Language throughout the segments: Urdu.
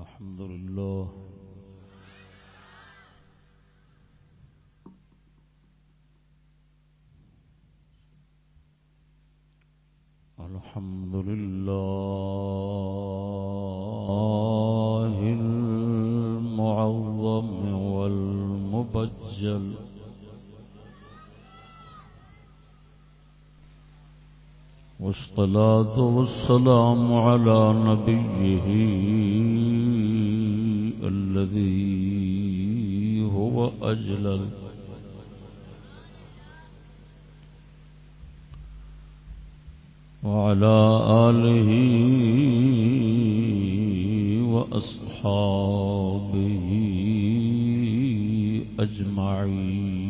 الحمد لله. الحمد لله المعظم والمبجل. والصلاة والسلام على نبيه الذي هو أجلل وعلى آله وأصحابه أجمعين.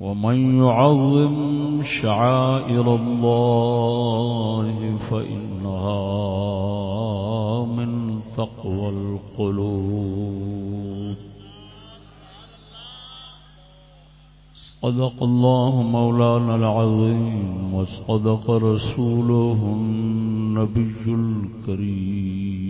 ومن يعظم شعائر الله فإنها من تقوى القلوب. صدق الله مولانا العظيم وصدق رسوله النبي الكريم.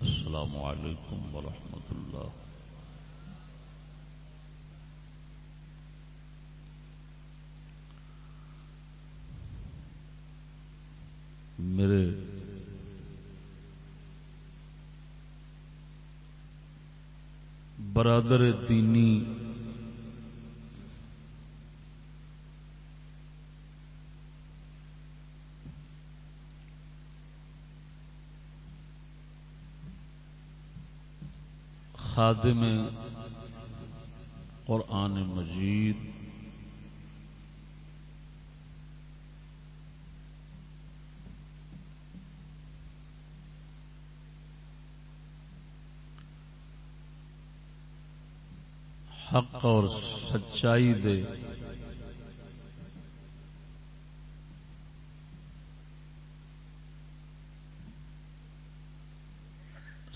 السلام علیکم ورحمۃ اللہ میرے برادر دینی خادم قرآن مجید حق اور سچائی دے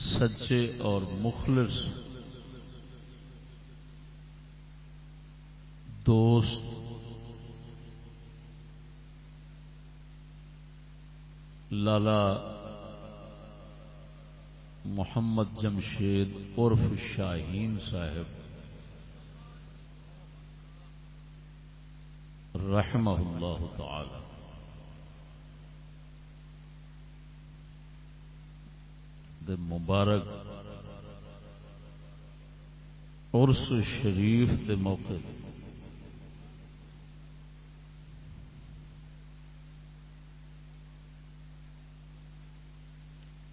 سچے اور مخلص دوست لالا محمد جمشید عرف شاہین صاحب رحمہ اللہ تعالی دے مبارک عرس شریف دے موقع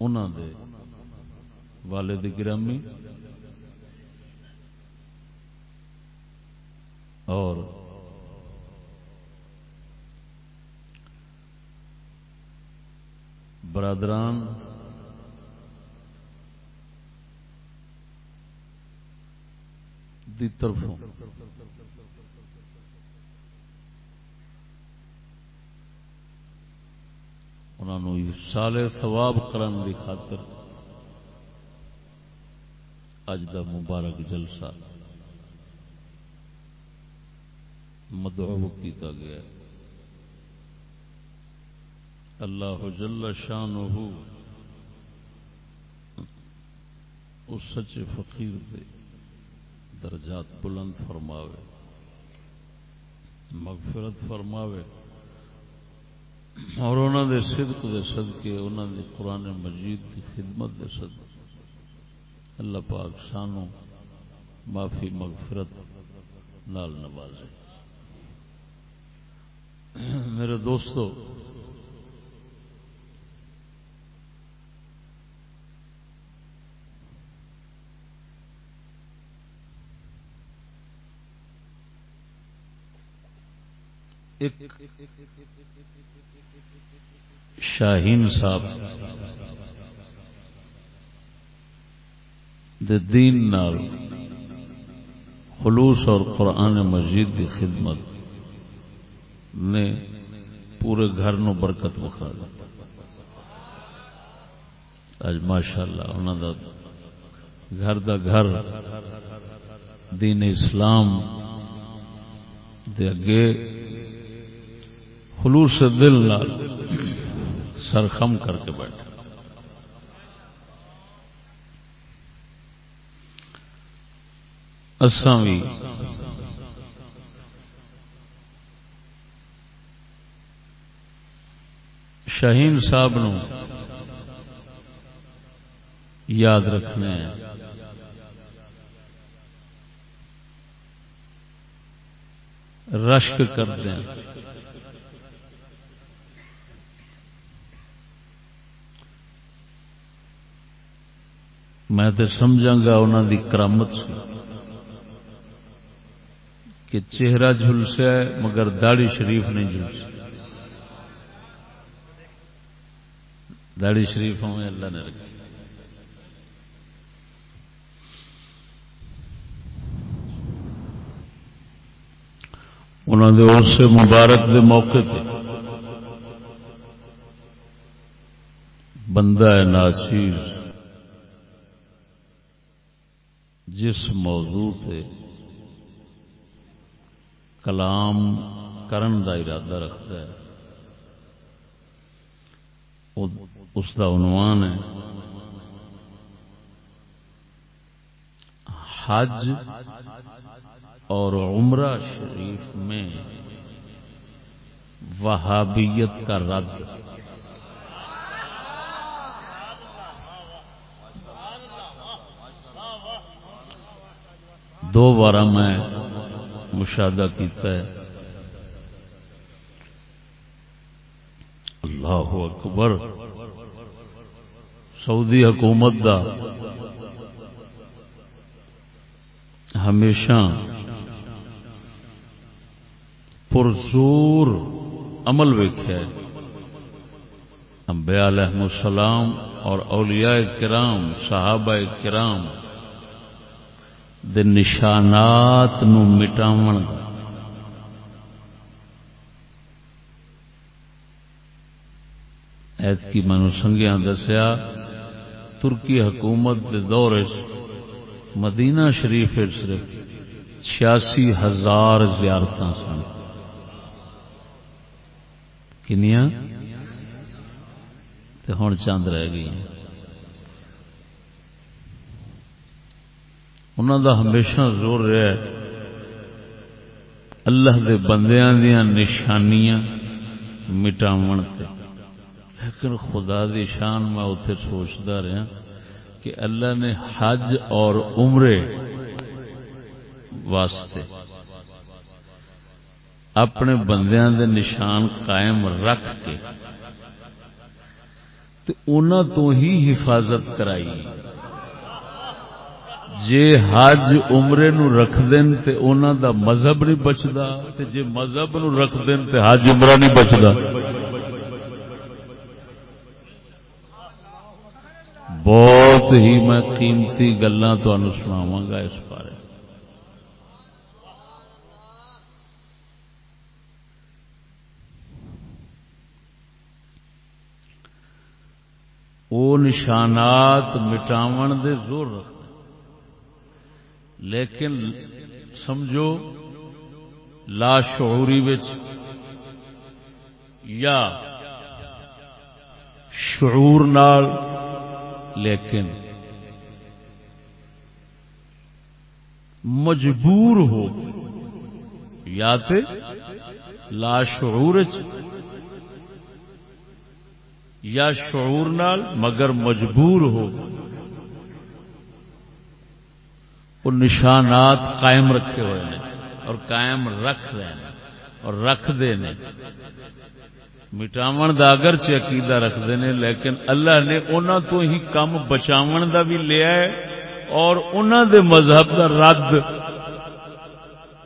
انہوں دے والد گرامی اور برادران دی طرفوں انہوں سال ثواب کرن دی خاطر اج دا مبارک جلسہ مدعو کیتا گیا ہے۔ اللہ جل شانہ اس سچے فقیر دے درجات بلند فرماوے، مغفرت فرماوے، اور انہوں دے صدق دے صدقے انہوں دے قرآن مجید کی خدمت دے صدقے۔ اللہ پاک سانو معافی، مغفرت نال نوازے۔ میرے دوستو شاہین صاحب دے دین نال خلوص اور قرآن مجید کی خدمت نے پورے گھر نو برکت بخا دی۔ اج ماشاء اللہ انہوں دا گھر دا گھر دین اسلام دے اگے خلوص دل نال سرخم کر کے بیٹھے اساں بھی شاہین صاحب نو یاد رکھنے ہیں۔ رشک کر دیں۔ میں تو سمجھا گا انہوں دی کرامت سی کہ چہرہ جھلسا ہے مگر داڑی شریف نہیں جھلسی داڑی شریف ہوں اللہ نے رکھی۔ انہوں نے اس مبارک دے موقع تے بندہ ہے ناچیز جس موضوع تے کلام کرن دا ارادہ رکھتا ہے اس کا عنوان ہے، حج اور عمرہ شریف میں وہابیت کا رد۔ دو بار میں مشاہدہ کیتا ہے۔ اللہ اکبر۔ سعودی حکومت دا ہمیشہ پرزور عمل ویخیا امبیا علیہ السلام اور اولیاء کرام، صحابہ کرام دے نشانات نو مٹاون۔ ایت کی منو سنگیا دسیا، ترکی حکومت دے دور مدینہ شریف صرف چھیاسی ہزار زیارت سن۔ کنیا ہوں چند رہ گئی انہوں دا ہمیشہ زور رہا ہے۔ اللہ دے بندیاں دیا نشانیاں مٹاون تے۔ لیکن خدا دی شان میں اتنے سوچتا رہا کہ اللہ نے حج اور عمرے واسطے اپنے بندیاں دے نشان قائم رکھ کے تو ہی حفاظت کرائی۔ جے حج عمرے نو رکھ دین تے اونا دا مذہب نہیں بچدا تے جے مذہب نو رکھ دین تے حج عمرہ نہیں بچدا۔ بہت ہی میں قیمتی گلا سناوا گا اس بارے۔ وہ نشانات مٹاو دے زور رکھ لیکن سمجھو، لا شعوری وچ یا شعور نال، لیکن مجبور ہو یا تے لا شعور یا شعور نال مگر مجبور ہو۔ وہ نشانات قائم رکھے ہوئے ہیں اور قائم رکھ رہے ہیں اور رکھ دے نے۔ مٹاو دا اگر عقیدہ رکھتے ہیں لیکن اللہ نے انہوں تو ہی کم بچاو دا بھی لیا ہے اور انہوں دے مذہب دا رد،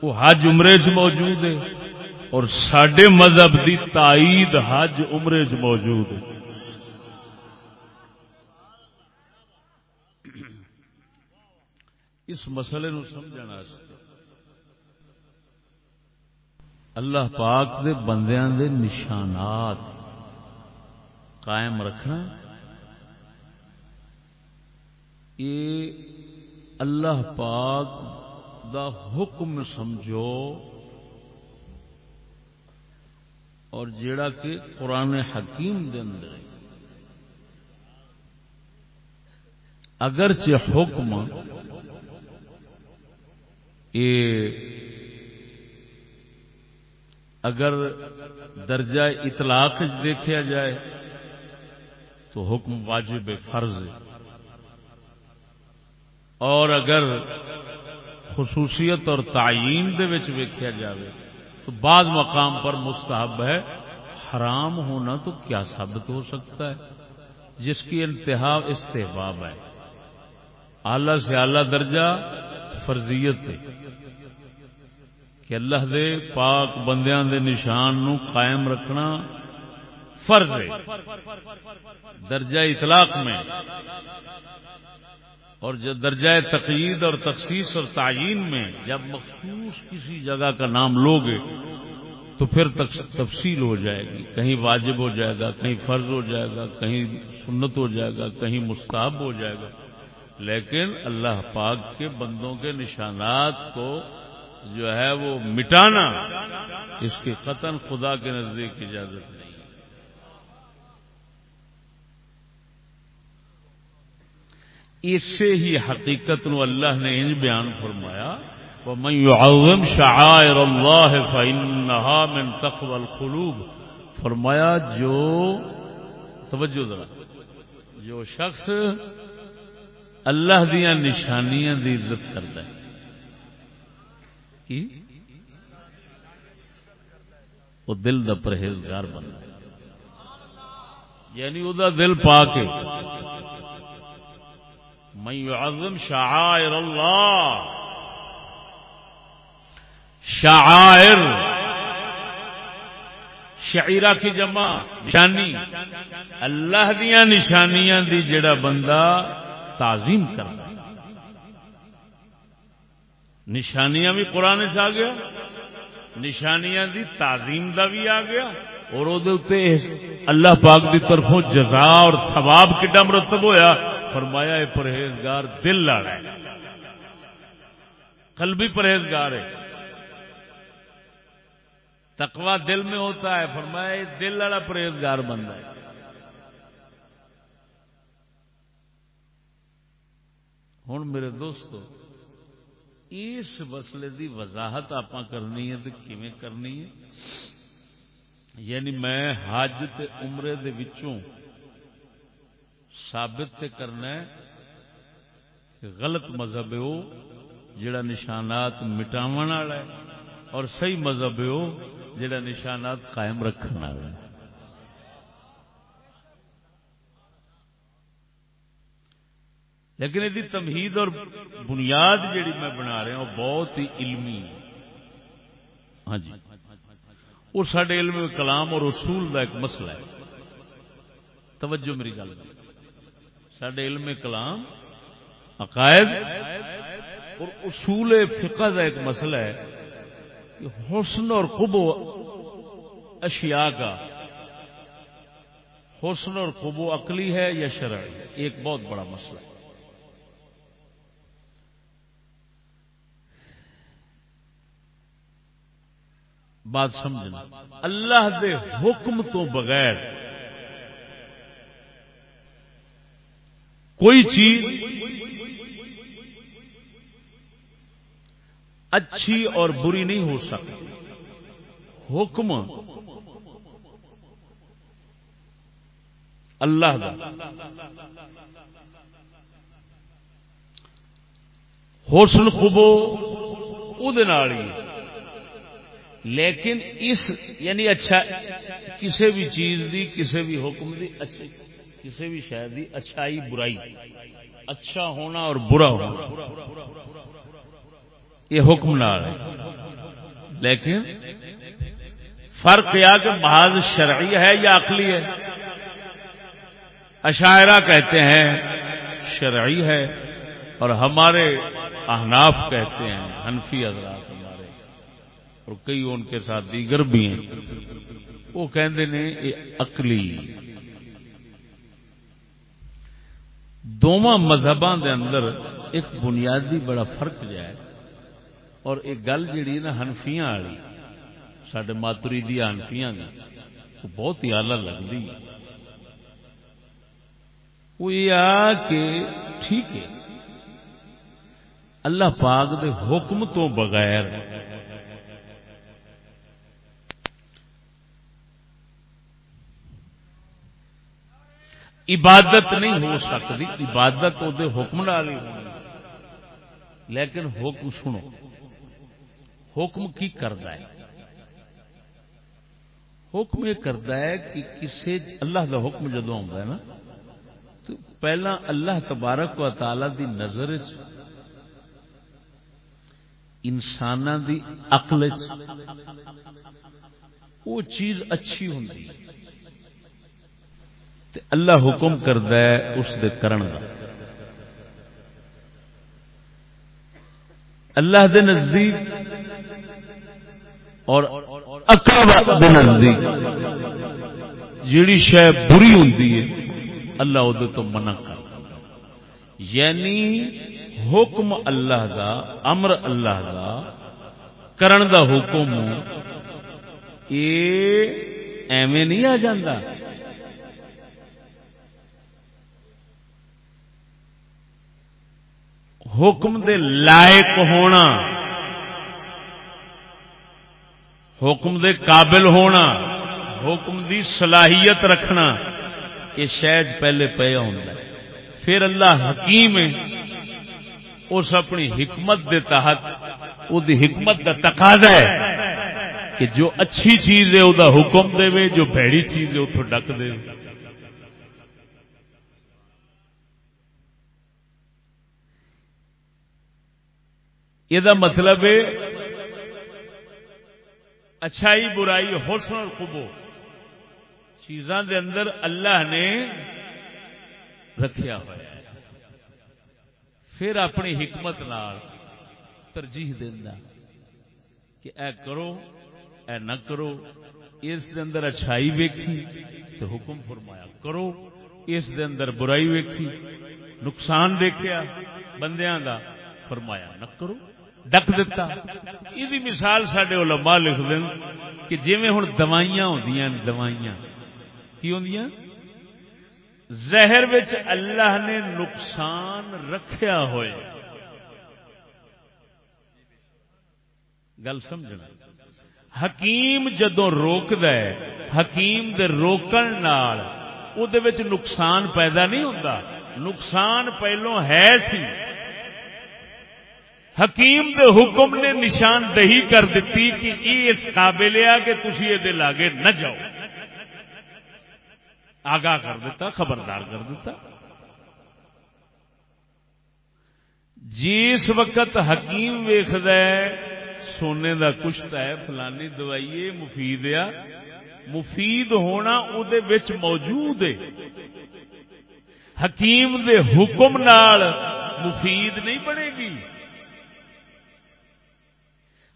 وہ حج عمرے چ موجود ہے اور سڈے مذہب دی تائید حج عمرے چ موجود ہے۔ اس مسئلے نو سمجھنا اللہ پاک دے بندیاں دے نشانات قائم رکھنا یہ اللہ پاک دا حکم سمجھو اور جیڑا کہ قرآن حکیم دے اندر ہے۔ اگرچہ حکم اگر درجہ اطلاق دیکھا جائے تو حکم واجب فرض اور اگر خصوصیت اور تعین دے ویکھیا جائے تو بعض مقام پر مستحب ہے، حرام ہونا تو کیا ثابت ہو سکتا ہے؟ جس کی انتہا استحباب ہے۔ اعلی سے اعلی درجہ فرضیت ہے کہ اللہ دے پاک بندیاں دے نشان نو قائم رکھنا فرض ہے۔ درجہ اطلاق میں۔ اور جب درجہ تقید اور تخصیص اور تعین میں جب مخصوص کسی جگہ کا نام لوگے تو پھر تفصیل ہو جائے گی۔ کہیں واجب ہو جائے گا، کہیں فرض ہو جائے گا، کہیں سنت ہو جائے گا، کہیں مستحب ہو جائے گا۔ لیکن اللہ پاک کے بندوں کے نشانات کو جو ہے وہ مٹانا، اس کے قتل خدا کے نزدیک اجازت نہیں۔ اس سے ہی حقیقت نو اللہ نے انج بیان فرمایا، وَمَن يُعَظِّمْ شَعَائِرَ اللَّهِ فَإِنَّهَا مِن تَقْوَى الْقُلُوبِ۔ فرمایا، جو، توجہ ذرا، جو شخص اللہ دیا نشانیاں دی عزت کرتا ہے۔ کی؟ وہ دل دا پرہیزگار بنتا ہے۔ یعنی وہ دل پا کے میں يعظم شعائر اللہ، شعائر، شعیرہ کی جمع، نشانی۔ اللہ دیا نشانیاں دی جڑا بندہ تعظیم کرنا نشانیاں بھی قرآن سے آ گیا، نشانیاں دی تعظیم دا بھی آ گیا، اور اللہ پاک دی طرفوں جزا اور ثواب کڈا مرتب ہویا۔ فرمایا ہے پرہیزگار، دل لاڑا ہے۔ قلبی پرہیزگار ہے۔ تقوی دل میں ہوتا ہے۔ فرمایا یہ دل والا پرہیزگار بندہ ہے۔ ہوں میرے دوستو، اس مسئلے دی وضاحت آپ کرنی ہے تو کیویں کرنی ہے؟ یعنی میں حج تے عمرے دے وچوں ثابت تے کرنا ہے کہ غلط مذہب ہے وہ، جڑا نشانات مٹاو والا ہے، اور صحیح مذہب ہے وہ، جڑا نشانات قائم رکھنے والا ہے۔ لیکن یہ تمہید اور بنیاد جیڑی میں بنا رہا ہوں بہت ہی علمی ہاں جی۔ وہ سڈے علم کلام اور اصول کا ایک مسئلہ ہے۔ توجہ میری گل۔ سڈے علم کلام، عقائد اور اصول فقہ کا ایک مسئلہ ہے کہ حسن اور قبو اشیاء کا حسن اور قبو عقلی ہے یا شرعی؟ ایک بہت بڑا مسئلہ ہے۔ بات سمجھنا۔ اللہ دے حکم تو بغیر کوئی چیز اچھی اور بری نہیں ہو سکتی۔ حکم اللہ دا۔ حسن خوبو لیکن اس یعنی اچھا کسی بھی چیز دی کسی بھی حکم دی اچھی کسی بھی شہر دی، اچھائی برائی اچھا ہونا اور برا ہونا، یہ حکم نہ لیکن فرق یا کہ محض شرعی ہے یا عقلی ہے؟ اشاعرہ کہتے ہیں شرعی ہے اور ہمارے احناف کہتے ہیں، حنفی حضرات۔ اور کئی ان کے ساتھ دیگر بھی ہیں۔ وہ کہتے ہیں یہ اقلی دونوں مذہبوں دے اندر ایک بنیادی بڑا فرق جائے اور ایک گل جیڑی نا ہنفیاں والی سڈے ماتری دیا ہنفیاں وہ بہت ہی آلہ لگتی وہ یہ کہ ٹھیک ہے، اللہ پاک دے حکم تو بغیر عبادت نہیں ہو سکتی، عبادت وہ حکم نال ہی لیکن حکم سنو، حکم کی کرتا ہے؟ حکم یہ کرتا ہے کہ کسی اللہ دا حکم جدو آتا ہے نا، تو پہلا اللہ تبارک و تعالی دی نظر انسان دی عقل وہ چیز اچھی ہوں تے اللہ حکم کرتا ہے اس دے کرن دا۔ اللہ دے نزدیک اور دے نزدیک جیڑی شہ بری ہوں اللہ ادھر تو منع کر۔ یعنی حکم اللہ دا، امر اللہ دا، کرن دا حکم اے ایویں نہیں آ جاندہ حکم دے لائق ہونا، حکم دے قابل ہونا، حکم دی صلاحیت رکھنا، یہ شاید پہلے پیا ہوں پھر اللہ حکیم ہے، اس اپنی حکمت دے تحت وہ حکمت کا تقاضا ہے کہ جو اچھی چیز ہے وہ حکم دے جو بھڑی چیز ہے اتوں ڈک دے یہ مطلب ہے اچھائی برائی حسن اور قبو چیزاں دے اندر اللہ نے رکھیا ہوا ہے پھر اپنی حکمت نال ترجیح دینا کہ اے کرو اے نہ کرو اس دے اندر اچھائی ویکھی تو حکم فرمایا کرو اس دے اندر برائی ویکھی نقصان دیکھیا بندیاں دا فرمایا نہ کرو ڈک دتا یہ مثال سڈے علماء لکھ دیں کہ جی ہوں دوائیاں ہوں دوائیاں۔ کی ہوں زہر اللہ نے نقصان رکھیا ہوئے۔ گل سمجھنا۔ حکیم جدو روک دے حکیم دے روکن نال او دے وچ نقصان پیدا نہیں ہوتا نقصان پہلو ہے سی۔ حکیم دے حکم نے نشاندہی کر دیتی کہ یہ اس قابل آ کہ تھی یہ لاگے نہ جاؤ۔ آگاہ کر دیتا، خبردار کر دیتا۔ جس وقت حکیم ویخد سونے دا کچھ ہے، فلانی دوائی مفید آ مفید ہونا وچ موجود ہے۔ حکیم دے حکم نال مفید نہیں بنے گی۔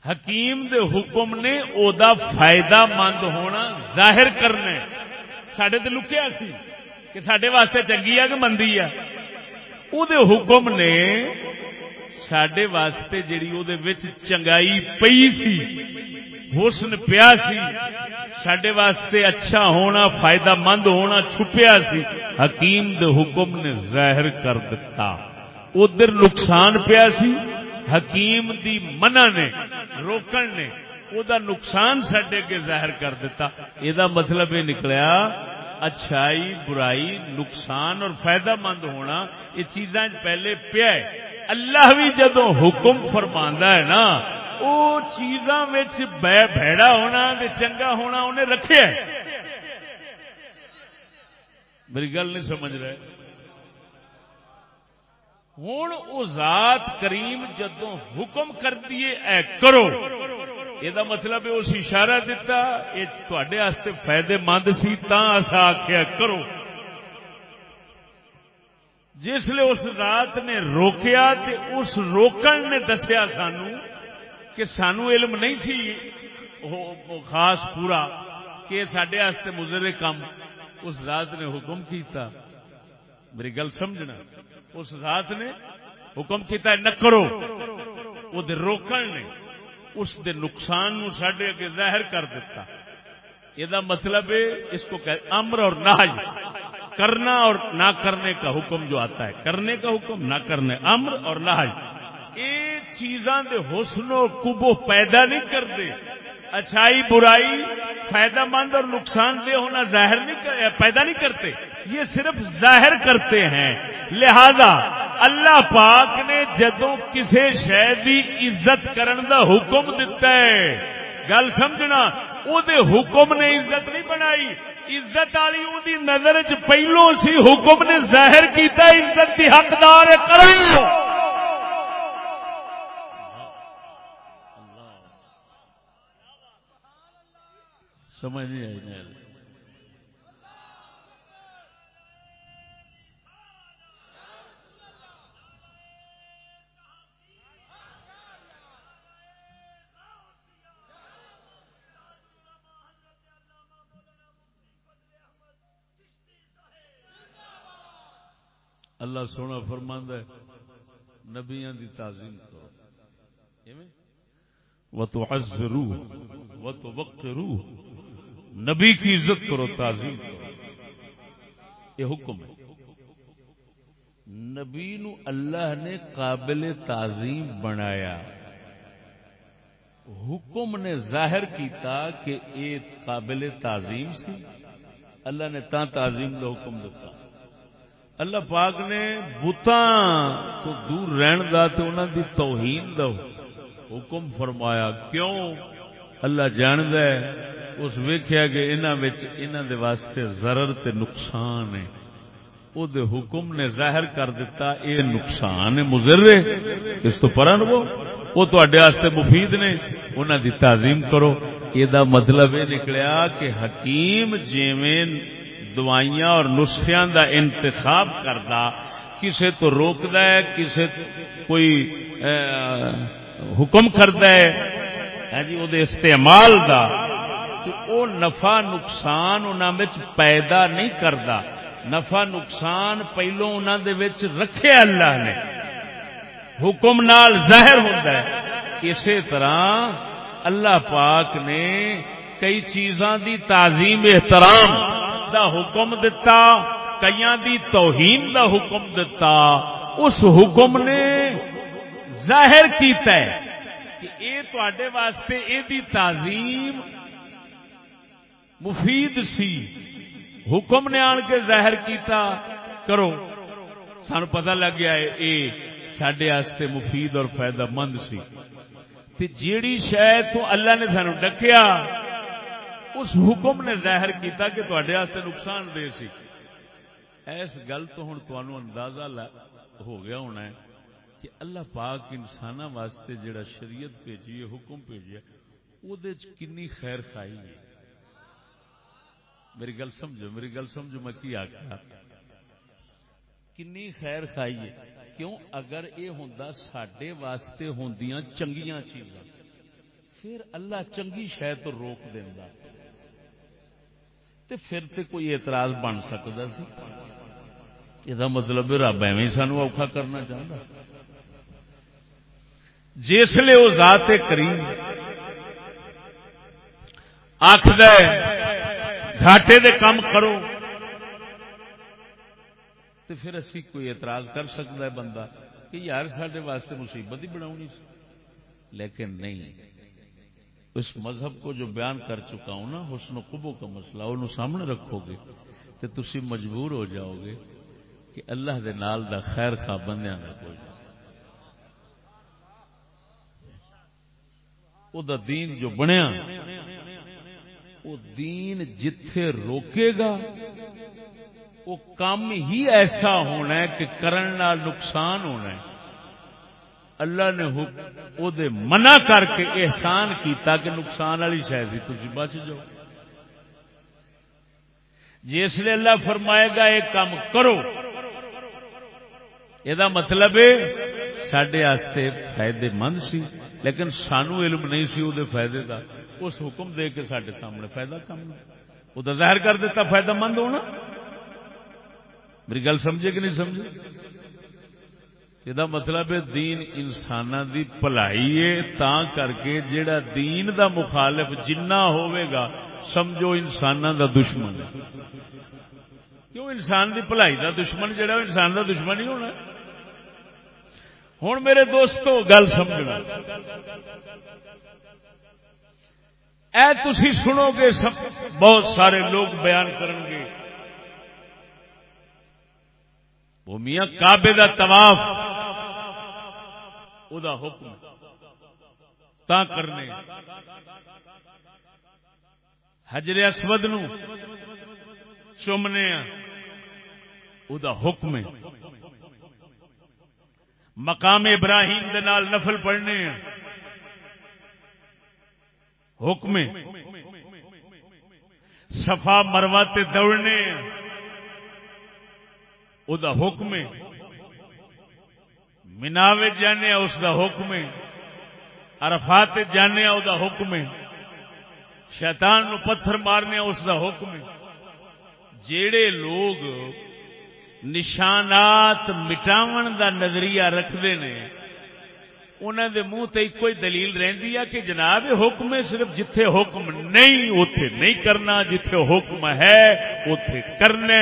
حکیم دے حکم نے او دا فائدہ مند ہونا ظاہر کرنا سڈے تو لکیا سی کہ سڈے واسطے چنگی ہے کہ مندی ہے۔ او دے حکم نے سڈے واسطے جیڑی او دے وچ چنگائی پئی سی، حسن پیا سی سڈے واسطے اچھا ہونا، فائدہ مند ہونا چھپیا سی، حکیم دے حکم نے ظاہر کر دیتا ادھر نقصان پیا سی حکیم دی منع نے، روکن نے، او دا نقصان سڈے کے ظاہر کر دیتا یہ مطلب یہ نکلیا، اچھائی، برائی، نقصان اور فائدہ مند ہونا، یہ چیزاں پہلے پیا اللہ بھی جدو حکم فرما ہے نا وہ چیزاں بھڑا ہونا چنگا ہونا، انہیں رکھے میری گل نہیں سمجھ رہے۔ ہوں وہ ذات کریم جدو حکم کر دیے اے کرو۔ یہ مطلب اس اشارہ دتا یہ تے فائدے مند سی اصا آخیا کرو۔ جس لیے اس ذات نے روکیا تے اس روکن نے دسیا سانو کہ سانو علم نہیں سی خاص پورا کہ سڈے مزرے کام اس ذات نے حکم کیتا۔ میری گل سمجھنا؟ اس ذات نے حکم کیتا نہ کرو۔ وہ روکن نے، اس دے نقصان نو سڈے اگے ظاہر کر دیتا یہ مطلب ہے، اس کو کہ امر اور نہ کرنا اور نہ کرنے کا حکم جو آتا ہے۔ کرنے کا حکم، نہ کرنے۔ امر اور نہ یہ چیزاں دے حسن و کبو پیدا نہیں کرتے۔ اچھائی، برائی فائدہ مند اور نقصان دہ ہونا ظاہر نہیں پیدا نہیں کرتے۔ یہ صرف ظاہر کرتے ہیں۔ لہذا اللہ پاک نے جدو کسی شہ کی عزت کرن دا حکم دیتا ہے، گل سمجھنا وہ حکم نے عزت نہیں بنائی۔ عزت والی وہ نظر چ پہلو سی حکم نے ظاہر کیتا عزت کی حقدار کرو سمجھ نہیں آئی۔ نہیں اللہ سونا فرماند ہے نبیاں دی تعظیم کرو۔ وہ تو حضرو وہ تو وقت روح نبی کی عزت کرو، تعظیم کرو۔ یہ حکم ہے۔ نبی نو اللہ نے قابل تعظیم بنایا۔ حکم نے ظاہر کیتا کہ یہ قابل تعظیم سی۔ اللہ نے تا تعظیم کا حکم دیتا اللہ پاک نے بتان تو دور رہن دا تو انہوں دی توہین دا حکم فرمایا۔ کیوں؟ اللہ جاند ہے۔ اس ویخیا کہ انہوں دے واسطے ضرر تے نقصان ہے۔ او دے حکم نے ظاہر کر دیتا اے نقصان ہے، مضر اس تو پرن وہ وہ تے مفید نے۔ انہوں دی تعظیم کرو۔ یہ دا مطلب یہ نکلیا کہ حکیم جیویں دوائیاں اور نسخیاں دا انتخاب کردا، کسے تو روک ہے، کسے کوئی حکم کرد ہے۔ ہاں جی وہ استعمال دا۔ کہ او نفع نقصان انہوں پیدا نہیں کرتا نفع نقصان پہلو انہوں دے وچ رکھے اللہ نے۔ حکم نال ظاہر ہوتا ہے۔ اسی طرح اللہ پاک نے کئی چیزاں دی تعظیم احترام دا حکم دتا کئی دی توہین دا حکم دتا۔ اس حکم نے ظاہر کیتا ہے کہ اے تو واسطے اے دی تعظیم مفید سی۔ حکم نے آن کے ظاہر کیتا، کرو۔ سان پتہ لگ گیا ہے، اے سڈے مفید اور فائدہ مند سی۔ تے جیڑی شاید تو اللہ نے سانو ڈکیا، اس حکم نے ظاہر کیتا کہ تے نقصان دے سی۔ ایس گل تو ہوں تمہوں اندازہ ہو گیا ہونا ہے کہ اللہ پاک انسان واسطے جڑا شریعت بھیجیے حکم بھیجیے وہ کنی خیر خائی ہے۔ میری گل سمجھو، میری گل سمجھو، میں کی آخیا کنی خیر کھائیے کیوں؟ اگر یہ ہوں سڈے واسطے ہوں چنگیاں چیزاں، پھر اللہ چنگی شہ تو روک دینا تے پھر تے کوئی اعتراض بن سکتا سی؟ یہ مطلب رب ایویں سانو اوکھا کرنا چاہتا جسے وہ ذات کریم آخد گھاٹے دے کام کرو۔ تو پھر اسی کوئی اعتراض کر سکتا ہے بندہ کہ یار سارے واسطے مصیبت ہی بنا لیکن نہیں۔ اس مذہب کو جو بیان کر چکا ہوں نا، حسن و قبو کا مسئلہ، انہوں سامنے رکھو گے۔ تو تسی مجبور ہو جاؤ گے کہ اللہ دے نال دا خیر خواہ بندیاں نہ کوئی۔ او دا دین جو بنیا وہ دین جتھے روکے گا، وہ کام ہی ایسا ہونا ہے کہ کرن نال نقصان ہونا ہے۔ اللہ نے او دے منع کر کے احسان کیتا کہ نقصان والی شاید تھی بچ جاؤ۔ جس لیے اللہ فرمائے گا یہ کام کرو۔ یہ مطلب ہے سڈے فائدے مند سی، لیکن سانو علم نہیں سی، وہ فائدے کا اس حکم دے کے سڈے سامنے فائدہ کم وہ تو ظاہر کر دیتا، فائدہ مند ہونا۔ میری گل سمجھے کہ نہیں سمجھے؟ یہ مطلب ہے دین انسان دی پلائی ہے تا کر کے جیڑا دین دا مخالف جنہ ہوئے گا، سمجھو انسان دا دشمن ہے۔ کیوں انسان دی پلائی دا دشمن جڑا انسان دا دشمن ہی ہونا ہوں میرے دوستو، گل سمجھنا۔ اے تسی سنو گے سب، بہت سارے لوگ بیان کریں گے۔ وہ میاں کابے کا طواف، او دا حکم تا کرنے۔ حجر اسود نو چومنے او دا حکم ہے۔ مقام ابراہیم دے نال نفل پڑھنے ہیں حکم صفا مروا تے دوڑنے۔ او دا حکم مناوے جانے اس دا حکم عرفات جانے او دا حکم شیطان نو پتھر مارنے اس دا حکم جیڑے لوگ نشانات مٹاون دا نظریہ رکھتے نے انہوں دے منہ تے کوئی دلیل رہندی ہے کہ جناب حکم ہے صرف جتھے حکم نہیں، اوتھے نہیں کرنا، جتھے حکم ہے، اوتھے کرنا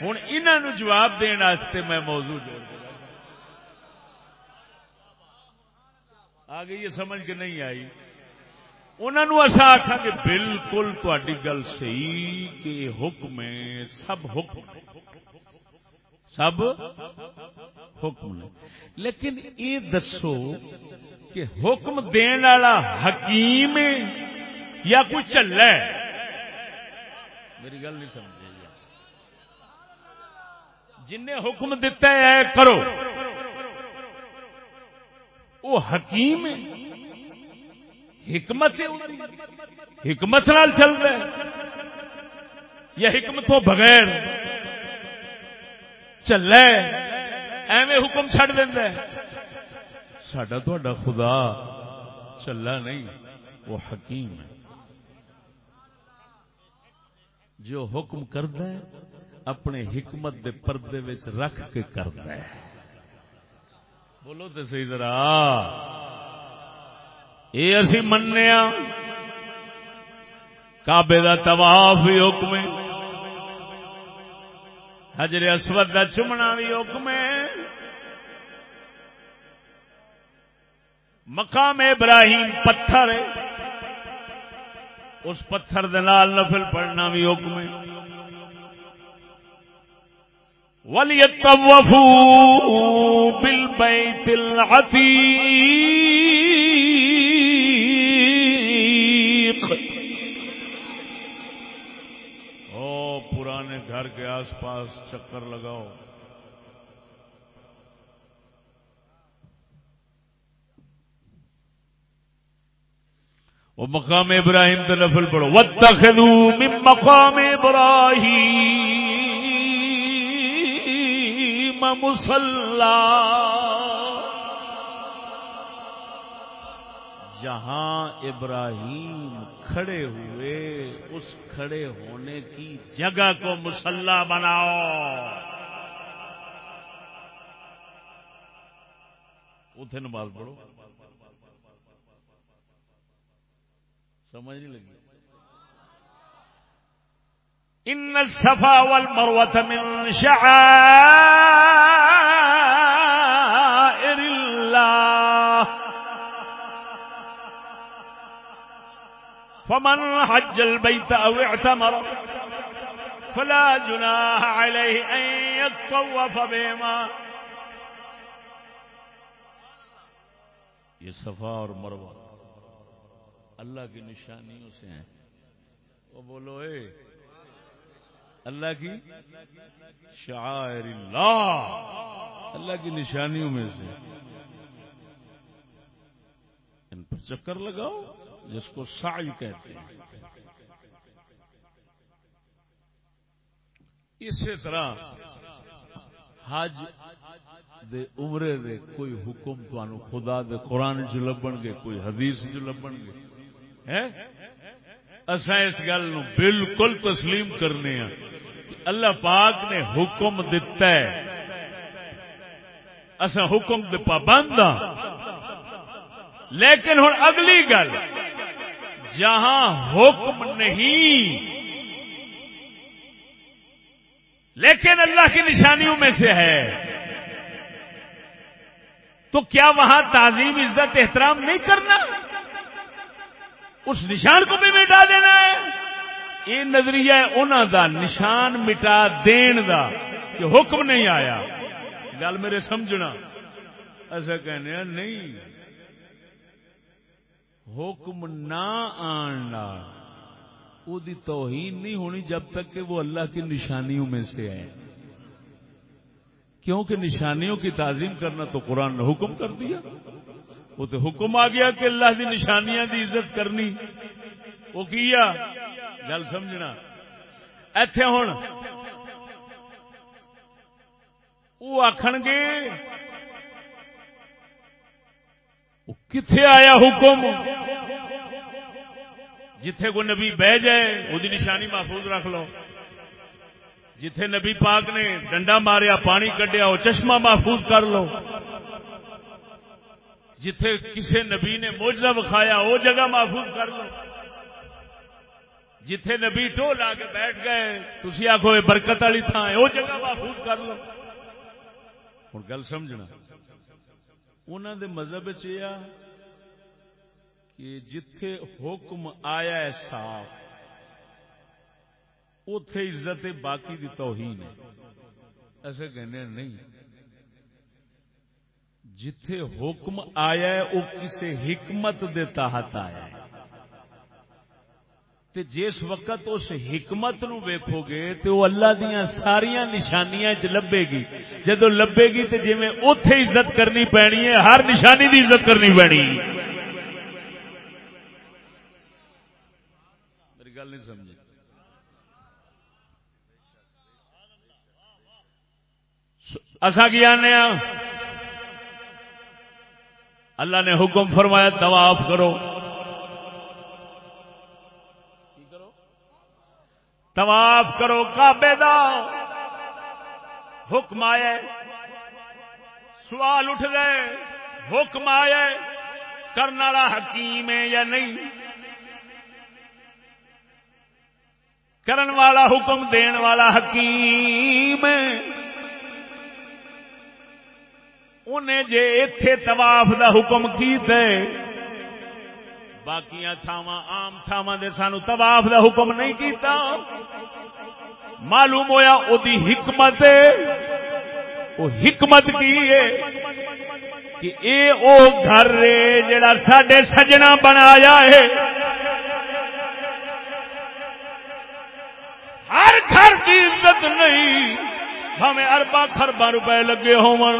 ہوں انہوں جواب دن میں موضوع جوڑ آ گئی یہ سمجھ کے نہیں آئی۔ انہوں اصا آخا کہ بالکل تاری گل سی کہ حکم سب حکم۔ سب حکم لیکن یہ دسو کہ حکم دین والا حکیم یا کوئی چل میری گل نہیں سمجھ جی جن نے حکم دیتا ہے کرو۔ وہ حکیم حکمت حکمت نال چل رہا ہے۔ یا حکمتوں بغیر چل ایویں حکم چڈ دینا سڈا تا خدا چلا نہیں، وہ حکیم ہے۔ جو حکم کرتا ہے، اپنے حکمت دے پردے وچ رکھ کے کرتا ہے۔ بولو تو صحیح ذرا۔ یہ اسی منیا کابے کا طواف بھی حکم حجر اسود کا چمنا بھی حکم مقام ابراہیم پتھر اس پتھر دال نفل پڑھنا بھی حکم ہے۔ وَلْيَطَّوَّفُوا بِالْبَيْتِ الْعَتِيقِ۔ گھر کے آس پاس چکر لگاؤ۔ وہ مقام ابراہیم تو نفل پڑھو۔ وَاتَّخِذُوا مِن مقام ابراہیم مسلح جہاں ابراہیم کھڑے ہوئے، اس کھڑے ہونے کی جگہ کو مسلح بناؤ۔ اتنے نماز پڑھو۔ سمجھ نہیں لگی۔ ان الصفا والمروه من شعائر۔ فمن حج البيت أو اعتمر فلا جناح عليه أن يطوف بهما. یہ صفا اور مروہ اللہ کی نشانیوں سے ہیں۔ وہ بولو اے اللہ کی شاعر اللہ اللہ کی نشانیوں میں سے۔ ان پر چکر لگاؤ۔ جس کو سائی کہتے ہیں۔ اسی طرح حج دے عمرے دے کوئی حکم تو خدا دے قرآن چ لبن گے، کوئی حدیث چ لبن گے۔ اصا اس گل نو بالکل تسلیم کرنے ہیں اللہ پاک نے حکم دتا ہے۔ اصا حکم دے پابند ہاں۔ لیکن ہوں اگلی گل جہاں حکم نہیں۔ لیکن اللہ کی نشانیوں میں سے ہے۔ تو کیا وہاں تعظیم، عزت، احترام نہیں کرنا؟ اس نشان کو بھی مٹا دینا ہے۔ یہ نظریہ انہوں دا نشان مٹا دین دا کہ حکم نہیں آیا۔ گل میرے سمجھنا۔ ایسا کہنے نہیں۔ حکم نہ آنا وہ توہین نہیں ہونی جب تک کہ وہ اللہ کی نشانیوں میں سے ہے کیونکہ نشانیوں کی تعظیم کرنا تو قرآن نے حکم کر دیا۔ وہ تو حکم آ گیا کہ اللہ کی نشانیاں دی عزت کرنی۔ وہ کیا؟ گل سمجھنا۔ ایتھے ہوں وہ آخن گے کتنے آیا حکم؟ جتھے کوئی نبی بہ جائے وہ نشانی محفوظ رکھ لو۔ جتھے نبی پاک نے ڈنڈا ماریا، پانی کڈیا وہ چشمہ محفوظ کر لو۔ جتھے کسی نبی نے موجہ بکھایا وہ جگہ محفوظ کر لو۔ جتھے نبی ٹو لا کے بیٹھ گئے تھی آخو یہ برکت والی تھان وہ جگہ محفوظ کر لو۔ ہوں گل سمجھنا۔ انہوں دے مذہب چیا کہ جتھے حکم آیا ہے صاف اتے عزت باقی دی توہین ہے۔ ایسے کہنے نہیں۔ جتھے حکم آیا ہے وہ کسی حکمت دے تحت آیا ہے۔ تے جس وقت اس حکمت نو ویکھو گے، تے وہ اللہ دیا ساریا نشانیاں چ لبے گی۔ جدو لبے گی، تے جی اتے عزت کرنی پینی ہے، ہر نشانی دی عزت کرنی پینی میری گل نہیں سمجھی۔ اصا کی آنے اللہ نے حکم فرمایا طواف کرو۔ طواف کرو، کعبے دا حکم آیا سوال اٹھ گئے، حکم آیا کرنے والا حکیم ہے یا نہیں؟ کرن والا حکم دین والا حکیم انہیں جے اتے طواف دا حکم کیتے باقی تھاواں، عام تھاواں دے سانو طواف دا حکم نہیں کیتا۔ معلوم ہویا او دی حکمت او حکمت کی ہے کہ اے او گھر جڑا ساڈے سجنا بنایا ہے۔ ہر گھر کی عزت نہیں۔ ہمیں اربا خربا روپے لگے ہون۔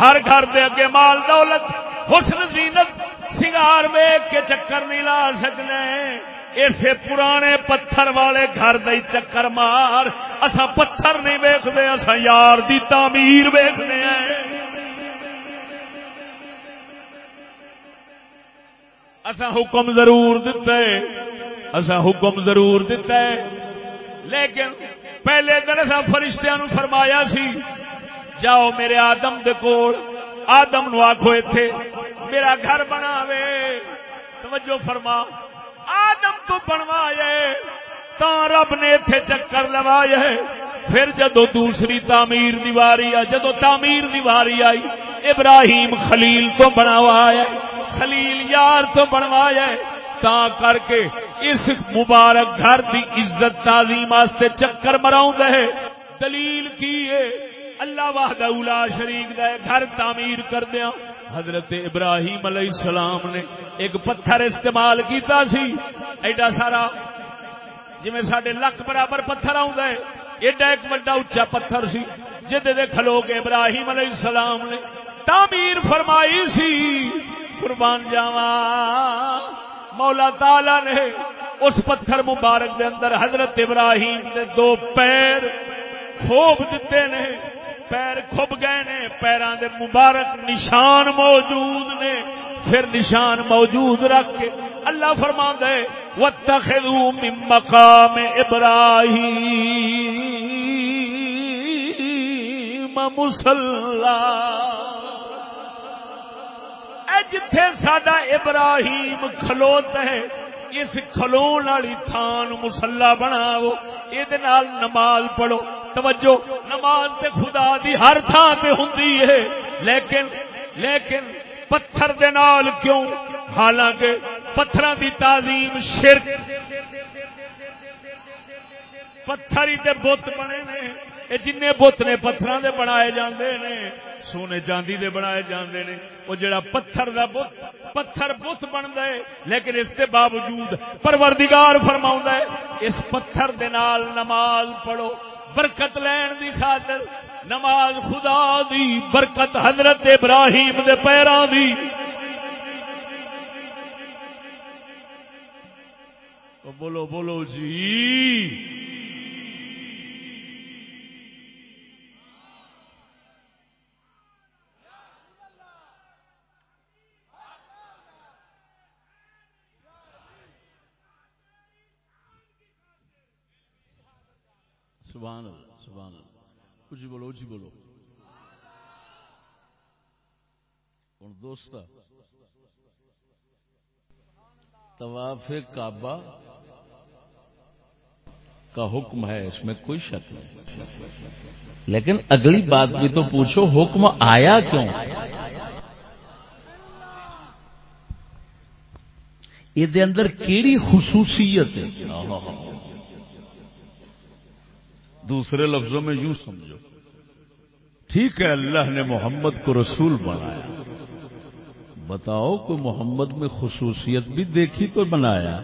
ہر گھر دے اگے مال دولت، حسن، زینت، سنگار ویگ کے چکر نہیں لا سکنے۔ اسے پرانے پتھر والے گھر دے چکر مار۔ اسا پتھر نہیں ویکھدے اسا یار دی تعمیر ویکھنے ہیں۔ اسا حکم ضرور دیتا ہے اسا حکم ضرور دیتا ہے لیکن پہلے دن اسا فرشتیاں نو فرمایا سی، جاؤ میرے آدم دے کول، آدم نو آکھو ایتھے، میرا گھر بنا توجہ فرما۔ آدم تو بنوایا تا رب نے ایتھے چکر لوایا پھر جدو دوسری تعمیر دیواری آئی، جدو تعمیر دیواری آئی، ابراہیم خلیل تو بنوایا خلیل یار تو بنوایا تا کر کے اس مبارک گھر دی عزت تعظیم واسطے چکر مراؤں ہے دلیل کی ہے؟ اللہ واہد اولا شریک دا گھر تعمیر کر دیا حضرت ابراہیم علیہ السلام نے ایک پتھر استعمال کیتا سی۔ ایڈا سارا جی سڈے لک برابر پتھر آؤں آ ایڈا ایک بڑا اچا پتھر سی جہد کھلو کے ابراہیم علیہ السلام نے تعمیر فرمائی سی۔ قربان جاوا مولا تالا نے اس پتھر مبارک دے اندر حضرت ابراہیم دے دو پیر خوب دیتے نے، پیر کھب گئے نے پیروں دے مبارک نشان موجود نے، پھر نشان موجود رکھ کے اللہ فرما دے، وَاتَّخِذُوا مِن مَقَامِ إِبْرَاهِيمَ مُسَلَّا اے جتھے ساڈا ابراہیم کھلوت ہے، اس کھلون والی تھان مسلا بناو یہ نماز پڑھو۔ توجہ، نماز تے خدا دی ہر تھان تے ہوندی ہے۔ لیکن لیکن پتھر دے نال کیوں؟ حالانکہ پتھر دی تعظیم شرک۔ پتھر ہی تے بت بنے نے۔ یہ جن بت نے پتھر دے بنائے جاندے نے۔ سونے چاندی دے بنائے جاندے نے۔ وہ جڑا پتھر دا بت پتھر بت بنتا ہے، لیکن اس کے باوجود پروردگار فرما ہے، اس پتھر دے نال نماز پڑھو۔ برکت لین دی خاطر نماز خدا دی، برکت حضرت ابراہیم دے پیران دی۔ بولو بولو جی۔ سبحان اللہ سبحان اللہ۔ کچھ بولو جی بولو۔ ہوں دوست طواف کعبہ کا حکم ہے، اس میں کوئی شک نہیں۔ لیکن اگلی بات بھی تو پوچھو، حکم آیا کیوں؟ یہ اندر کیڑی خصوصیت ہے؟ دوسرے لفظوں میں یوں سمجھو۔ ٹھیک ہے، اللہ نے محمد کو رسول بنایا۔ بتاؤ کو محمد میں خصوصیت بھی دیکھی تو بنایا۔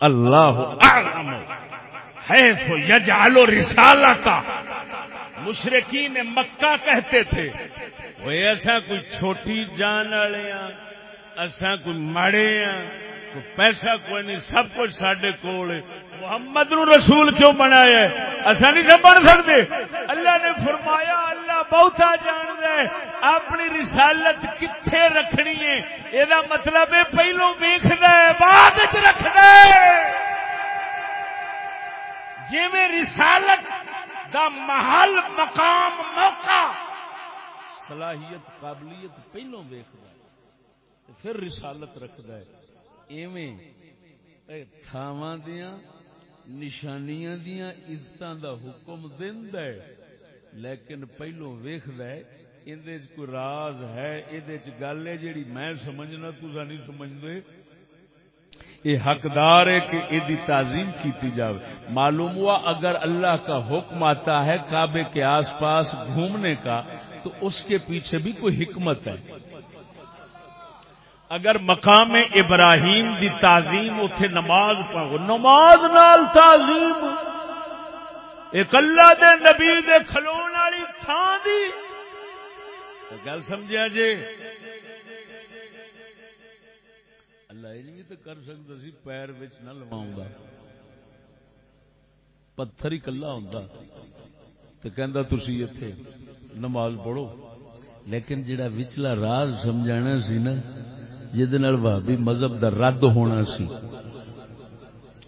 اللہ ہے تو یجالو رسالہ کا مشرقین مکہ کہتے تھے وہ ایسا کوئی چھوٹی جان والے ایسا کوئی ماڑے کوئی پیسہ کوئی نہیں، سب کچھ سڈے کول محمد نو رسول کیوں بنایا ہے؟ اصا نہیں سب بن سکتے۔ اللہ نے فرمایا، اللہ بہتا جان دے اپنی رسالت کتنے رکھنی ہے؟ یہ مطلب ہے، پہلو ویخ بعد رکھنا جی میں رسالت دا محل، مقام، موقع، صلاحیت، قابلیت پہلو ویخ پھر رسالت رکھد ایویں تھاواں دیاں نشانیاں دیا عزت دا حکم دیندا ہے۔ لیکن پہلو ویکھدا ہے، اندے کوئی راز ہے، اندے گل ہے جیڑی میں سمجھنا تسا نہیں سمجھدے۔ یہ حقدار ہے کہ یہ تعظیم کیتی جاوے۔ معلوم ہوا اگر اللہ کا حکم آتا ہے، کعبے کے آس پاس گھومنے کا، تو اس کے پیچھے بھی کوئی حکمت ہے۔ اگر مقام ابراہیم دی تعظیم اتے نماز پڑھو نماز نال تعظیم. ایک اللہ دے نبی دے کھلون والی تھان دی. گل سمجھا جی؟ اللہ یہ تو کر سکتا سی پیر نہ لواؤں گا. پتھر ہی کلا ہوں تو کہندا تسی اتے نماز پڑھو. لیکن جڑا وچلا راز سمجھانا سی نا بھابی مذہب دا رد ہونا سی۔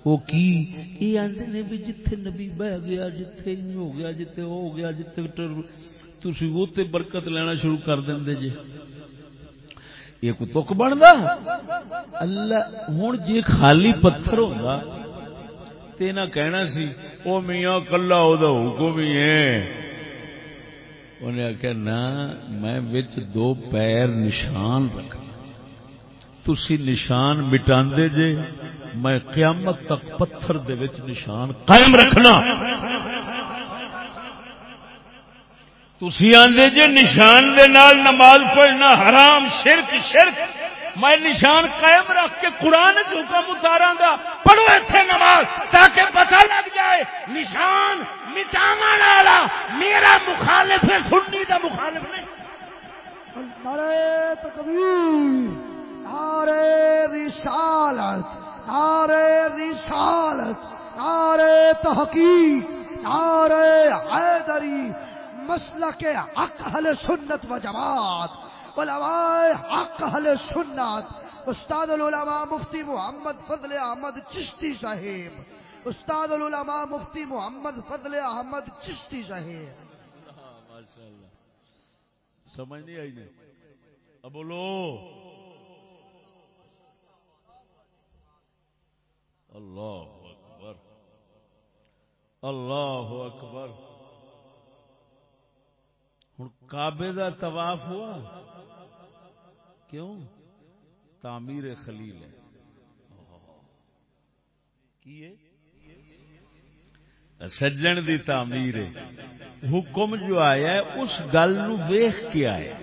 وہ کی؟ یہ آدھے نے بھی جتھے نبی بہ گیا، جتھے ہو گیا، جتھے ہو گیا، جتھے تھی وہ برکت لینا شروع کر دیں جی یہ کوئی تک بنتا اللہ ہوں جی خالی پتھر ہوگا تو نہ کہنا سی وہ میاں، کلا وہ حکم ہی ہے۔ انہیں آخیا نہ، میں دو پیر نشان رکھنا تسی نشان مٹا جے، میں قیامت تک پتھر دے وچ نشان قائم رکھنا۔ تسی آندے جے نشان دے نال نماز پڑھنا حرام، شرک شرک۔ میں نشان قائم رکھ کے قرآن حکم اتارا گا۔ پڑھو اتنے نماز تاکہ پتہ لگ جائے، نشان مٹاوا میرا مخالف ہے سننی کا مخالف نہیں۔ تکبیر۔ نعرے رسالت نعرے رسالت نعرے تحقیق نعرے حیدری، مسلک حق اہل سنت و جماعت، علماء حق اہل سنت، استاد العلماء مفتی محمد فضل احمد چشتی صاحب، استاد العلماء مفتی محمد فضل احمد چشتی صاحب۔ سمجھ نہیں آئی نہیں اب بولو۔ اللہ اکبر اللہ اکبر۔ ہوں کابے کا طواف ہوا؟ کیوں؟ تعمیر خلیل ہے۔ سجن دی تعمیر ہے۔ حکم جو آیا ہے، اس گل نو ویخ کے آیا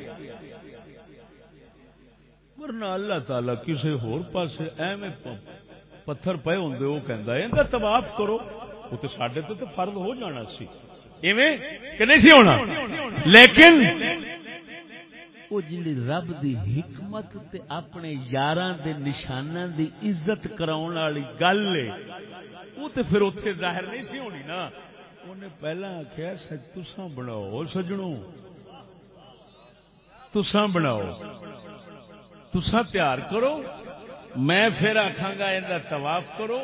ورنہ اللہ تعالی کسی ہور پاسے ایویں پتھر پے ہوں وہ کہہ کہ طواف کرو۔ وہ تو سڈے تو فرد ہو جانا سی۔ ایویں کہ نہیں سی ہونا؟ لیکن وہ جی رب دی حکمت تے اپنے یاراں دے نشاناں دی عزت کراؤن والی گل ہے، وہ تے پھر اوتھے ظاہر نہیں سی ہونی نا۔ انہیں پہلا آخیا سچ تساں بناؤ، سجنوں۔ تساں بناؤ۔ تساں تیار کرو۔ میں پھر آخا گا یہ طواف کرو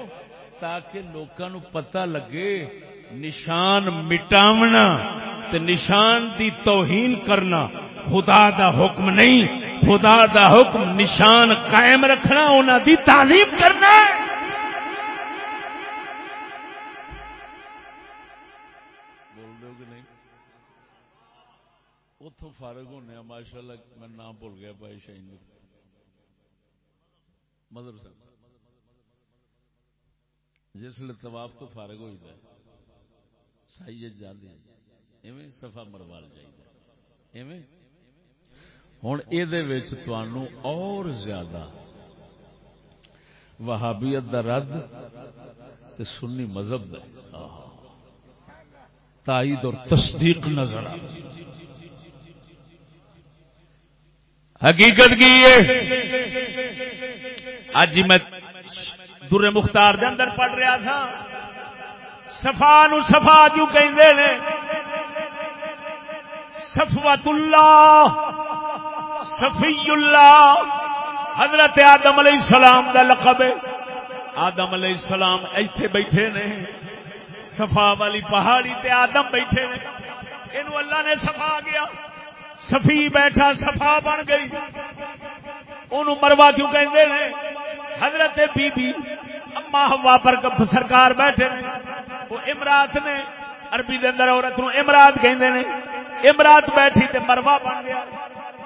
تاکہ لوگوں پتہ لگے نشان مٹاونا تے نشان دی توہین کرنا خدا دا حکم نہیں، خدا دا حکم نشان قائم رکھنا انہوں دی تعلیم کرنا بول دو کہ نہیں؟ اتو فارغ ہونے ماشاء اللہ میں نام بھول گیا بھائی شاہین۔ مدرسہ جس لیے طواف تو فارغ ہوئی ہے۔ سائیت جاندے ایویں صفا مروال جائیے ایویں۔ ہوں یہ اور زیادہ وہابیت دا رد تے سنی مذہب دا تائید اور تصدیق نظر آ۔ حقیقت کی ہے؟ اج میں در مختار دے اندر پڑھ رہا تھا۔ سفا نو سفا کیوں کہ سفوت اللہ، صفی اللہ۔ حضرت آدم علیہ السلام دا لقب ہے۔ آدم علیہ السلام ایتھے بیٹھے نے۔ صفا والی پہاڑی تے آدم بیٹھے نے۔ اینو اللہ نے صفا گیا صفی بیٹھا، صفا بن گئی۔ اونوں مروا کیوں کہندے نے؟ حضرت بی بی اما ہوا پر سرکار بیٹھے وہ امرات نے، عربی دے اندر عورت نو امرات کہندے نے، امرات بیٹھی تے مروا بن گیا۔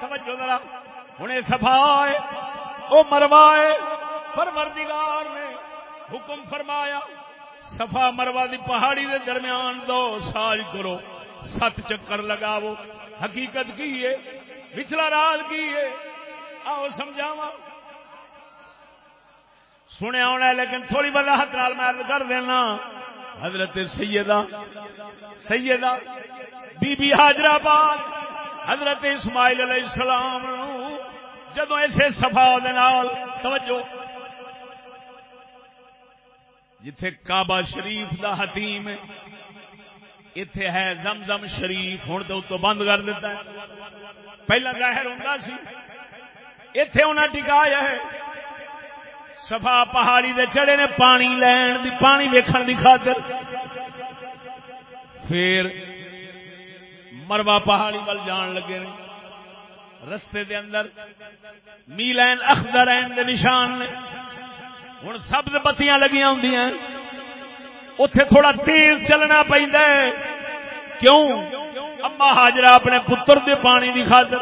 توجہ ذرا ہوں سفا ہے وہ مروا ہے، پروردگار نے حکم فرمایا سفا مروا دی پہاڑی دے درمیان دو ساج کرو ست چکر لگاو۔ حقیقت کی ہے؟ پچھلا راز کی ہے؟ آؤ سمجھاوا سنیا ہونا لیکن تھوڑی وضاحت نال میں کر دینا۔ حضرت سیدہ سیدہ بی بی حاجرہ باد حضرت اسماعیل علیہ السلام جدو اسے سفا توجہ، جتھے کعبہ شریف دا حتیم اتے ہے زمزم شریف ہوں تو تو بند کر دیتا ہے۔ پہلا ظاہر ہوں سی اتے انہیں ٹکایا ہے سفا پہاڑی دے چڑے نے پانی لین دی پانی ویکھن دی خاطر پھر مروا پہاڑی وال جان لگے نے رستے دے اندر میلین اخدر دے نشان نے ہوں سبز بتیاں لگیاں ہوں اتے تھوڑا تیز چلنا پہ کیوں اما حاجرہ اپنے پتر دے پانی دی خاطر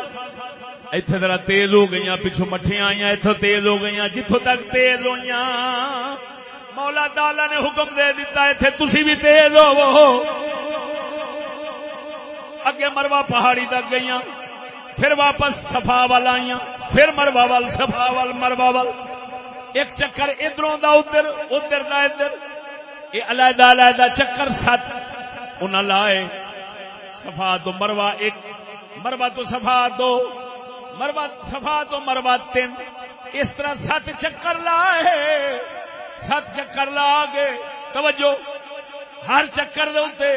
اتنے ذرا تیز ہو گئی پچھو مٹھیاں آئی اتوں تیز ہو گئی جتوں تک تیز ہوئی مولا تالا نے حکم دے دیتا اتنے تھی بھی تیز ہو اگے مروا پہاڑی تک گئی پھر واپس سفا وال آئی پھر مروا وال سفا وال مروا وال ایک چکر ادھر ادھر ادھر دا ادھر یہ علیحدہ علیحدہ چکر سات انہیں لائے سفا تو مروا ایک مروا تو سفا دو مروا سفا تو مروا تین۔ اس طرح سات چکر لائے۔ سات چکر لا گے توجہ۔ ہر چکر دے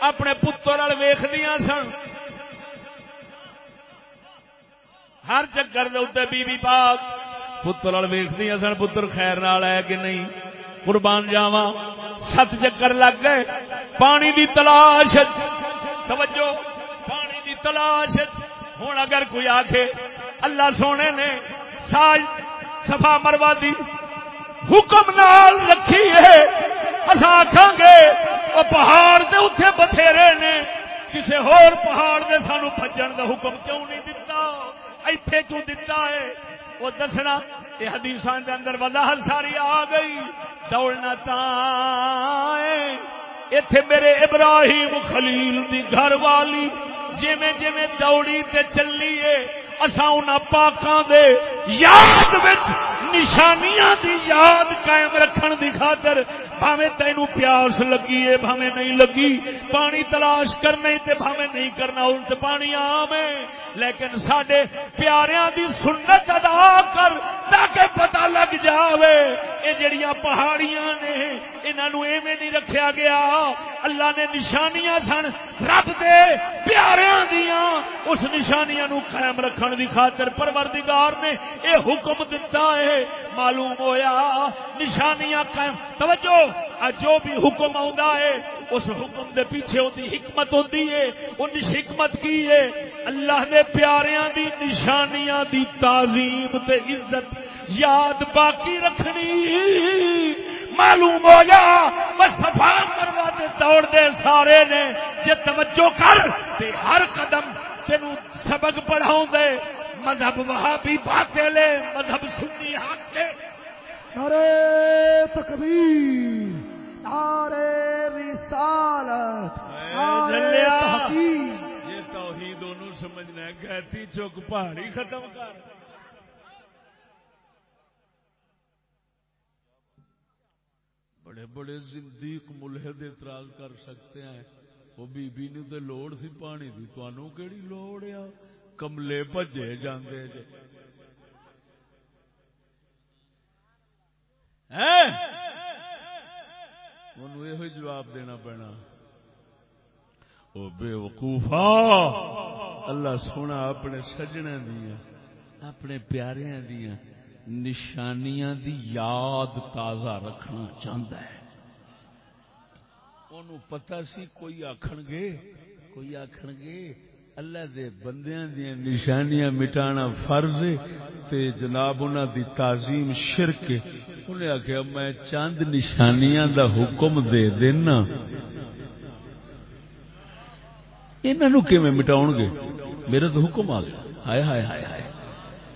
اپنے پتر ویخ دیا سن۔ ہر چکر دے بی بی پاک پتر ویخ دیا سن۔ پتر خیر نال ہے کہ نہیں؟ قربان جاوا ست چکر لگ گئے۔ پانی دی تلاش۔ توجہ۔ پانی دی تلاش۔ ہوں اگر کوئی آخے اللہ سونے نے ساج سفا مروا دی حکم نال رکھی ہے اصا آخان گے وہ پہاڑ دے اتنے بتھیرے نے کسی ہور پہاڑ دے سانو بجن کا حکم کیوں نہیں دتا؟ ایتھے کیوں دتا ہے؟ وہ دسنا یہ حدیث دے اندر وضاحت ساری آ گئی، دوڑنا تا اتے میرے ابراہیم خلیل دی گھر والی جویں جویں دوڑی تے چلیے ہے اسا پاکاں دے یاد وچ نشانیاں دی یاد قائم رکھن دی خاطر بھاوے تینو پیاس لگی ہے بھاوے نہیں لگی۔ پانی تلاش کرنے تے بھاوے نہیں کرنا، ان تے پانی عام ہے۔ لیکن ساڈے پیاریاں دی سنت ادا کر تاکہ پتہ لگ جاوے۔ اے جڑیاں پہاڑیاں نے، انہاں نو ایویں نہیں رکھیا گیا۔ اللہ نے نشانیاں سن، رب دے پیاریاں دیاں۔ اس نشانیاں نو قائم رکھن دی خاطر پروردگار نے اے حکم دتا ہے۔ معلوم ہویا، نشانیاں قائم، توجہ! جو بھی حکم آ اس حکم دے پیچھے ہوتی حکمت ہوتی ہے ان حکمت کی ہے؟ اللہ دے پیاریاں دی، نشانیاں دی تعظیم تے عزت یاد باقی رکھنی۔ معلوم ہو جا، بس سفا کروا دے، دوڑ دے سارے نے، جے توجہ کر، تے ہر قدم تینوں سبق پڑھاؤں دے۔ مذہب وہاں بھی باتے لے مذہب سنی حق کے نعرے تکبیر نعرے رسالت نعرے تحقیق۔ یہ توحید دونوں سمجھنا ہے کہتی چوک پہاڑی ختم کر۔ بڑے بڑے زندیق ملحد اعتراض کر سکتے ہیں۔ وہ بی بی نے تے لوڑ سی پانی دی تانوں کیڑی لوڑ ہے؟ کملے بھجے جاندے جے۔ یہ جواب دینا پینا۔ وہ بے وقوفا، اللہ سونا اپنے سجنے دیا اپنے پیارے دیا نشانیاں دی یاد تازہ رکھنا چاہتا ہے۔ انہوں پتا سی کوئی آخن گے، کوئی آخن گے، اللہ دے بندیاں دیا نشانیاں مٹانا فرض تے جناب انہاں دی تعظیم شرک انہیں آخیا میں چند نشانیاں دا حکم دے دینا۔ انہوں کیویں مٹاؤ گے؟ میرا تو حکم آ گیا۔ ہائے ہائے ہائے ہائے۔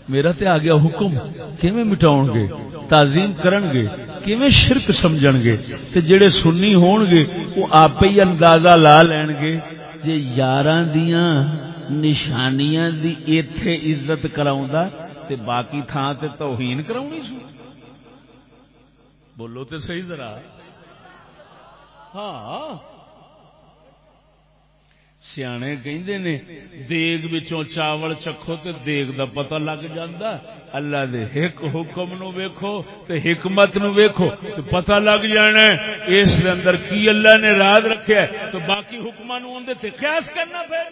میرا تے آ گیا حکم۔ کیویں مٹاؤ گے؟ تعظیم کرن گے؟ کیویں شرک سمجھن گے؟ تے جڑے سنی ہون گے، وہ آپ ہی اندازہ لا لین گے جے یاراں دیاں نشانیاں دی ایتھے عزت کراوندا تے باقی تھاں تے توہین کراونی سی بولو تے صحیح ذرا۔ ہاں۔ سیانے کہندے نے، دیگ وچوں چاول چکھو تے دیگ دا پتہ لگ جاندا۔ اللہ دے ایک حکم نو ویکھو تے حکمت نو ویکھو تے پتہ لگ جانا اس دے اندر کی اللہ نے راز رکھیا ہے؟ تو باقی حکماں نو اون دے تے قیاس کرنا پے۔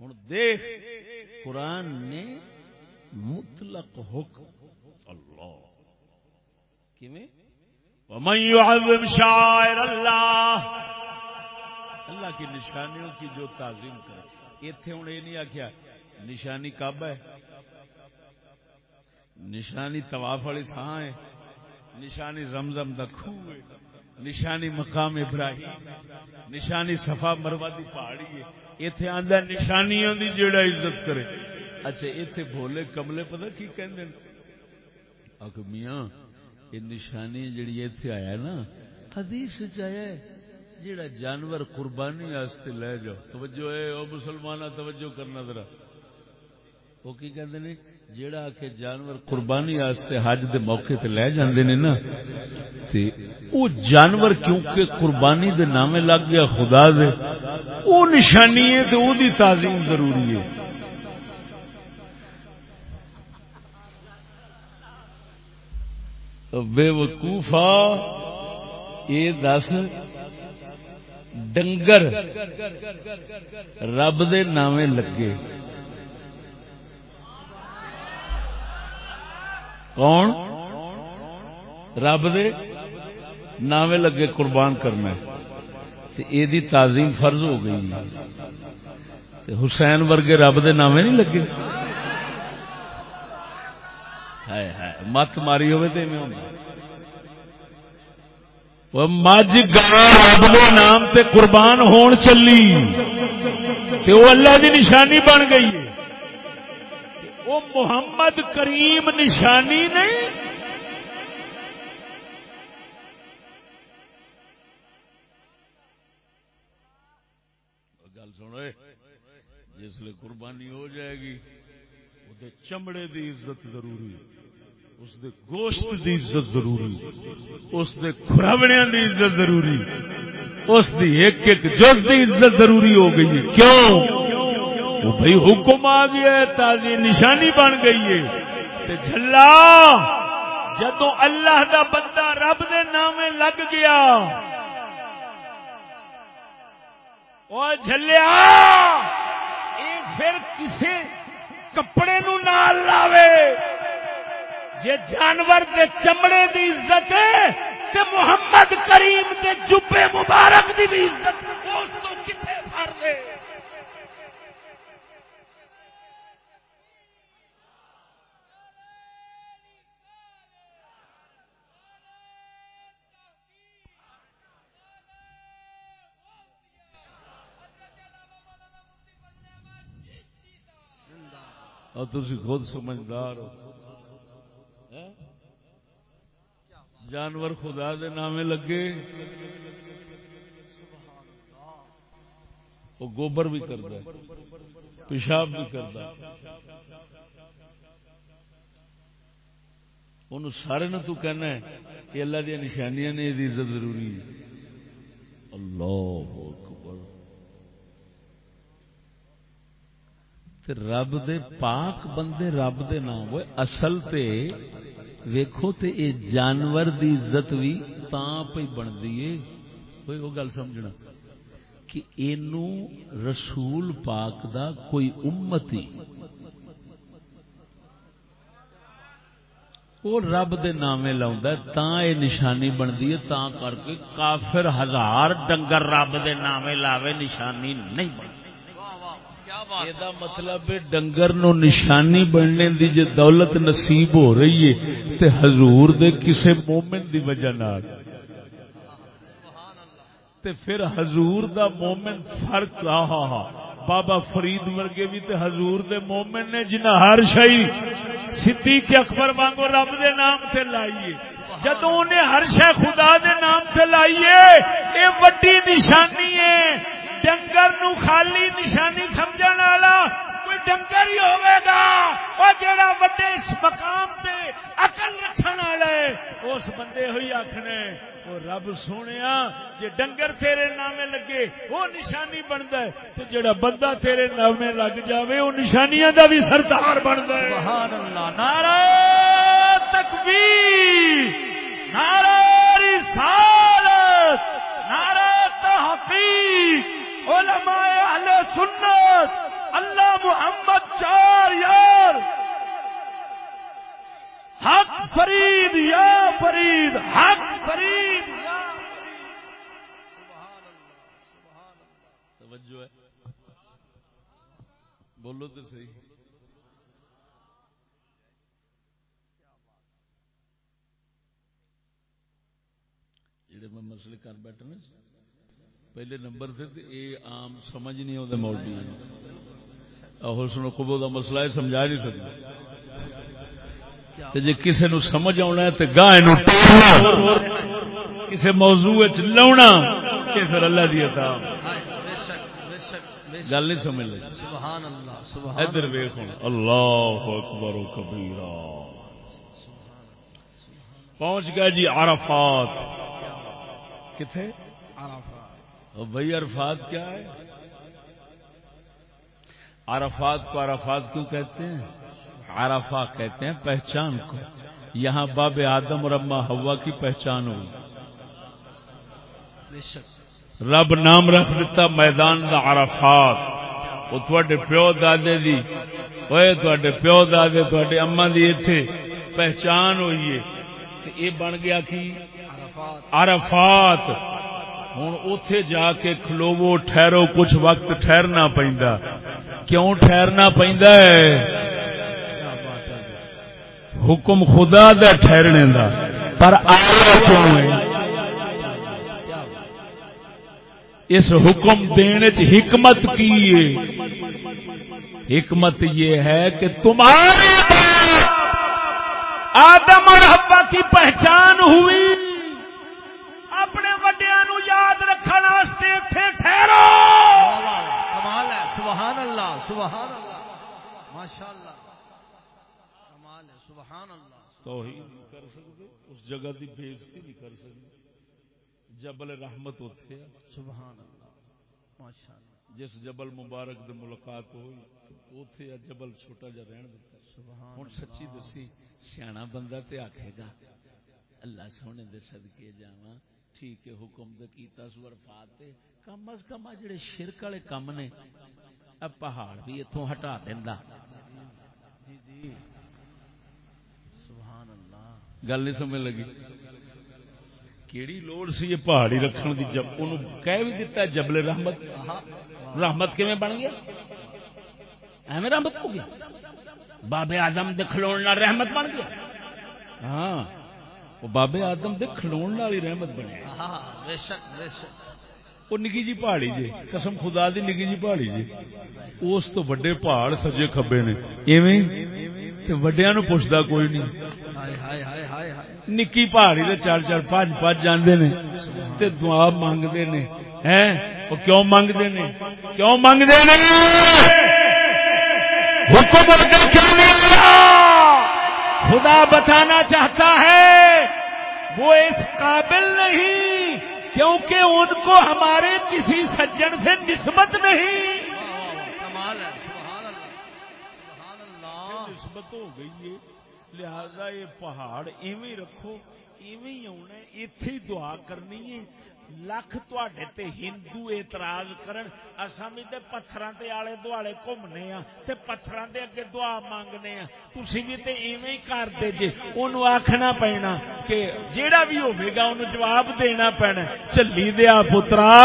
ہن دیکھ، قرآن نے مطلق حکم کیویں ومن يعظم شاعر اللہ اللہ کی نشانیوں کی جو تعظیم کرے۔ اتنے ہوں یہ نہیں آخیا نشانی کب ہے۔ نشانی طواف والی تھان ہے۔ نشانی زمزم دا خو نشانی مقام ابراہیم نشانی صفا مروا دی پہاڑی ہے۔ اتے آدھا نشانیاں دی جیڑا عزت کرے۔ اچھا اتے بولے کملے پتہ کی کہندے آخ میاں یہ نشانی جڑی اتے آیا نا، حدیث چیا جڑا جانور قربانی واسطے لے جاؤ۔ توجہ ہے، او مسلمان توجہ کرنا ذرا۔ وہ کی کہندے نے، جیڑا کہ جانور قربانی واسطے حج دے موقع تے لے جاندے نے نا، تے او جانور کیونکہ قربانی دے نامے لگ گیا خدا دے، او نشانی ہے تے او دی تعظیم ضروری ہے۔ بے وقوفا یہ دس ڈنگر رب دے نامے لگے۔ کون؟ رب دے نامے لگے قربان کرنا یہ تعظیم فرض ہو گئی۔ حسین ورگے رب دے نامے نہیں لگے۔ مت ماری ہوئے تو مجھ گا رب دے نام تے قربان ہون چلی۔ تے وہ اللہ دی نشانی بن گئی۔ وہ محمد کریم نشانی نہیں گل سنو جس قربانی ہو جائے گی، وہ چمڑے دی عزت ضروری ہے۔ اس دے گوشت دی عزت ضروری اس دے خرابڑیاں دی عزت ضروری اس دی ایک ایک جز دی عزت ضروری ہو گئی ہے۔ کیوں؟ وہ بھائی حکم آ گیا ہے، تازی نشانی بن گئی ہے۔ جلا جدو اللہ دا بندہ رب دے نام لگ گیا وہ جلیا پھر کسی کپڑے نو نال لاوے۔ جے جانور دے چمڑے دی عزت ہے تے محمد کریم دے جبے مبارک دی بھی عزت اس تو کتنے پھر دے اور تھی خود سمجھدار ہو۔ جانور خدا دے نامے لگے۔ وہ گوبر بھی کرتا ہے، پیشاب بھی کرتا ان سارے نے تو کہنا ہے کہ اللہ دیا نشانیاں نے یہ عزت ضروری ہے۔ اللہ اکبر۔ رب دے پاک بندے رب دے نام ہوئے، اصل تے ویکھو تے اے جانور دی عزت بھی تاں پہ بندی ہے۔ کوئی وہ گل سمجھنا۔ کہ اینو رسول پاک دا کوئی امتی وہ رب دے نامے لاؤندا ہے، تاں اے نشانی بندی ہے، تاں کر کے کافر ہزار ڈنگر رب دے نامے لاوے نشانی نہیں بندی یہ مطلب ڈنگر نو نشانی بننے دی جے دولت نصیب ہو رہی ہے تے حضور دے کسے مومن دی وجہ نال۔ تے پھر حضور دا مومن فرق آہا ہا بابا فرید ورگے بھی تے حضور دے مومن نے جنہ ہر شئی صدیق اکبر وانگو رب دے نام تے لائیے جدو انہیں ہر شے خدا دے نام تے لائیے اے وڈی نشانی ہے۔ ڈنگر نو خالی نشانی سمجھنے والا کوئی ڈنگر ہی ہوے گا وہ جڑا وڈے اس مقام تے عقل رکھن والا ہے اس بندے ہوئی آکھنے وہ رب سونے جے ڈنگر تیرے نامے لگے وہ نشانی بنتا ہے تو جڑا بندہ تیرے نامے لگ جاوے وہ نشانیاں دا بھی سردار بنتا ہے سبحان اللہ نعرہ تکبیر نعرہ رسالت نعرہ تحقیق علماء اہل سنت، اللہ محمد چار یار۔ حق فرید یا فرید، حق فرید۔ یا توجہ ہے۔ بولو تو صحیح۔ جڑے میں مسئلے کر بیٹھے نا پہلے نمبر سے تے اے عام سمجھ نہیں آتے مولوی حسن و قبو دا مسئلہ ہے سمجھا نہیں سکتا۔ تے جے کسے نو سمجھ آنا ہے تے گاہ نو ٹورنا کسے موضوع وچ لاونا کہ پھر اللہ دی عطا۔ گل نہیں سمجھ لگی۔ سبحان اللہ سبحان ادھر ویکھ ہن اللہ اکبر و کبیرہ۔ پہنچ گئے جی عرفات۔ کتنے عرفات۔ بھائی عرفات کیا ہے؟ عرفات کو عرفات کیوں کہتے ہیں؟ عرفہ کہتے ہیں پہچان کو۔ یہاں باب آدم اور اما ہوا کی پہچان ہوئی۔ رب نام رکھ دیتا میدان دا عرفات۔ وہ تھوڑے پیو دادے دی۔ اوے تھوڑے پیو دادے تھوڑے اما دی ایتھے پہچان ہوئی ہے۔ تے یہ بن گیا کی؟ عرفات۔ عرفات۔ ہوں اتے جا کے کھلوو ٹھہرو، کچھ وقت ٹھہرنا پہندا کیوں ٹھہرنا پہندا ہے؟ حکم خدا دا ٹھہرنے دا۔ پر آیا کیوں ہے؟ اس حکم دینے چ حکمت کی ہے؟ حکمت یہ ہے کہ تمہارے آدم اور حوا کی پہچان ہوئی۔ اپنے یاد رکھنے واسطے اتنے ٹھہرو! کمال ہے سبحان اللہ سبحان اللہ۔ ماشاء اللہ کمال ہے سبحان اللہ توہین نہیں کر سکتے اس جگہ دی بےزتی نہیں کر سکتے۔ جبل رحمت اتنے سبحان اللہ ماشاء اللہ جس جبل مبارک دے ملاقات ہوئی اوتھے جبل چھوٹا جا رہن دتا سبحان ہن سچی دسی سیاںا بندہ تے آکھے گا اللہ سونے دے صدقے جاواں۔ ٹھیک ہے حکم دے کیتا سور فات کم از کم جڑے شرک والے کم نے ا پہاڑ بھی ایتھوں ہٹا دیندا۔ جی جی۔ سبحان اللہ گل نہیں سمجھ لگی۔ کیڑی لوڑ سی یہ پہاڑی رکھن دی جب اونوں کہہ بھی دتا ہے جبل رحمت۔ رحمت کیویں بن گیا؟ ایویں رحمت ہو گیا؟ دے کھلون نال رحمت بن گیا۔ ہاں۔ وہ بابے آدم دے کھلون نال ہی رحمت بنیا آہا بے شک بے شک۔ وہ نکی جی پہاڑی جی قسم خدا دی نکی جی پہاڑی جی۔ اس تو بڑے پہاڑ سجے کھبے نے۔ ایویں؟ تے وڈیاں نو پوچھدا کوئی نہیں۔ ہائے ہائے ہائے ہائے ہائے۔ نکی پہاڑی دے چار چار پانچ پانچ جاندے نے۔ تے دعا مانگدے نے۔ ہیں؟ وہ کیوں مانگدے نے؟ کیوں مانگدے نے؟ حکم نہیں ملا خدا بتانا چاہتا ہے وہ اس قابل نہیں کیونکہ ان کو ہمارے کسی سجن سے نسبت نہیں۔ کمال ہے سبحان اللہ سبحان اللہ۔ نسبت ہو گئی ہے لہذا یہ پہاڑ ایویں رکھو ایویں ہی آنا اتے ہی دعا کرنی ہے۔ لکھ تے ہندو اعتراض کرن۔ اساں بھی تے پتھراں تے آلے دوالے گھومنے آ تے پتھراں دے اگے دعا مانگنے آ تسی بھی تے ایویں ہی کردے جے۔ اونوں آکھنا پینا کہ جیڑا بھی ہوے گا اونوں جواب دینا پینا۔ چلی دیا پترا۔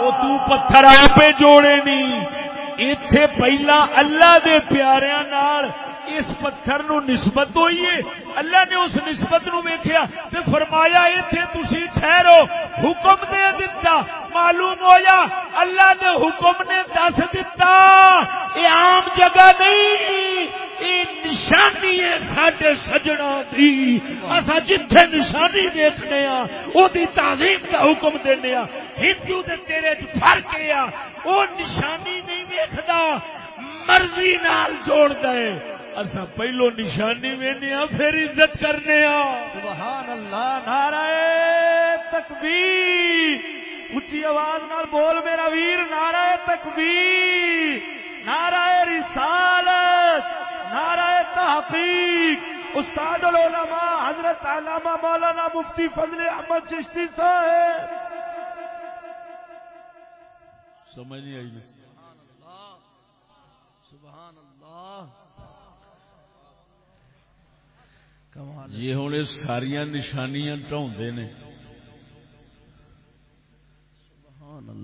او تو پتھر آپے جوڑے نہیں ایتھے پہلا اللہ دے پیاریاں نال اس پتھر نو نسبت ہوئی ہے۔ اللہ نے اس نسبت نو ویکھیا تے فرمایا ایتھے تسی ٹھہرو۔ حکم دے دتا، معلوم ہویا۔ اللہ نے حکم نے دس دتا یہ عام جگہ نہیں یہ نشانی ہے ساڈے سجنا دی۔ اسا جتھے نشانی دیکھنے آ او دی تعظیم دا حکم دینے آ ہندو دے تیرے چ فرق ہے او نشانی نہیں ویکھدا، مرضی نال جوڑ دے۔ اصا پہلو نشانی وینے پھر عزت کرنے سبحان اللہ نعرہ تکبیر۔ اچھی آواز نال بول میرا ویر نعرہ تکبیر۔ نعرہ رسالت نعرہ تحقیق۔ استاد العلماء حضرت علامہ مولانا مفتی فضل احمد چشتی صاحب۔ سمجھ نہیں آئی سبحان اللہ سبحان اللہ کمال جی ہوں یہ ساریا نشانیاں ٹھاؤندے نے۔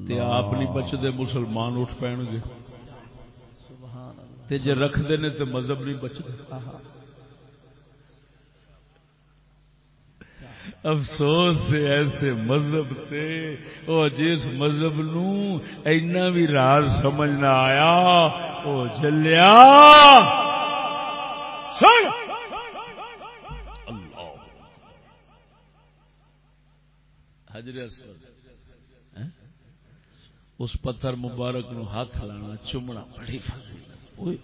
تے آپ نہیں بچتے مسلمان اٹھ پین گے۔ تے جے رکھتے نے تے مذہب نہیں بچتے افسوس سے ایسے مذہب سے وہ جس مذہب نو اینا بھی راز سمجھ نہ آیا وہ چلیا سن! حجر اسود ہاں؟ اس پتھر مبارک نو ہاتھ لانا چومنا بڑی فضل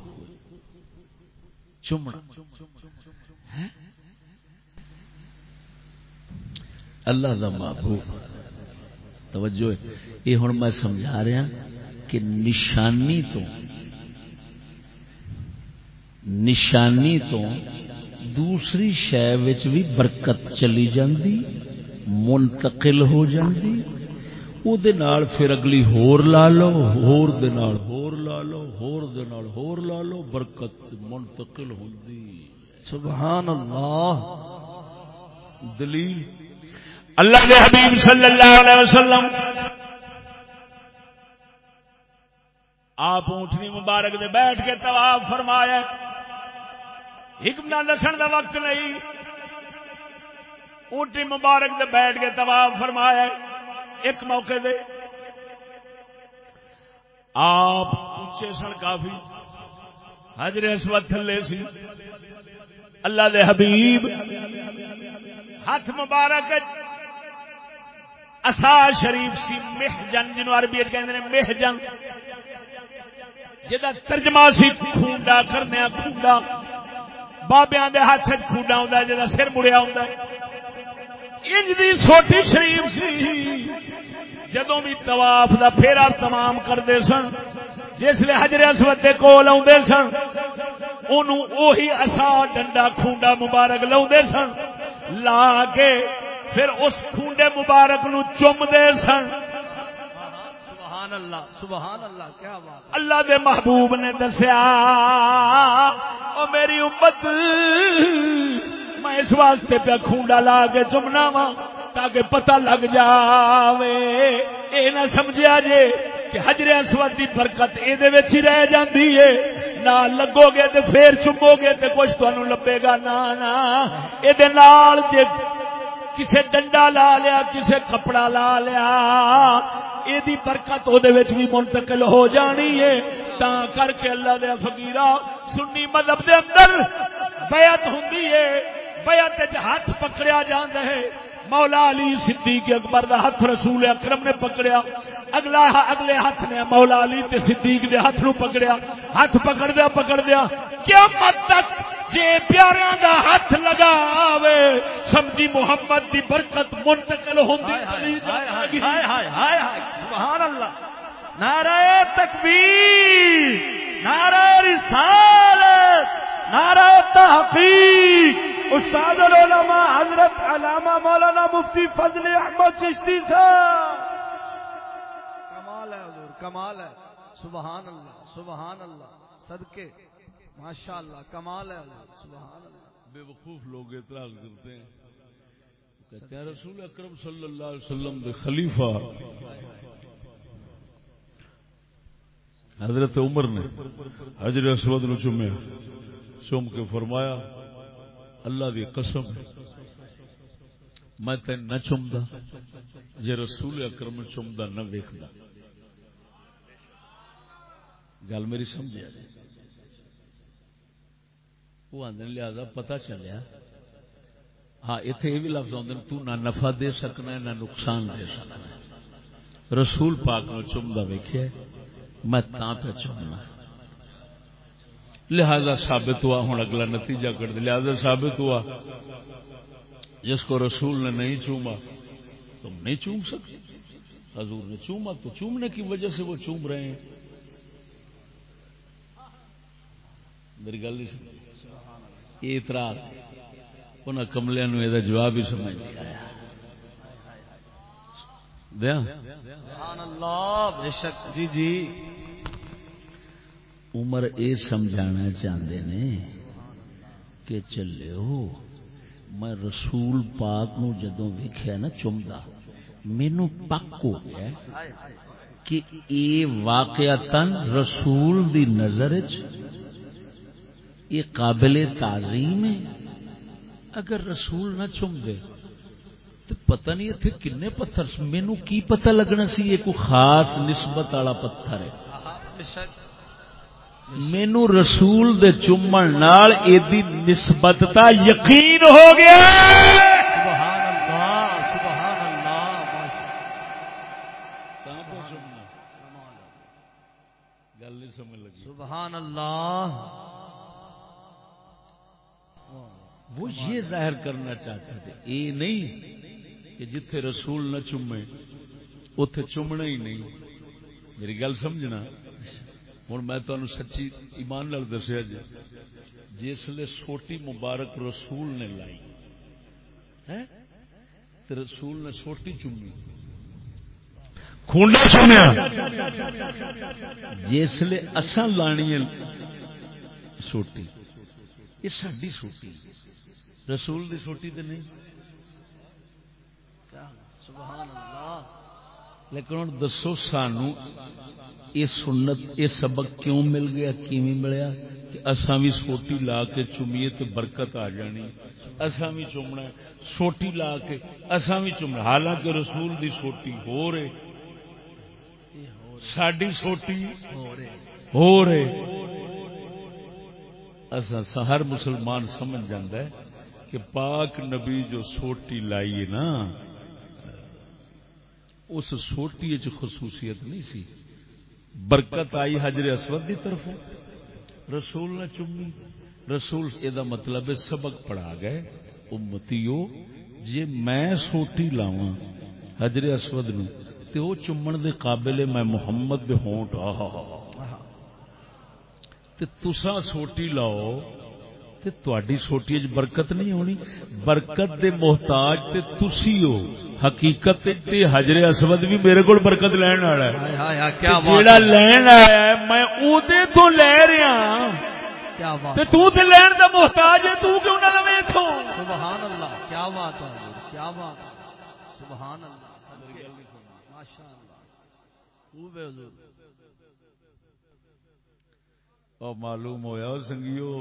چومنا ہاں؟ اللہ دا محبوب توجہ۔ یہ ہوں میں سمجھا رہا کہ نشانی تو نشانی تو دوسری شہ بھی برکت چلی جاندی۔ منتقل ہو جاندی او دے نال پھر اگلی ہور لا لو ہور دے نال ہور لا لو ہور دے نال ہور لا لو برکت منتقل ہوندی۔ سبحان اللہ دلیل۔ اللہ کے حبیب صلی اللہ علیہ وسلم آپ اونٹنی مبارک دے بیٹھ کے طواف فرمایا۔ حکمنا دسن دا وقت نہیں۔ اونٹی مبارک دے بیٹھ کے طواف فرمایا ایک موقع دے۔ آپ اونچے سن کافی۔ حجر اسود تھلے سی۔ اللہ دے حبیب۔ ہاتھ مبارک۔ اصا شریف سی محجن جنو عربی کہتے ہیں محجن۔ جہاں ترجمہ سی خونڈا کرنے خونڈا بابیا دے ہاتھ خونڈا ہوں جا سر مڑیا ہوں انج دی سوٹی شریف سی। جدو بھی طواف دا پھیرا تمام کرتے سن جسے حجر اسود کے کول آدھے سن اوہی اصا ڈنڈا خونڈا مبارک لا سن۔ لا کے پھر اس کھونڈے مبارک نو چم دے سن۔ سبحان اللہ سبحان اللہ کیا بات۔ اللہ دے محبوب نے دسیا او میری امت میں اس واسطے پہ کھونڈا لا کے چمنا وا تاکہ پتہ لگ جاوے۔ اے نہ سمجھیا جے کہ حجر اسود دی برکت اے دے وچ ہی رہ جاندی ہے نہ لگو گے تے پھر چمو گے تے کچھ تانوں لبے گا۔ نا نا اے دے نال جے کسے ڈنڈا لا لیا، کسے کپڑا لا لیا یہ برکت وہ بھی منتقل ہو جانی ہے تا کر کے اللہ دیا فکیر سنی مذہب دے اندر بیعت ہوں بیعت ہاتھ پکڑیا جان ہے۔ مولا علی صدیق اکبر دا ہاتھ رسول اکرم نے پکڑیا۔ اگلا اگلے ہاتھ نے مولا علی تے صدیق دے ہاتھ نو پکڑیا۔ ہاتھ پکڑ دیا پکڑ دیا کیا مت تک جے پیاریاں دا ہاتھ لگا آوے سمجھی محمد دی برکت منتقل ہوندی چلی جائے ہائے ہائے ہائے ہائے سبحان اللہ۔ نعرہ تکبیر نعرہ رسالت نعرہ تحقیق۔ استاد العلماء حضرت علامہ مولانا مفتی فضل احمد چشتی تھا کمال ہے حضور کمال ہے۔ سبحان اللہ سبحان اللہ۔ صدقے ماشاء اللہ کمال ہے حضور سبحان اللہ۔ بے وقوف لوگ اعتراض کرتے ہیں۔ کہتے ہیں رسول اکرم صلی اللہ علیہ وسلم دے خلیفہ۔ حضرت عمر نے حضر اسود نو چومیا۔ چوم کے فرمایا، اللہ دی قسم، میں تین نہ چومدا، جے رسول اکرم چومدا نہ ویکھدا۔ گل میری سمجھا جی وہ آدھے لہذا پتا چلیا۔ ہاں اتنے یہ بھی لفظ آدھے تو نہ نفع دے سکنا ہے، نہ نقصان دے سکنا رسول پاک نو چومدا ویکھیا میں تا پہ چومنا لہذا ثابت ہوا، ہوں اگلا نتیجہ کر دیا لہذا ثابت ہوا، جس کو رسول نے نہیں چوما تم نہیں چوم سکتے۔ حضور نے چوما، تو چومنے کی وجہ سے وہ چوم رہے ہیں۔ میری گل نہیں یہ اعتراض انہیں کملیا نو یہ جواب ہی سمجھ نہیں آیا۔ دیا؟ اللہ، بے شک۔ جی جی۔ عمر اے سمجھانا چاہتے نے کہ چلو میں رسول پاک نو جدو ویخیا نا چمدا مینو پک ہو گیا کہ اے واقعتا رسول دی نظر یہ قابل تعظیم ہے۔ اگر رسول نہ چم دے تے پتہ نہیں اتنے کنے پتھر س- مینوں کی پتہ لگنا سی، یہ کوئی خاص نسبت والا پتھر ہے۔ مینو رسول دے چومن نال ایدی نسبت تا یقین ہو گیا۔ سبحان اللہ سبحان اللہ ماشاء گل نہیں سمجھ لگی سبحان اللہ۔ وہ یہ ظاہر کرنا چاہتے تھے اے نہیں کہ جتھے رسول نہ چومے اتے چومنا ہی نہیں۔ میری گل سمجھنا۔ ہوں میں تمہیں سچی ایمان نال دسیا جی جسے سوٹی مبارک رسول نے لائی۔ ہے رسول نے سوٹی چومی خونڈا چومیا جسے اصا لانی سوٹی۔ یہ ساری سوٹی۔ رسول دی سوٹی تے نہیں۔ سبحان اللہ۔ لیکن ہوں دسو سانو یہ سنت، یہ سبق کیوں مل گیا؟ کیویں ملیا؟ کہ اساں بھی سوٹی لا کے چومیے تے برکت آ جانی۔ اساں بھی چومنا سوٹی لا کے اساں بھی چومنا حالانکہ رسول دی سوٹی ہو رہے۔ ساڈی سوٹی ہو رہے۔ ہو اساں ہر مسلمان سمجھ جاندا ہے کہ پاک نبی جو سوٹی لائی نا اس سوٹی چ خصوصیت نہیں سی۔ برکت آئی حجر اسود دی طرف۔ رسول نے چمی رسول یہ مطلب سبق پڑھا گئے۔ امتیو جی میں سوٹی لاواں حجر اسود نو، تے وہ چومن دے قابل میں محمد دے ہونٹ۔ آہا۔ تے تساں سوٹی لاؤ۔ تے تواڈی سوٹی وچ برکت نہیں ہونی۔ برکت دے محتاج تے تسی ہو۔ حقیقت تے حجر اسود بھی میرے کول برکت لین والا ہے۔ ہائے ہائے ہائے، کیا تے بات جیڑا لین آیا ہے میں اودے تو لے رہا ہاں۔ کیا بات تے تو تے لین دا محتاج ہے تو کیوں نہ لوے اتھوں؟ سبحان اللہ کیا بات ہے۔ کیا بات سبحان اللہ ماشاء اللہ خوب ہے معلوم ہویا سنگیو۔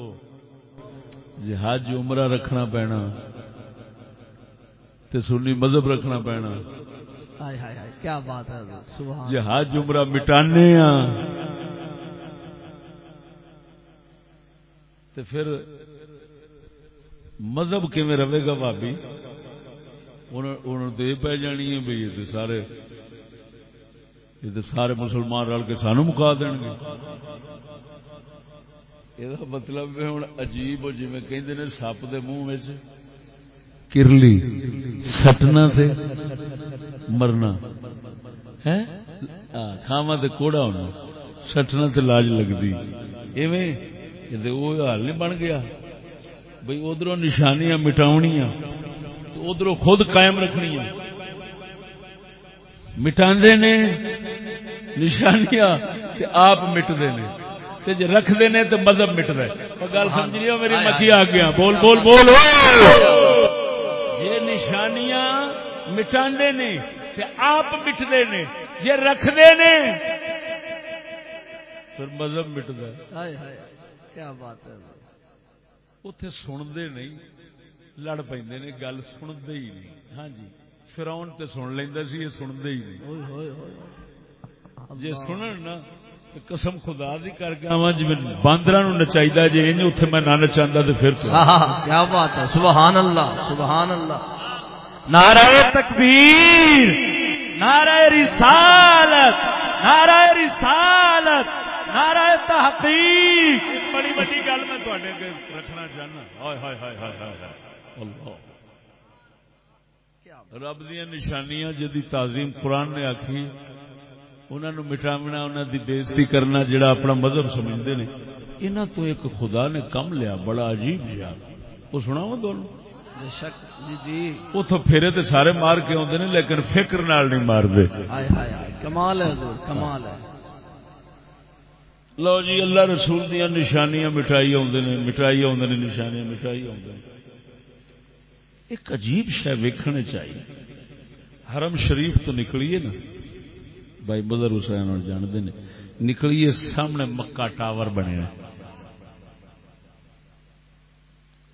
جی حج عمرہ رکھنا پینا تے سنی مذہب رکھنا پینا۔ کیا بات ہے سبحان جی حج عمرہ مٹانے ہاں۔ تے پھر مذہب کیویں رہے گا بھابی انہوں تو یہ پی جانی ہے بھئی یہ سارے یہ سارے مسلمان رل کے سانو مکا دین گے یہ مطلب ہوں عجیب جی کہ سپ دے منہ کرلی سٹنا سے مرنا ہے کھاوا تے کوڑا ہونا سٹنا تے لاج ایویں تے وہ حال نہیں بن گیا بھئی ادھروں نشانیاں مٹاونیاں ادھر خود قائم رکھنی مٹاندے نے نشانیاں تے آپ مٹدے نے تے جے رکھدے نے تے مذہب مٹدا ہے۔ پر گل سمجھ ہو میری مکھی آ گیا بول بول بول۔ جے نشانیاں مٹاندے نے تے آپ مٹدے نے جے نے پھر مذہب مٹدا ہے۔ ہائے ہائے کیا بات ہے۔ اتے سنتے نہیں لڑ پہ گل سنتے ہی نہیں۔ ہاں جی فراؤن تے سن لینا سی یہ سنتے ہی نہیں۔ اوئے ہوئے ہوئے جی سنن نا تے قسم خدا دی کر کے آواں جی باندرا نو نچائی جی انج اتنے میں نہ نچا تو پھر ہاں، کیا بات ہے؟ سبحان اللہ سبحان اللہ۔ نعرہ تکبیر نعرہ رسالت نعرہ رسالت نعرہ تحقیق۔ بڑی بڑی گل میں تواڈے اگے رکھنا چاہنا۔ ہائے ہائے ہائے ہائے اللہ۔ کیا رب دیا نشانیاں جدی تعظیم قرآن نے آخی انہوں نے مٹاونا انہوں دی بےزتی کرنا جڑا اپنا مذہب سمجھتے ہیں انہوں تو ایک خدا نے کم لیا بڑا عجیب لیا وہ سنا وا دونوں؟ شک جی جی۔ اتو پھیرے تے سارے مار کے آتے ہیں لیکن فکر نال نہیں مار دے کمال ہے حضور کمال ہے۔ لو جی اللہ رسول دیا نشانیاں مٹائی آدھے نے مٹائی آدھے نے نشانیاں مٹائی آدھے ایک عجیب شہ ویکھنے چاہیے۔ حرم شریف تو نکلیے نا۔ بھائی بدر حسین اور جانتے نے۔ نکلیے سامنے مکہ ٹاور بنے۔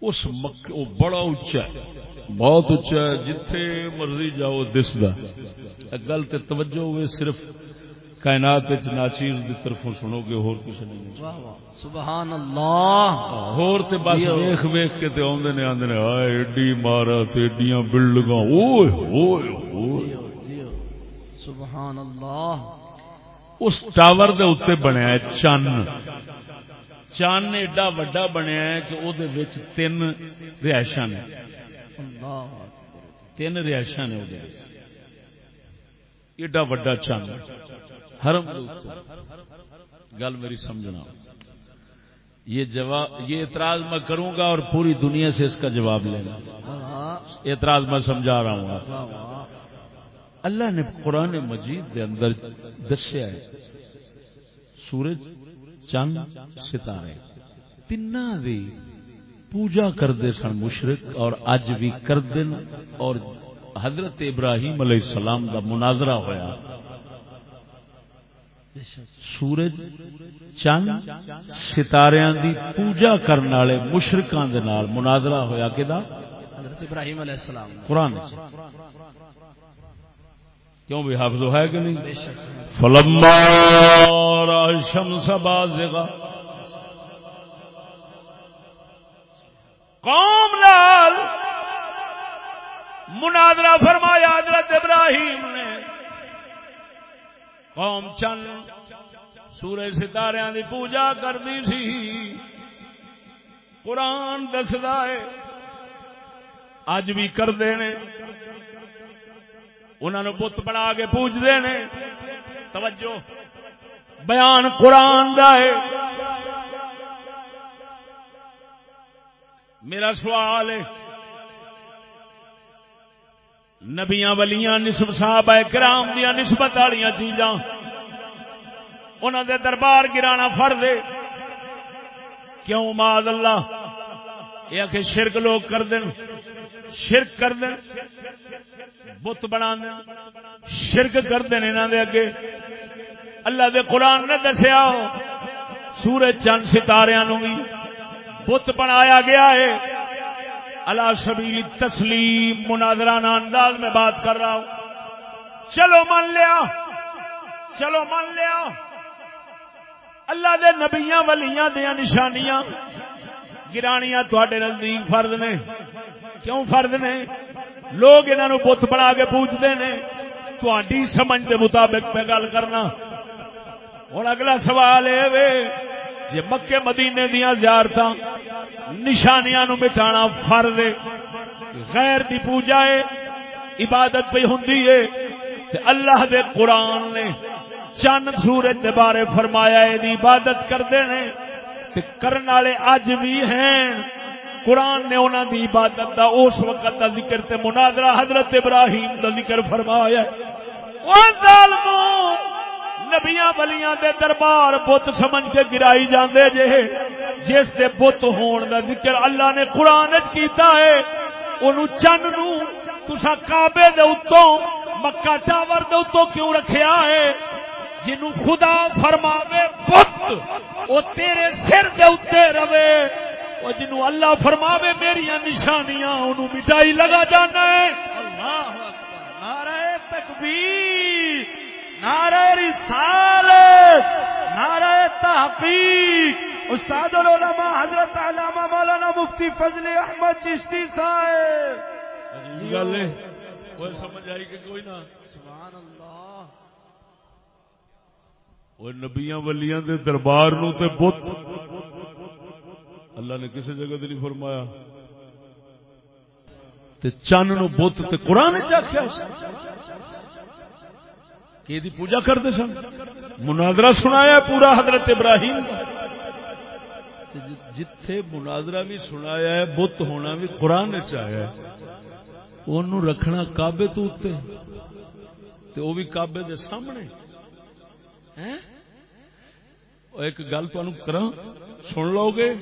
اس مکے وہ بڑا اچا ہے۔ بہت اچا ہے۔ جتھے مرضی جاؤ دسدا گل تے توجہ ہوئے صرف کائنات وچ ناچیز دی طرفوں سنو گے اور کسی نہیں۔ واہ واہ سبحان اللہ۔ ہور تے بس۔ ویکھ ویکھ کے تے اوندے نے آندے نے ہائے ایڈی عمارت ایڈیاں بلڈنگاں۔ اوئے جیو جیو سبحان اللہ۔ اس ٹاور دے اوتے بنیا ہے چن۔ چن ایڈا وڈا بنیا ہے کہ وچ تین رہائشاں نے۔ تین رہائشاں نے وچ۔ ایڈا وڈا چن۔ حرم گل میری سمجھنا۔ یہ جواب یہ اعتراض میں کروں گا اور پوری دنیا سے اس کا جواب لینا۔ اعتراض میں سمجھا رہا ہوں۔ اللہ نے قرآن مجید دے اندر دسیا ہے سورج چند ستارے۔ تین دی پوجا کرتے سن مشرق اور اج بھی کردن اور حضرت ابراہیم علیہ السلام دا مناظرہ ہویا۔ سورج چند ستاریاں دی پوجا کرنے والے مشرکاں دے نال مناظرہ ہویا کدا حضرت ابراہیم علیہ السلام قرآن کیوں بھی حافظ ہے کہ نہیں؟ فلما رأى الشمس بازغة قوم لال مناظرہ فرمایا حضرت ابراہیم نے. قوم چن سورج ستارے دی پوجا کرنی سی. قرآن دسدا ہے. اج بھی کرتے نے. انہوں نے بت بنا کے پوجتے نے۔ توجہ۔ بیان قرآن دا ہے۔ میرا سوال ہے۔ نبیاں ولیاں نسب صاحب کرام دیا نسبت والی چیزاں۔ انہوں دے دربار گرانا فرد ہے۔ کیوں ماد اللہ؟ یہ کہ شرک لوگ کر دین۔ شرک کر دین۔ بت بنا شرک کر دین انہوں دے اگے۔ اللہ دے قرآن نے دسیا سورج چند ستاریاں نو بھی بت بنایا گیا ہے۔ اللہ سبیل تسلیم، مناظرانہ انداز میں بات کر رہا ہوں۔ چلو مان لیا، چلو مان لیا۔ اللہ دے نبیاں ولیاں دیا نشانیاں، گرانیاں تھوڑے نزدیک فرد نے۔ کیوں فرد نے؟ لوگ انہوں نے بت بنا کے پوچھتے نے تھی سمجھ کے مطابق میں گل کرنا۔ ہوں اگلا سوال یہ جی مکے مدینے دیا زیارت نشانیاں نو مٹانا فرد ہے غیر دی پوجا ہے عبادت پہ ہوں اللہ دے قرآن نے چند سورج بارے فرمایا ہے دی عبادت کرتے ہیں تے والے اج بھی ہیں۔ قرآن نے انہوں دی عبادت دا اس وقت دا ذکر تے مناظرہ حضرت ابراہیم دا ذکر فرمایا نبیاں ولیاں دے دربار بت سمجھ کے گرائی جاندے جے، جس دے بت ہون دا ذکر اللہ نے قرآن کیتا ہے۔ اونوں چن نو تسا کعبے دے اتوں مکہ ٹاور دے اتوں کیوں رکھیا ہے؟ جنوں خدا فرماوے، بت، او تیرے سر دے اوتے رہے۔ او جنوں اللہ فرماوے میری نشانیاں اونوں مٹائی لگا جانا ہے۔ اللہ نعرہ تکبیر نعرہ رسالت نعرہ تحقیق۔ استاد العلماء حضرت علامہ مولانا مفتی فضل احمد چشتی صاحب۔ گل ہے۔ کوئی سمجھ آئی کہ کوئی نہ؟ سبحان اللہ وہ نبیاں ولیاں دے دربار نو تے بت۔ اللہ نے کسی جگہ تے نہیں فرمایا۔ تے چن نو بت تے قرآن چ کہ دی پوجا کرتے سن۔ مناظرہ سنایا پورا حضرت ابراہیم جتھے مناظرہ بھی سنایا ہے، بت ہونا بھی قرآن چ انہوں رکھنا کعبے تو اتنے تے وہ بھی کعبے دے سامنے۔ ہیں؟ ایک گل تمہیں کراں۔ سن لو گے؟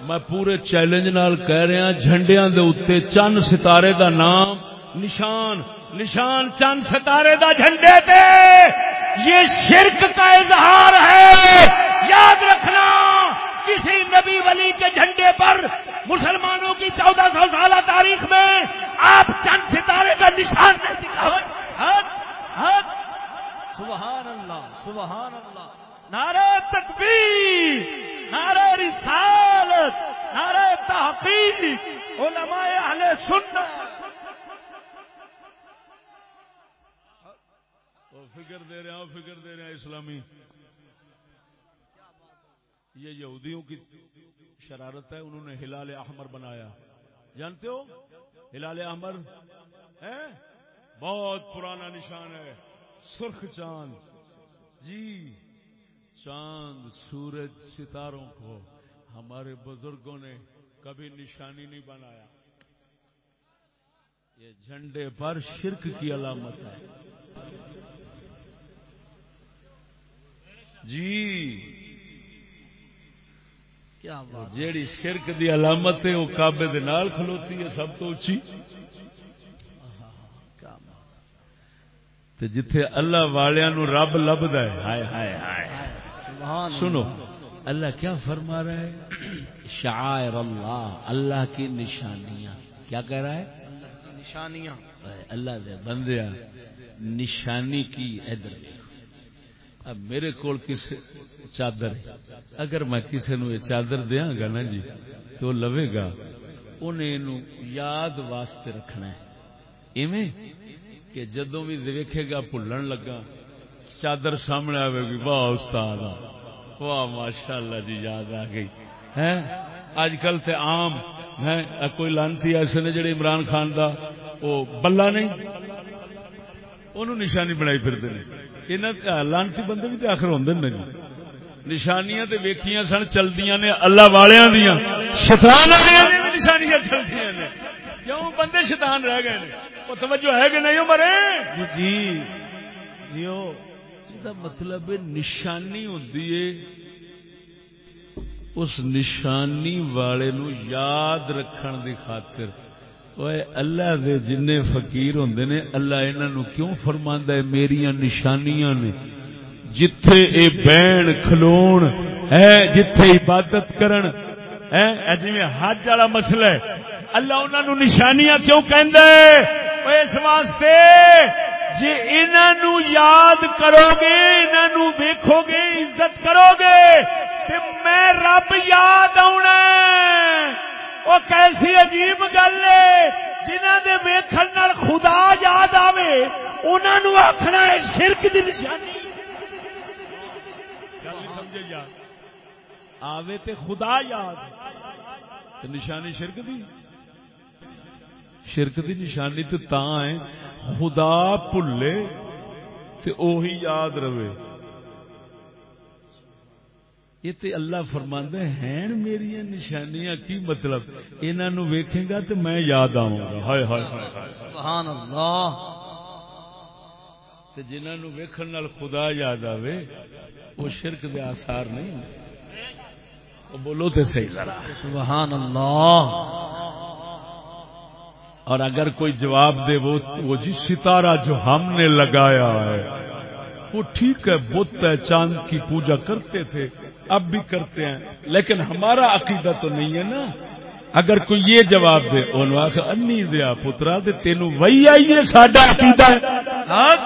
میں پورے چیلنج نال کہہ رہا جھنڈیاں دے اتنے چند ستارے دا نام، نشان نشان چند ستارے دا جھنڈے تے۔ یہ شرک کا اظہار ہے۔ یاد رکھنا، کسی نبی ولی کے جھنڈے پر مسلمانوں کی چودہ سو سالہ تاریخ میں آپ چند ستارے کا نشان نہیں دکھا ہاں، ہاں۔ سبحان اللہ سبحان اللہ۔ نعرہ تکبیر، نعرہ رسالت، نعرہ تحقیق، علماء اہل سنت۔ فکر دے رہے ہیں فکر دے رہے ہیں اسلامی۔ یہ یہودیوں کی شرارت ہے، انہوں نے ہلال احمر بنایا۔ جانتے ہو؟ ہلال احمر؟ ہے بہت پرانا نشان ہے، سرخ چاند۔ جی۔ چاند سورج ستاروں کو ہمارے بزرگوں نے کبھی نشانی نہیں بنایا۔ یہ جھنڈے پر شرک کی علامت ہے۔ جی۔ کیا جیڑی شرک دی علامت ہے وہ کعبے دے نال کھلوتی ہے سب تو اچھی تے جتھے اللہ والیاں نو رب لبدا ہے۔ ہائے ہائے۔ ہائے۔ سنو اللہ کیا فرما رہا ہے؟ شعائر اللہ اللہ کی نشانیاں۔ کیا کہہ رہا ہے؟ نشانیاں۔ اللہ دے بندیا نشانی کی ادھر اب میرے کول کسی چادر ہے؟ اگر میں کسی نو یہ چادر دیاں گا نا جی تو لوے گا۔ انہیں یاد واسطے رکھنا ہے۔ ایویں کہ جدوں بھی ویکھے گا بھلن لگا۔ چادر سامنے آئے گی، واہ استاد، واہ ماشاء اللہ جی یاد آ گئی۔ ہے اج کل تے عام ہے کوئی لانتی ایسے نے جڑے عمران خان دا وہ بلا نہیں۔ انہوں نشانی بنائی پھرتے ہیں۔ یہاں لانتی بندے بھی تے آخر ہوندے نے جی۔ نشانیاں تے ویکھیاں سن، چلدیاں نے اللہ والیاں دیاں۔ شیطان والیاں دی بھی نشانیاں چلدیاں نے۔ کیوں؟ بندے شیطان رہ گئے نے۔ وہ توجہ ہے کہ نہیں مرے جی جی۔ جیو جدا مطلب نشانی ہوندی ہے۔ اس نشانی والے نو یاد رکھن دی خاطر۔ اوے اللہ دے جن فقیر ہوندے نے، اللہ انہاں نو کیوں فرماندا ہے میریاں نشانیاں نے؟ جتھے اے بین کھلون ہے جتھے عبادت کرن ہے جویں حج والا مسئلہ ہے۔ اللہ انہاں نو نشانیاں کیوں کہندا ہے؟ اوے اس واسطے جی انہاں نو یاد کرو گے انہاں نو ویکھو گے عزت کرو گے تے میں رب یاد آنا وہ کیسی عجیب گل ہے جنہ دے ویکھن خدا یاد آوے انہاں نو آکھنا ہے شرک دی نشانی۔ سمجھے یار، آوے تے خدا یاد نشانی شرک دی؟ شرک دی نشانی تے تاں ہے۔ خدا بھلے تے اوہی یاد رہے۔ یہ تے اللہ فرماندے ہیں میری نشانیاں کی مطلب؟ انہاں نو ویکھے گا تے میں یاد آؤں گا۔ ہائے ہائے ہائے سبحان اللہ۔ تے جنہاں نو ویکھن نال خدا یاد آوے وہ شرک دے آثار نہیں وہ بولو تے صحیح ذرا۔ سبحان اللہ۔ اور اگر کوئی جواب دے وہ وہ جی ستارہ جو ہم نے لگایا ہے، وہ ٹھیک ہے، بت ہے، چاند کی پوجا کرتے تھے، اب بھی کرتے ہیں۔ لیکن ہمارا عقیدہ تو نہیں ہے نا۔ اگر کوئی یہ جواب دے انہوں آخ انی دیا پترا دے تینوں وہی آئیے ساڈا عقیدہ ہے۔ ہاں؟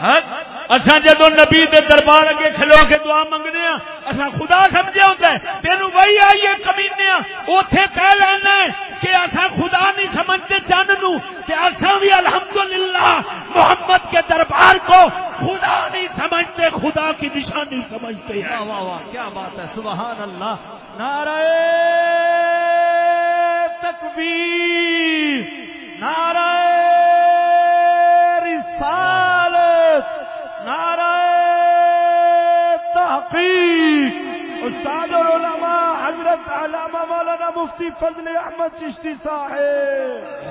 ہاں؟ اساں جدو نبی دے دربار اگے کھلو کے دعا منگنے ہاں اساں خدا سمجھے ہوندا ہے تینوں وہی آئیے کمینے ہاں اوتھے کہہ لینا ہے کہ اساں خدا نہیں سمجھتے چند نو تے اساں بھی الحمدللہ محمد کے دربار کو خدا نہیں سمجھتے، خدا کی نشانی سمجھتے ہیں۔ واہ واہ واہ، کیا بات ہے سبحان اللہ نعرہ تکبیر، نعرہ نعرہ تحقیق استاد العلماء حضرت علامہ مولانا مفتی فضل احمد چشتی صاحب۔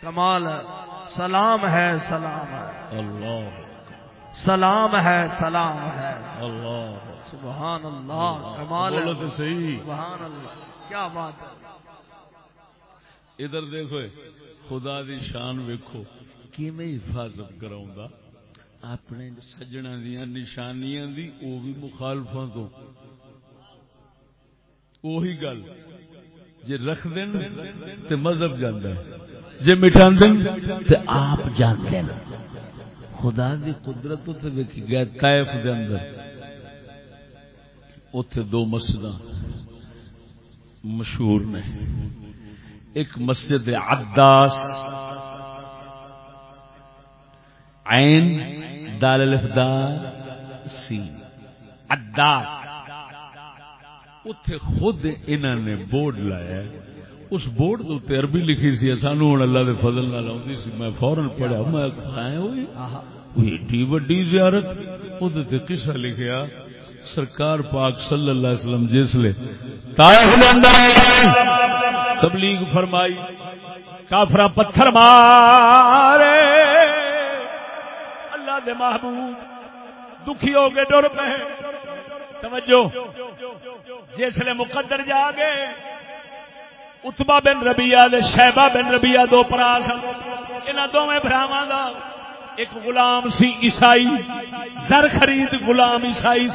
کمال ہے سلام ہے سلام ہے۔ اللہ۔ سلام ہے سلام ہے۔ اللہ۔ سبحان اللہ کمال ہے۔ صحیح۔ سبحان اللہ کیا بات ہے۔ ادھر دیکھو۔ خدا دی شان ویکھو، کیویں حفاظت کراؤں اپنے سجنا دیا نشانیاں دی، او بھی مخالفاں تو۔ وہی گل، جے رکھ دین تے مذہب جاندا ہے۔ جے مٹھان دین تے آپ جانتے ہیں خدا دی قدرت تے ویکھی گیا طائف دے اندر۔ اوتھے دو مسجداں مشہور نے۔ ایک مسجد عداس۔ عین دال الف دال سی۔ عداس۔ اتے خود انہوں نے بورڈ لایا۔ ہے اس بورڈ کے عربی لکھی سی۔ سانو ہوں اللہ کے فضل نال آتی سی۔ میں فورن پڑھیا۔ میں کھایا ہوئی ایڈی وڈی زیارت۔ وہ قصہ لکھیا۔ سرکار پاک صلی اللہ علیہ وسلم جس لے۔ تبلیغ فرمائی کافرا پتھر مارے۔ اللہ دے محبوب دکھی ہو کے ڈر پہ توجہ جسے مقدر جا گئے اتبا بن ربیا شہبا بن ربیا دو پراس ان دونوں براواں کا ایک غلام سی عیسائی، زر خرید غلام عیسائی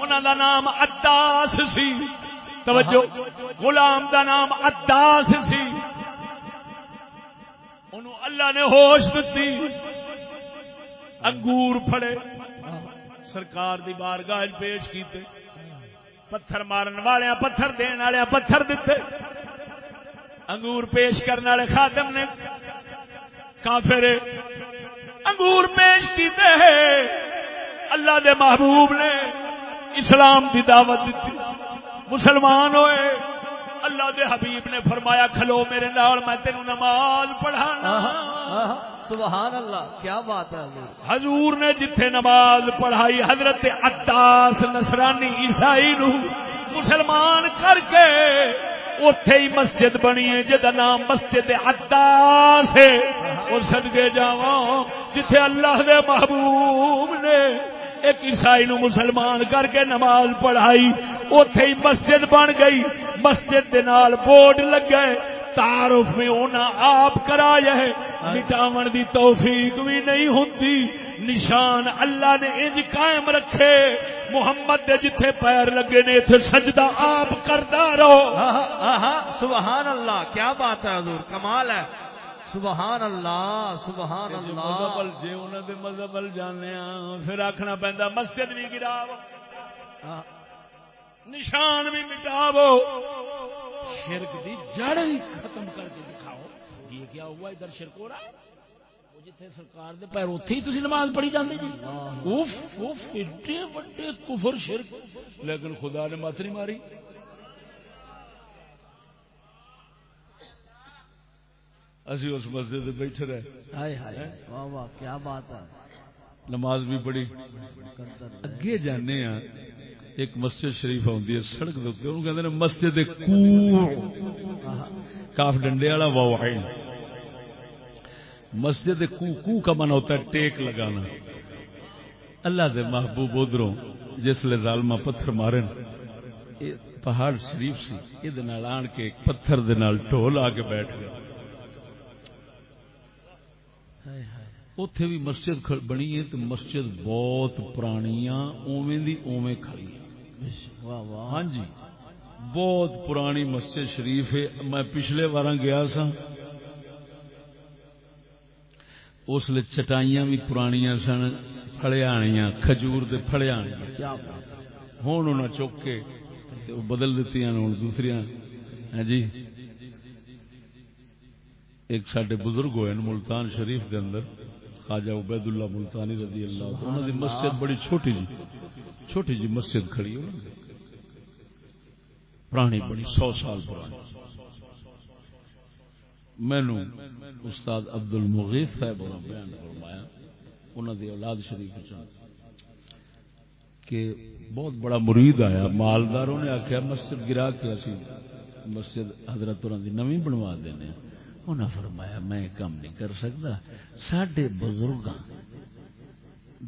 انہوں دا نام اداس سی۔ توجہ، غلام دا نام اداس سی۔ انہوں اللہ نے ہوش دیتی انگور پھڑے۔ سرکار دی بارگاہ پیش کیتے۔ پتھر مارن والے پتھر دین والے پتھر دیتے انگور پیش کرنے والے خاتم نے کافر انگور پیش کیتے۔ ہیں اللہ دے محبوب نے اسلام دی دعوت دیتی مسلمان ہوئے۔ اللہ دے حبیب نے فرمایا کھلو میرے نال میں تینو نماز پڑھانا۔ سبحان اللہ کیا بات ہے حضور نے جتھے نماز پڑھائی حضرت عطاس نصرانی عیسائی نو مسلمان کر کے اتے ہی مسجد بنی ہے جہاں نام مسجد عطاس ہے۔ اور صدقے جاواں جتھے اللہ دے محبوب نے ایک عیسائی نو مسلمان کر کے نماز پڑھائی اتے ہی مسجد بن گئی۔ مسجد دے نال بورڈ لگ گئے تعارف میں اونا آپ کرایا ہے۔ مٹاون دی توفیق بھی نہیں ہوتی نشان اللہ نے انج قائم رکھے۔ محمد دے جتھے پیر لگے نے اتنے سجدہ آپ کرتا رہو۔ آہا آہا، سبحان اللہ، کیا بات ہے حضور، کمال ہے۔ سبحان اللہ سبحان اللہ۔ مذہب جے انہاں دے مذہب ال جانے ہاں پھر آکھنا پیندا مسجد بھی گراو۔ نشان بھی مٹاو۔ شرک دی جڑ بھی ختم کر کے دکھاؤ۔ یہ کیا ہوا ادھر شرک ہو رہا؟ ہے جتھے سرکار دے پیر اوتھے ہی تسی نماز پڑھی جاندے جی۔ اوف اوف ایڈے بڑے کفر شرک۔ لیکن خدا نے مت نہیں ماری۔ اسی اس مسجد بیٹھے رہے۔ واہ واہ کیا بات ہے۔ نماز بھی پڑھی۔ اگے جانے ہاں ایک مسجد شریف آتی ہے سڑک کہ مسجد کاف ڈنڈے والا واؤ مسجد کو کو کا من ہوتا ہے ٹیک لگانا۔ اللہ دے محبوب ادھروں جس لے ظالما پتھر مارن پہاڑ شریف سی یہ آن کے پتھر دے نال ٹول آ کے بیٹھ گئے۔ اتے بھی مسجد بنی ہے تو مسجد بہت پرانیاں دی اوویں کھڑی ہاں جی بہت پرانی مسجد شریف ہے۔ میں پچھلے بار گیا سا اس لیے چٹائیاں بھی پرانیاں سن فڑیا کھجور دے فڑیا ہوں انہیں چک کے بدل دیتی ہوں دوسری ہاں جی۔ ایک سڈے بزرگ ہوئے ملتان شریف دے اندر۔ خواجہ عبید اللہ ملتانی رضی اللہ انہوں دی مسجد بڑی چھوٹی جی چھوٹی جی مسجد کھڑی ہو پرانی بڑی سو سال پرانی۔ مینو استاد عبد المغیث صاحب بیان فرمایا، انہوں دی اولاد شریف کہ بہت بڑا مرید آیا، مالداروں نے آخیا مسجد گرا کے اسی مسجد حضرت دی نوی بنوا دینے ہیں۔ انہیں فرمایا میں کم نہیں کر سکتا۔ سڈے بزرگ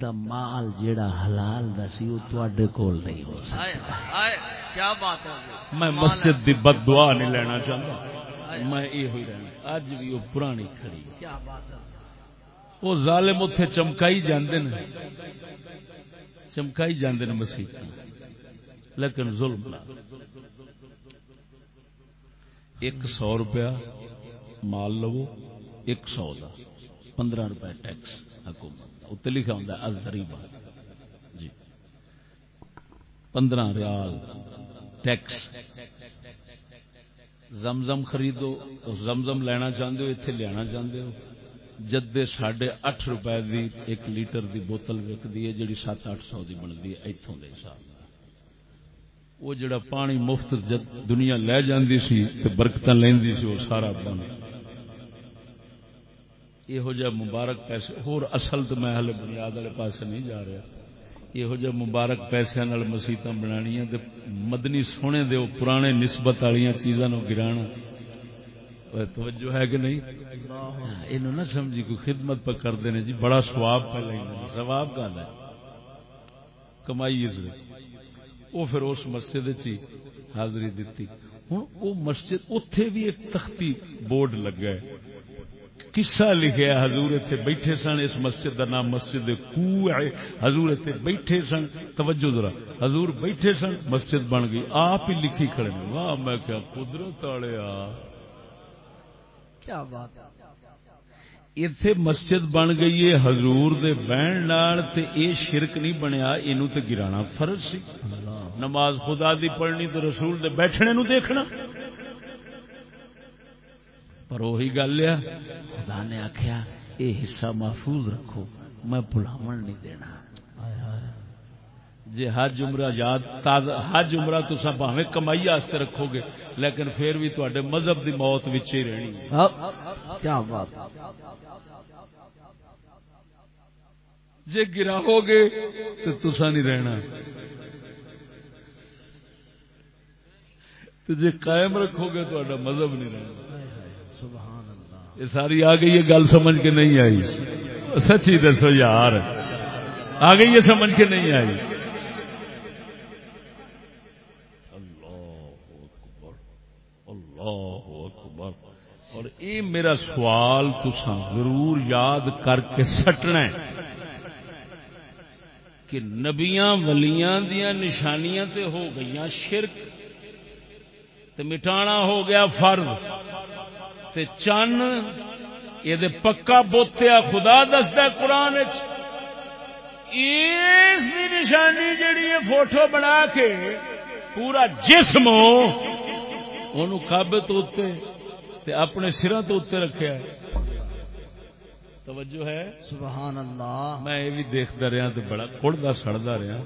دا مال جیڑا حلال دا سی وہ تواڈے کول نہیں ہو سکتا۔ کیا بات ہے میں مسجد دی بد دعا نہیں لینا چاہتا۔ میں ہوئی رہنا اج بھی وہ پرانی کھڑی کیا بات ہے؟ وہ ظالم اتے چمکائی جاندے نے۔ چمکائی جاندے نے مسیح لیکن ظلم ایک سو روپیہ مال لو، ایک سو دا، پندرہ روپے ٹیکس حکومت اتنے لکھا ہوں ازریبا جی۔ پندرہ ریال ٹیکس۔ زمزم خریدو، زمزم لینا چاہتے ہو اتنے لیا چاہتے ہو۔ جدے ساڑھے اٹھ روپے دی ایک لیٹر دی بوتل وکتی ہے جڑی سات اٹھ سو دی بنتی ہے اتوں کے حساب وہ جڑا پانی مفت جد دنیا لے جاندی سی، تے برکت لیندی سی، وہ سارا بن۔ یہو جہ مبارک پیسے ہور اصل تو میں ہلے بنیاد والے پاس نہیں جا رہا یہو جہ مبارک پیسے مسیت بنانیاں تے مدنی سونے دے وہ پرانے نسبت والی چیزاں نو گرانا توجہ ہے کہ نہیں یہ نہ سمجھی کوئی خدمت پہ کرتے ہیں جی بڑا سواب پہ لینا سواب کا ہے کمائی وہ پھر اس مسجد چی حاضری دیتی ہوں وہ مسجد اتے بھی ایک تختی بورڈ لگا ہے قصہ لکھا حضور اتنے بیٹھے سن اس مسجد کا نام مسجد کو ہے۔ حضور اتنے بیٹھے سن توجہ ذرا۔ حضور بیٹھے سن مسجد بن گئی۔ آپ ہی لکھی کھڑے واہ میں کیا قدرت والے کیا بات۔ اتے مسجد بن گئی ہے حضور دے بہن نال تے اے شرک نہیں بنیا اینو تے گرانا فرض سی۔ نماز خدا دی پڑھنی تے رسول دے بیٹھنے نو دیکھنا۔ پر وہی گل ہے۔ خدا نے آخیا اے حصہ محفوظ رکھو میں بلاون نہیں دینا۔ جی حج عمرہ یاد تازہ حج عمرہ تو سب ہمیں کمائی واسطے رکھو گے لیکن پھر بھی تے مذہب دی موت وچ ہی رہنی کیا بات۔ جی گراو گے تو تسا نہیں رہنا۔ تو جی قائم رکھو گے تو مذہب نہیں رہنا۔ یہ ساری آ گئی، یہ گل سمجھ کے نہیں آئی۔ سچی دسو یار، آ گئی یہ سمجھ کے نہیں آئی۔ اللہ اکبر اور یہ میرا سوال تسا ضرور یاد کر کے سٹنا ہے کہ نبیاں ولیاں دیا نشانیاں تے ہو گئی شرک تے مٹانا ہو گیا فرض۔ تے چن یہ پکا بوتیا خدا دستا قرآن اس نشانی جڑی ہے فوٹو بنا کے پورا جسم کابے تو اپنے سرا تو اتنے رکھا توجہ ہے؟ سبحان اللہ۔ میں یہ بھی دیکھتا رہا تو بڑا کڑتا سڑتا رہا۔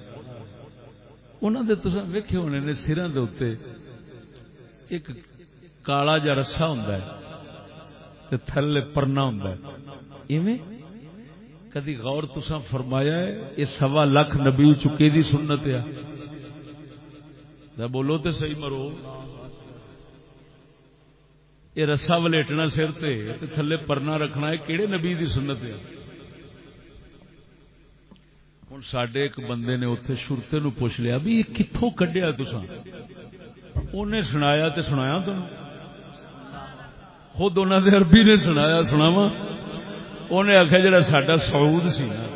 انہوں نے تو ویکے ہونے نے سرا دے ایک کالا جا رسا ہوں تھلے پرنا ہوں کدی غور تسا فرمایا ہے، یہ سوا لکھ نبی چکے دی سنت ہے۔ بولو تو صحیح مرو۔ یہ رسا ولیٹنا سر تے تھلے پرنا رکھنا ہے کہڑے نبی دی سنت ہے؟ ہوں سڈے ایک بندے نے اتنے شرتے نو پوچھ لیا، بھی یہ کتوں کڈیا تسا انہیں سنایا تے سنایا تم؟ خود انہوں نے عربی نے سنایا سناوا انہیں آخیا جا سا سعود سی نا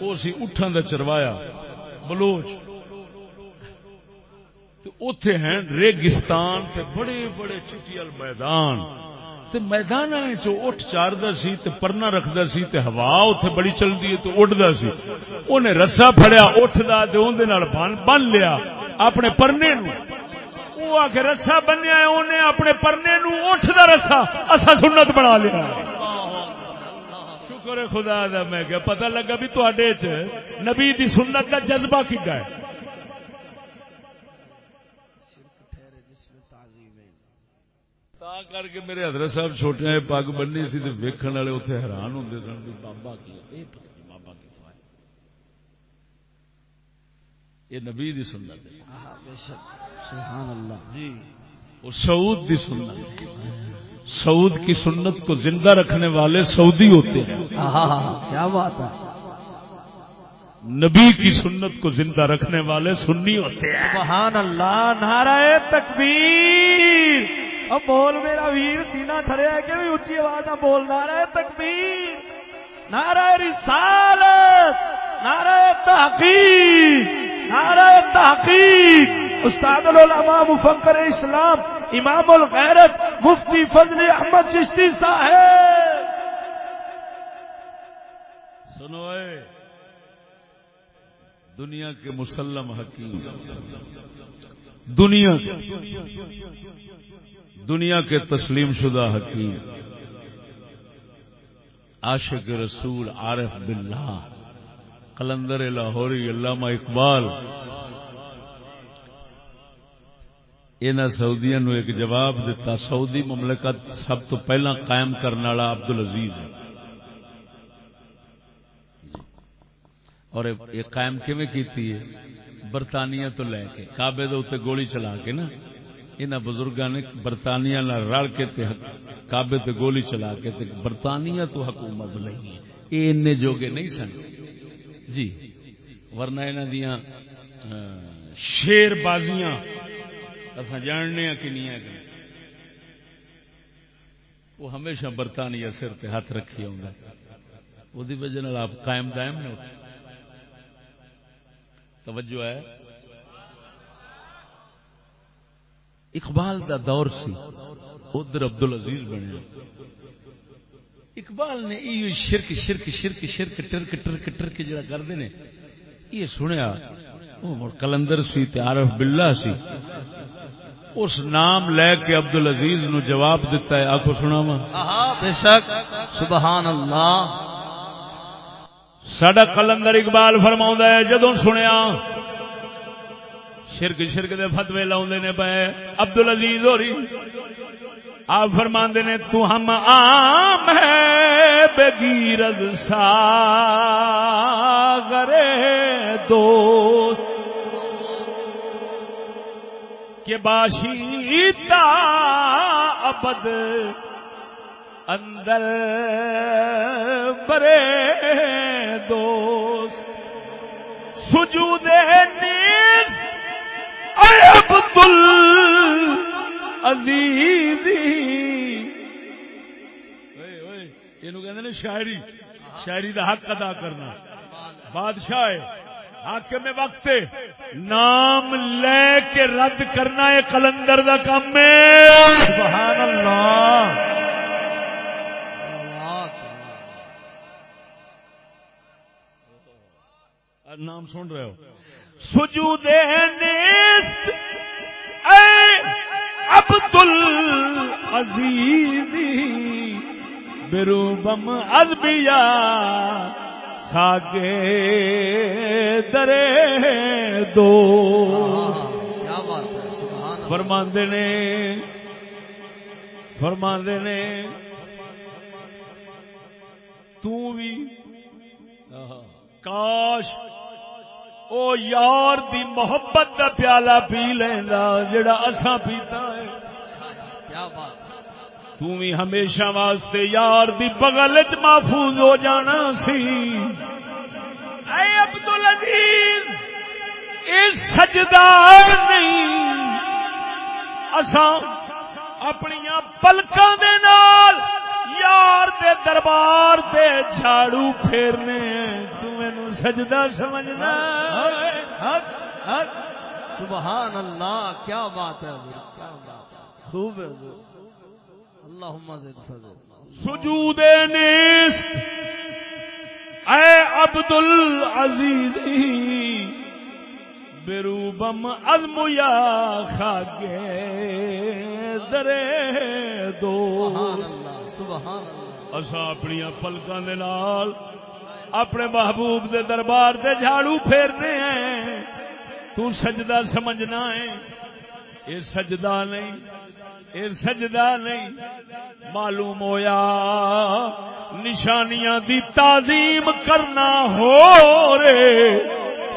وہ سی اٹھان کا چروایا، بلوچ۔ اتے ہیں ریگستان تے بڑے بڑے چٹیل میدان۔ تے میدان اٹھ چاردا سی، تے پرنا رکھدا سی، تے ہوا اتے بڑی چلتی ہے تو اڈتا سی۔ انہیں رسا فڑیا اٹھتا بن بن لیا، اپنے پرنے نو وہ آ کے رسا بنیا انہیں اپنے پرنے نو اٹھ دا رسا اصا سنت بنا لیا۔ شکر خدا دا، میں کہ پتہ لگا بھی تے نبی دی سنت کا جذبہ کھا ہے۔ کر کے میرے حضرت صاحب چھوٹے پگ بننی سی ویکن والے اتنے حیران ہوں سن بھی بابا کی بابا کی یہ نبی دی سنت جی۔ وہ سعود دی سنت۔ سعود کی سنت کو زندہ رکھنے والے سعودی ہوتے ہیں۔ کیا بات ہے۔ نبی کی سنت کو زندہ رکھنے والے سنی ہوتے ہیں۔ سبحان اللہ نعرہ تکبیر۔ اب بول میرا ویر سینا تھریا کہ بھی اچھی آواز نہ بولنا رہے تکبیر۔ نعرہ رسالت۔ نعرہ تحقیق نعرہ تحقیق۔ استاد العلماء مفکر اسلام، امام الغیرت مفتی فضل احمد چشتی صاحب۔ سنو اے، دنیا کے مسلم حکیم، دنیا دنیا کے تسلیم شدہ حکیم، عاشق رسول عارف باللہ۔ قلندر لاہوری، علامہ اقبال۔ انہاں سعودیاں نو ایک جواب دیتا سعودی مملکت سب تو پہلا قائم کرنے والا عبد العزیز ہے۔ اور یہ قائم کیویں کیتی ہے؟ برطانیہ تو لے کے، کعبے دے اوتے گولی چلا کے نا۔ انہاں بزرگاں نے برطانیہ نال رل کے تے کعبے تے گولی چلا کے تے برطانیہ تو حکومت لئی ہے۔ اے انے جوگے نہیں سن۔ جی ورنہ انہاں دیاں شیر بازیاں اساں جاننے ہیں کنیاں کہ وہ ہمیشہ برطانیہ سر تے ہاتھ رکھی ہوندا وہ دی وجہ آپ قائم دائم نے اٹھے توجہ ہے۔ اقبال دا دور سی۔ ادھر عبد العزیز بنے۔ اقبال نے یہ شرک شرک شرک شرک ٹرک ٹرک ٹرک جڑا کرتے نے یہ سنیا وہ کلندر سی عارف باللہ سی اس نام لے کے عبد العزیز نو جواب دیتا ہے آخو سنا وا بے شک سبحان اللہ سڈا کلندر اقبال فرما ہے جدو سنیا شرک شرک دے فتوے لاؤں نے پے عبد العزیز ہو رہی آپ فرما نے، تو ہم آم ہے بگیرد ساگرے دوست۔ کہ باشیتا ابد اندر برے دوست۔ سجود نیز اے عبد العزیزی یہ شاعری شاعری دا حق ادا کرنا۔ بادشاہ حاکم وقت نام لے کے رد کرنا ہے کلندر دا کام ہے۔ سبحان اللہ۔ نام سن رہے ہو۔ سجود نیست اے عبد العزیزی بروبم ازبیا کھاگے درے دو کیا فرماندے نے فرماندے نے، تو بھی کاش او یار دی محبت دا پیالہ پی لینا جڑا اساں پیتا ہے۔ کیا بات۔ تو بھی ہمیشہ واسطے یار دی بغل چ محفوظ ہو جانا سی۔ اے عبد العزیز اے سجدہ نہیں۔ اساں اپنی پلکاں دے نال یار دے دربار تے جھاڑو پھیرنے ہیں۔ سجدہ سمجھنا۔ سبحان اللہ کیا بات ہے کیا بات خوب ہے حضور۔ اللہم زد فضل۔ سجود نیست۔ اے عبد العزیز بروبم عزم یا خاگے درے دو سبحان اللہ سبحان اللہ۔ اسا اپنی پلکاں دے نال اپنے محبوب دے دربار دے جھاڑو پھیرنے ہیں۔ تو سجدہ سمجھنا ہے۔ یہ سجدہ نہیں۔ یہ سجدہ نہیں۔ معلوم ہویا۔ نشانیاں دی تعظیم کرنا ہو رے۔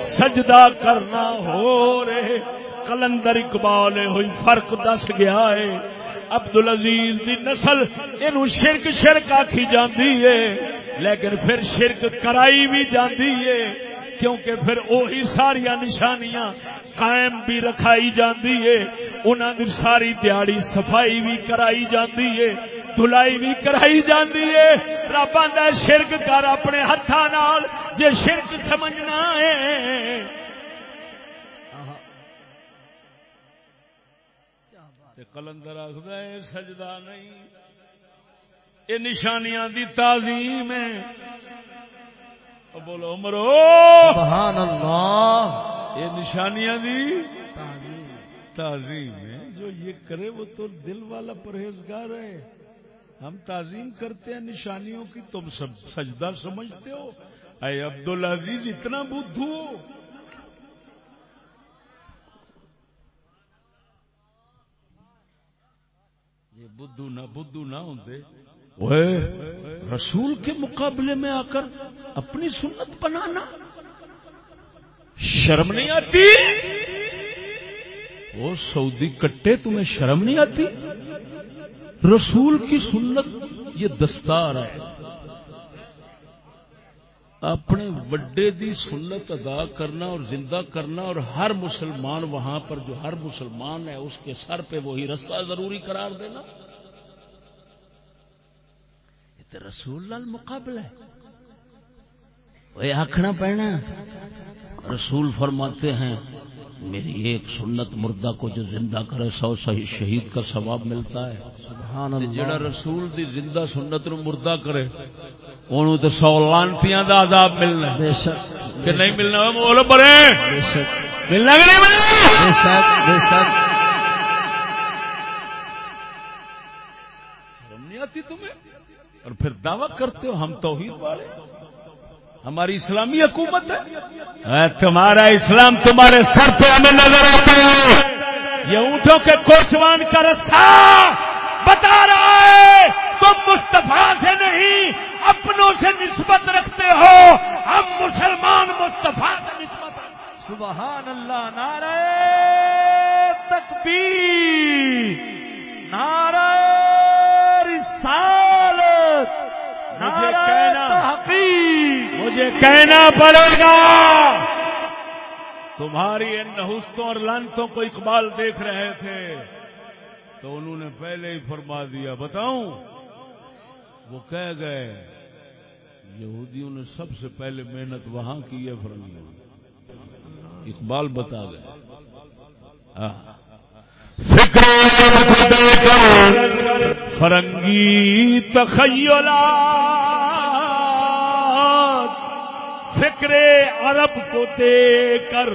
سجدہ کرنا ہو رے۔ کلندر اقبال، ہوئی فرق دس گیا ہے۔ عبد العزیز دی نسل، اینو شرک شرک آکھی جاندی ہے، لیکن پھر شرک کرائی بھی جاندی ہے، کیونکہ پھر وہی ساری نشانیاں قائم بھی رکھائی جاندی ہے، انہاں دی ساری دیہڑی صفائی بھی کرائی جاندی ہے، دھلائی بھی کرائی جاندی ہے۔ رب آندا شرک کر اپنے ہاتھاں نال، جے شرک سمجھنا ہے کلندر آخدا ہے سجدہ نہیں۔ یہ نشانیاں دی تعظیم ہے۔ بولو عمرو سبحان اللہ یہ نشانیاں دی تعظیم ہے۔ جو یہ کرے وہ تو دل والا پرہیزگار ہے۔ ہم تعظیم کرتے ہیں نشانیوں کی تم سب سجدہ سمجھتے ہو۔ اے عبدالعزیز اتنا بدھو۔ یہ بدھو نہ بدھو نہ ہوتے رسول کے مقابلے میں آ کر اپنی سنت بنانا۔ شرم نہیں آتی؟ وہ سعودی کٹے، تمہیں شرم نہیں آتی؟ رسول کی سنت یہ دستار ہے۔ اپنے وڈے دی سنت ادا کرنا اور زندہ کرنا اور ہر مسلمان وہاں پر جو ہر مسلمان ہے اس کے سر پہ وہی رستہ ضروری قرار دینا۔ یہ تو رسول لال مقابلہ ہے۔ وہ آخنا پینا۔ رسول فرماتے ہیں، میری ایک سنت مردہ کو جو زندہ کرے، سو صحیح شہید کا ثواب ملتا ہے۔ سبحان اللہ۔ جڑا رسول دی زندہ سنت نو مردہ کرے اونوں تے سو لانتیاں دا عذاب ملنا بے شک۔ کہ نہیں ملنا بولو پرے۔ بے شک۔ ملنا کہ نہیں ملنا؟ بے شک بے شک۔ نہیں آتی تمہیں؟ اور پھر دعویٰ کرتے ہو ہم توحید والے۔ ہماری اسلامی حکومت ہے۔ تمہارا اسلام تمہارے سر پہ ہمیں نظر آتا ہے۔ یہ اونٹوں کے کوچوان کا رستہ بتا رہا ہے۔ تم مصطفیٰ سے نہیں اپنوں سے نسبت رکھتے ہو ہم مسلمان مصطفیٰ سے نسبت رکھتے سبحان اللہ نعرہ تکبیر نعرہ رسالت مجھے کہنا مجھے کہنا پڑے گا۔ تمہاری ان نحوستوں اور لانتوں کو اقبال دیکھ رہے تھے تو انہوں نے پہلے ہی فرما دیا بتاؤں؟ وہ کہہ گئے یہودیوں نے سب سے پہلے محنت وہاں کی ہے فرنگی۔ اقبال بتا گئے ہاں۔ فرنگی تخیلات۔ فکر عرب کو دے کر۔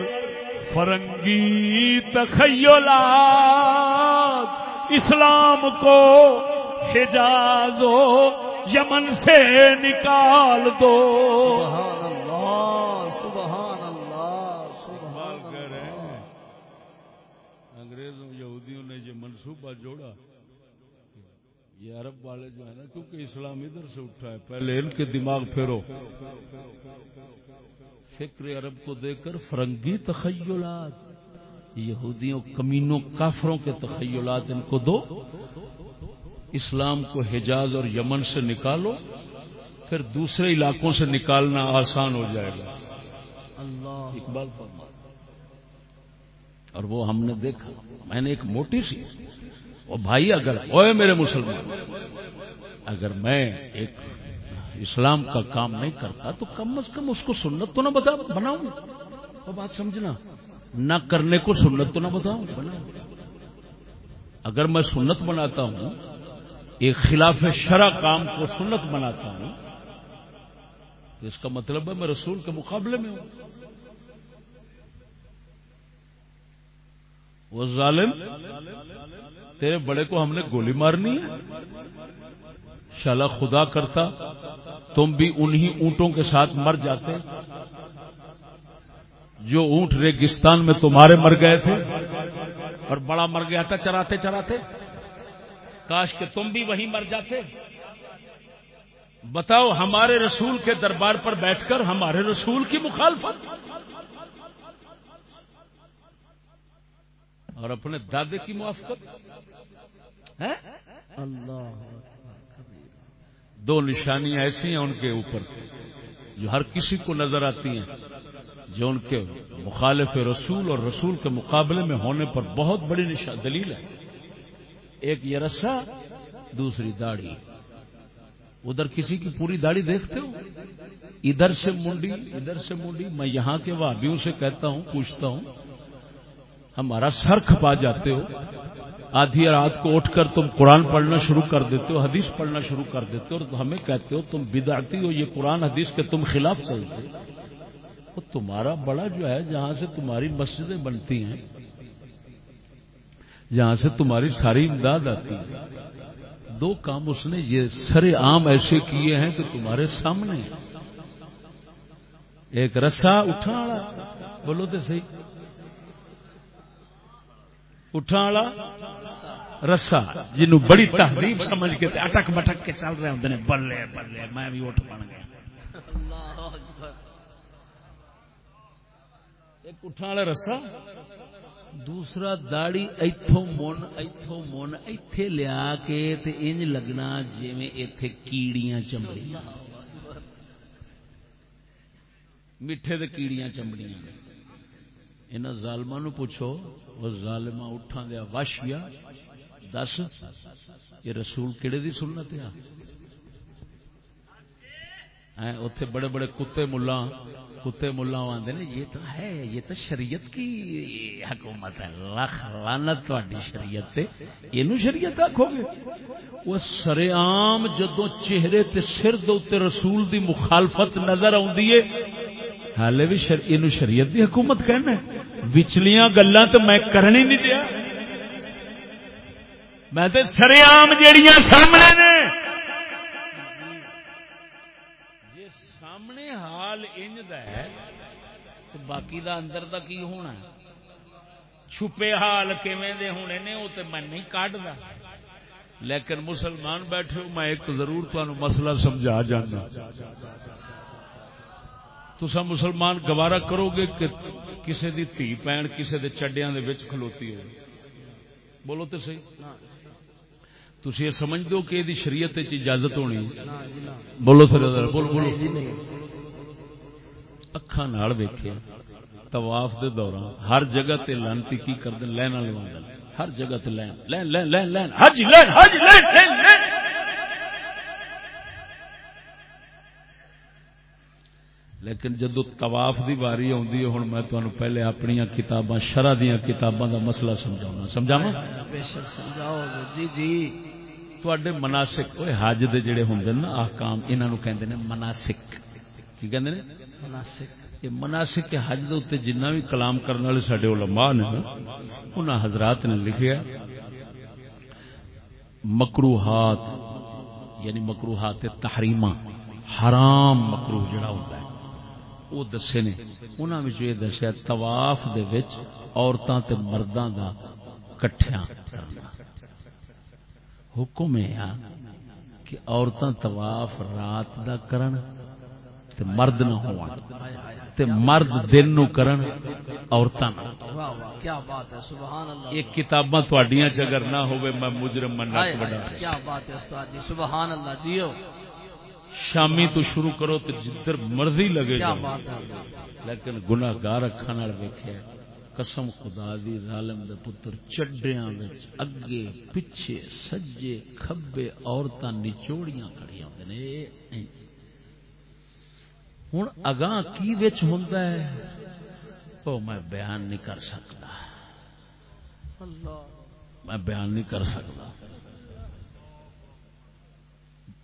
فرنگی تخیلات۔ اسلام کو حجاز و یمن سے نکال دو۔ سبحان اللہ سبحان اللہ سبحان اللہ۔ انگریزوں، یہودیوں نے یہ منصوبہ جوڑا، یہ عرب والے جو ہے نا، کیونکہ اسلام ادھر سے اٹھا ہے، پہلے ان کے دماغ پھیرو۔ فکر عرب کو دے کر فرنگی تخیلات، یہودیوں، کمینوں، کافروں کے تخیلات ان کو دو۔ اسلام کو حجاز اور یمن سے نکالو پھر دوسرے علاقوں سے نکالنا آسان ہو جائے گا۔ اللہ۔ اقبال فرما اور وہ ہم نے دیکھا۔ میں نے ایک موٹی سی۔ وہ بھائی اگر اوے میرے مسلمان اگر میں ایک اسلام کا کام نہیں کرتا تو کم از کم اس کو سنت تو نہ بتا بناؤں۔ وہ بات سمجھنا۔ نہ کرنے کو سنت تو نہ بتاؤں۔ بناؤں۔ اگر میں سنت بناتا ہوں ایک خلاف شرع کام کو سنت بناتا ہوں، تو اس کا مطلب ہے میں رسول کے مقابلے میں ہوں۔ وہ ظالم، تیرے بڑے کو ہم نے گولی مارنی ہے۔ شالا خدا کرتا، تم بھی انہی اونٹوں کے ساتھ مر جاتے۔ جو اونٹ ریگستان میں تمہارے مر گئے تھے، اور بڑا مر گیا تھا، چراتے چراتے۔ کاش کہ تم بھی وہیں مر جاتے۔ بتاؤ ہمارے رسول کے دربار پر بیٹھ کر ہمارے رسول کی مخالفت۔ اور اپنے دادے کی موافقت۔ اللہ۔ دو نشانیاں ایسی ہیں ان کے اوپر جو ہر کسی کو نظر آتی ہیں، جو ان کے مخالف رسول اور رسول کے مقابلے میں ہونے پر بہت بڑی دلیل ہے۔ ایک یہ رسا، دوسری داڑھی۔ ادھر کسی کی پوری داڑھی دیکھتے ہو؟ ادھر سے منڈی، ادھر سے منڈی۔ میں یہاں کے وادیوں سے کہتا ہوں، پوچھتا ہوں، ہمارا سر کھپا جاتے ہو؟ آدھی رات کو اٹھ کر تم قرآن پڑھنا شروع کر دیتے ہو، حدیث پڑھنا شروع کر دیتے ہو اور ہمیں کہتے ہو تم بدعتی ہو، یہ قرآن حدیث کے تم خلاف چلتے تو تمہارا بڑا جو ہے، جہاں سے تمہاری مسجدیں بنتی ہیں جہاں سے تمہاری ساری امداد آتی ہے۔ دو کام اس نے یہ سر عام ایسے کیے ہیں کہ تمہارے سامنے۔ ایک رسا اٹھا بولو تو صحیح۔ اٹھا رسا جنو بڑی تہذیب سمجھ کے اٹک بٹک کے چل رہے ہوں بلے بلے میں بھی اٹھ بن گیا۔ ایک اٹھا والا رسا۔ دوسرا داڑی ایتھو من ایتھو من ایتھے لیا کے تے انج لگنا جی ایتھے کیڑیاں چمڑیاں۔ میٹھے دے کیڑیاں چمڑیاں۔ انہاں ظالماں نو پوچھو وہ ظالما اٹھاں دیا، وش گیا دس، یہ رسول کہڑے دی سنت ہے؟ اتنے بڑے بڑے کتے ملا کتے ملا آدھے نے، یہ تو ہے، یہ تو شریعت کی حکومت ہے۔ لکھ لانت تاری شریعت یہ شریعت آخو گے؟ وہ سر عام جدو چہرے تے سر دے رسول دی مخالفت نظر آدھی ہے، حالے بھی شر... یہ شریعت دی حکومت کہنا وچلیاں گلا تو میں کرنی نہیں دیا۔ میں تو سر عام جہیا سامنے نے سامنے حال انج ہے تو باقی دا اندر دا کی ہونا ہے؟ چھپے حال کیویں دے ہونے نے؟ وہ تو میں نہیں کٹ لیکن مسلمان بیٹھے ہو، میں ایک ضرور تمہیں مسئلہ سمجھا جانا۔ تو سب مسلمان گوارا کرو گے کہ کسی دی تھی پین کسی دے چڈیا کھلوتی ہو بولو تو صحیح؟ تھی یہ سمجھ دو کہ یہ شریعت اجازت ہونی بولو سر بولو بولو۔ اکھان ویخیا طواف دے دوران ہر جگہ تے لانتی کی کر دیں لائن لوا ہر جگہ تے لین لین لین لین لین حج لین حج لین لین لین لیکن جدو طواف دی باری آتی ہے ہوں میں تمہیں پہلے اپنی کتاباں شرح دیا کتاباں دا مسئلہ سمجھاؤں سمجھاوا جی جی تے مناسک حج دے جڑے ہوں نا آکام انہوں کہ مناسک کی کہ مناسک یہ مناسک حج دے اتنے جنہ بھی کلام کرنے والے سارے علماء نے انہوں حضرات نے لکھیا، مکروہات یعنی مکروہات تحریمہ، حرام مکروہ جڑا ہوتا ہے۔ وہ دسے نے انہوں نے یہ دسیا، طواف دے وچ عورتاں تے مرداں دا کٹھیاں کرنا۔ حکم ہے کہ عورتاں طواف رات دا کرن تے مرد نہ ہون تے مرد دن نو کرن عورتاں کیا بات ہے سبحان اللہ ایک کتاباں چ اگر نہ ہوے میں مجرم مننا بڑا۔ کیا بات ہے استاد جی سبحان اللہ جیو۔ شامی تو شروع کرو تو جدھر مرضی لگے جا لیکن گناگار اکھان ویخیا قسم خدا دی ظالم دے پتر چڈیاں اگے پیچھے سجے کھبے عورتاں نچوڑیاں کھڑی ہوندے ہوں اگاں کی وچ ہوندا ہے؟ او میں بیان نہیں کر سکتا۔ میں بیان نہیں کر سکتا۔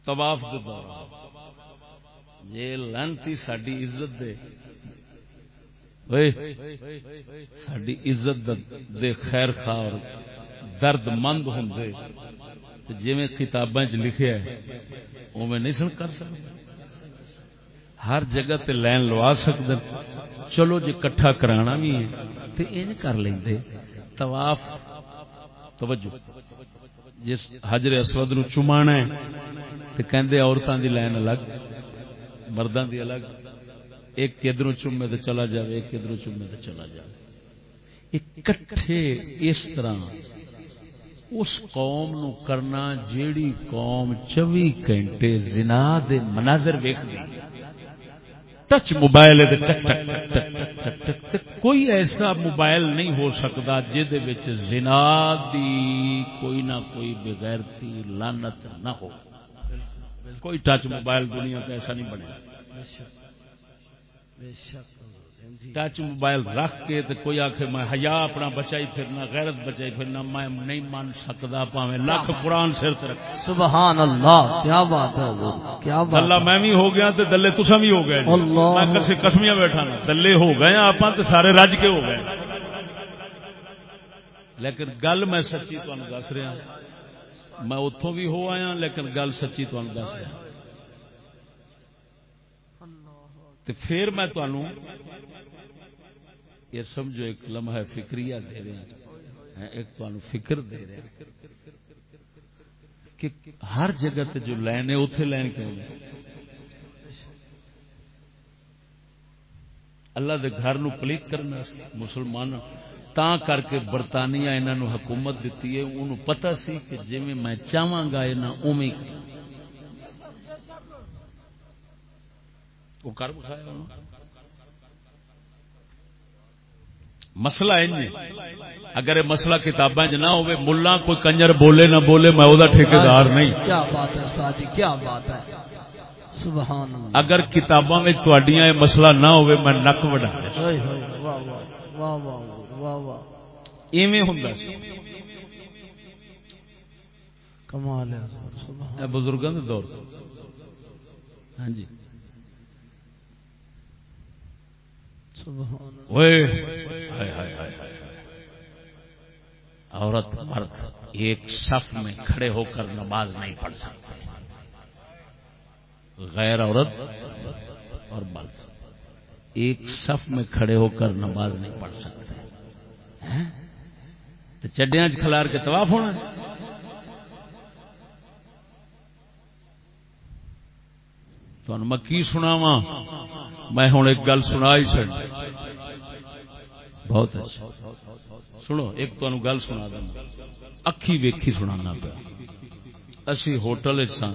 طواف دے دوران یہ لانتی ساری عزت دے ساری عزت دے خیر خار درد مند ہوں جی میں کتاباں چ لکھے وہ میں نہیں سن کر سکتا۔ ہر جگہ تے لین لوا سکتے چلو جی کٹھا کرانا بھی ہے تو ان کر لیں طواف۔ توجہ۔ جس حجر اسود نو چمانا ہے تو کہندے عورتوں دی لین الگ مردوں دی الگ۔ ایک ادھر چومے تو چلا جائے ایک ادھر چومے تو چلا جائے کٹھے اس طرح اس قوم نو کرنا جیڑی قوم چوی گھنٹے زنا دے مناظر ویخ ٹچ موبائل کوئی ایسا موبائل نہیں ہو سکتا جہد زنا دی کوئی نہ کوئی بغیرتی لانت نہ ہو کوئی ٹچ موبائل دنیا کا ایسا نہیں بنے ٹچ موبائل رکھ کے تے کوئی آخ میں حیا اپنا بچائی پھرنا غیرت بچائی پھرنا میں نہیں مان سکتا پاویں۔ لاکھ قرآن سر رکھ۔ سبحان اللہ کیا بات ہے کیا بات اللہ میں بھی ہو گیا تے دلے تسا بھی ہو گئے جی۔ میں کسے قسمیاں بیٹھا نا دلے ہو گئے آپ تے سارے رج کے ہو گئے لیکن گل میں سچی تمہیں دس رہا میں اتوں بھی ہو آیا لیکن گل سچی تمہیں دس رہا تے پھر میں تمہوں یہ سمجھو ایک لمحہ فکریہ دے رہا ہاں، ایک تمہیں فکر دے رہا کہ ہر جگہ تے جو لین ہے اتے لین کیوں اللہ دے گھر نو پلیت کرنا مسلمان تا کر کے برطانیہ انہوں نے حکومت دیتی ہے۔ انہوں پتہ سی کہ جی میں چاہاں گا یہاں اوی وہ کر بکھایا انہوں مسئلہ ہے اگر یہ مسئلہ کتاباں چ نہ ہوئے ملا کوئی کنجر بولے نہ بولے میں وہ ٹھیکیدار نہیں۔ کیا بات ہے استاد جی کیا بات ہے؟ سبحان اللہ۔ اگر کتاباں میں تواڈیاں یہ مسئلہ نہ ہوئے میں نک وڈا۔ ہوئے ہوئے واہ واہ واہ واہ واہ واہ۔ ایویں ہوندا سی کمال ہے۔ سبحان اے بزرگاں دے دور۔ ہاں جی۔ سبحان اللہ۔ اوئے عورت مرد ایک صف میں کھڑے ہو کر نماز نہیں پڑھ سکتے. غیر عورت اور مرد ایک صف میں کھڑے ہو کر نماز نہیں پڑھ سکتے. تو چڈیا کھلار کے طواف ہونا تو میں کی سناواں؟ میں ہوں ایک گل سنا ہی چڑ بہت اچھا۔ سنو، ایک تو گل سنا دینا اکھی ویکھی سنانا پیا۔ اسی ہوٹل سن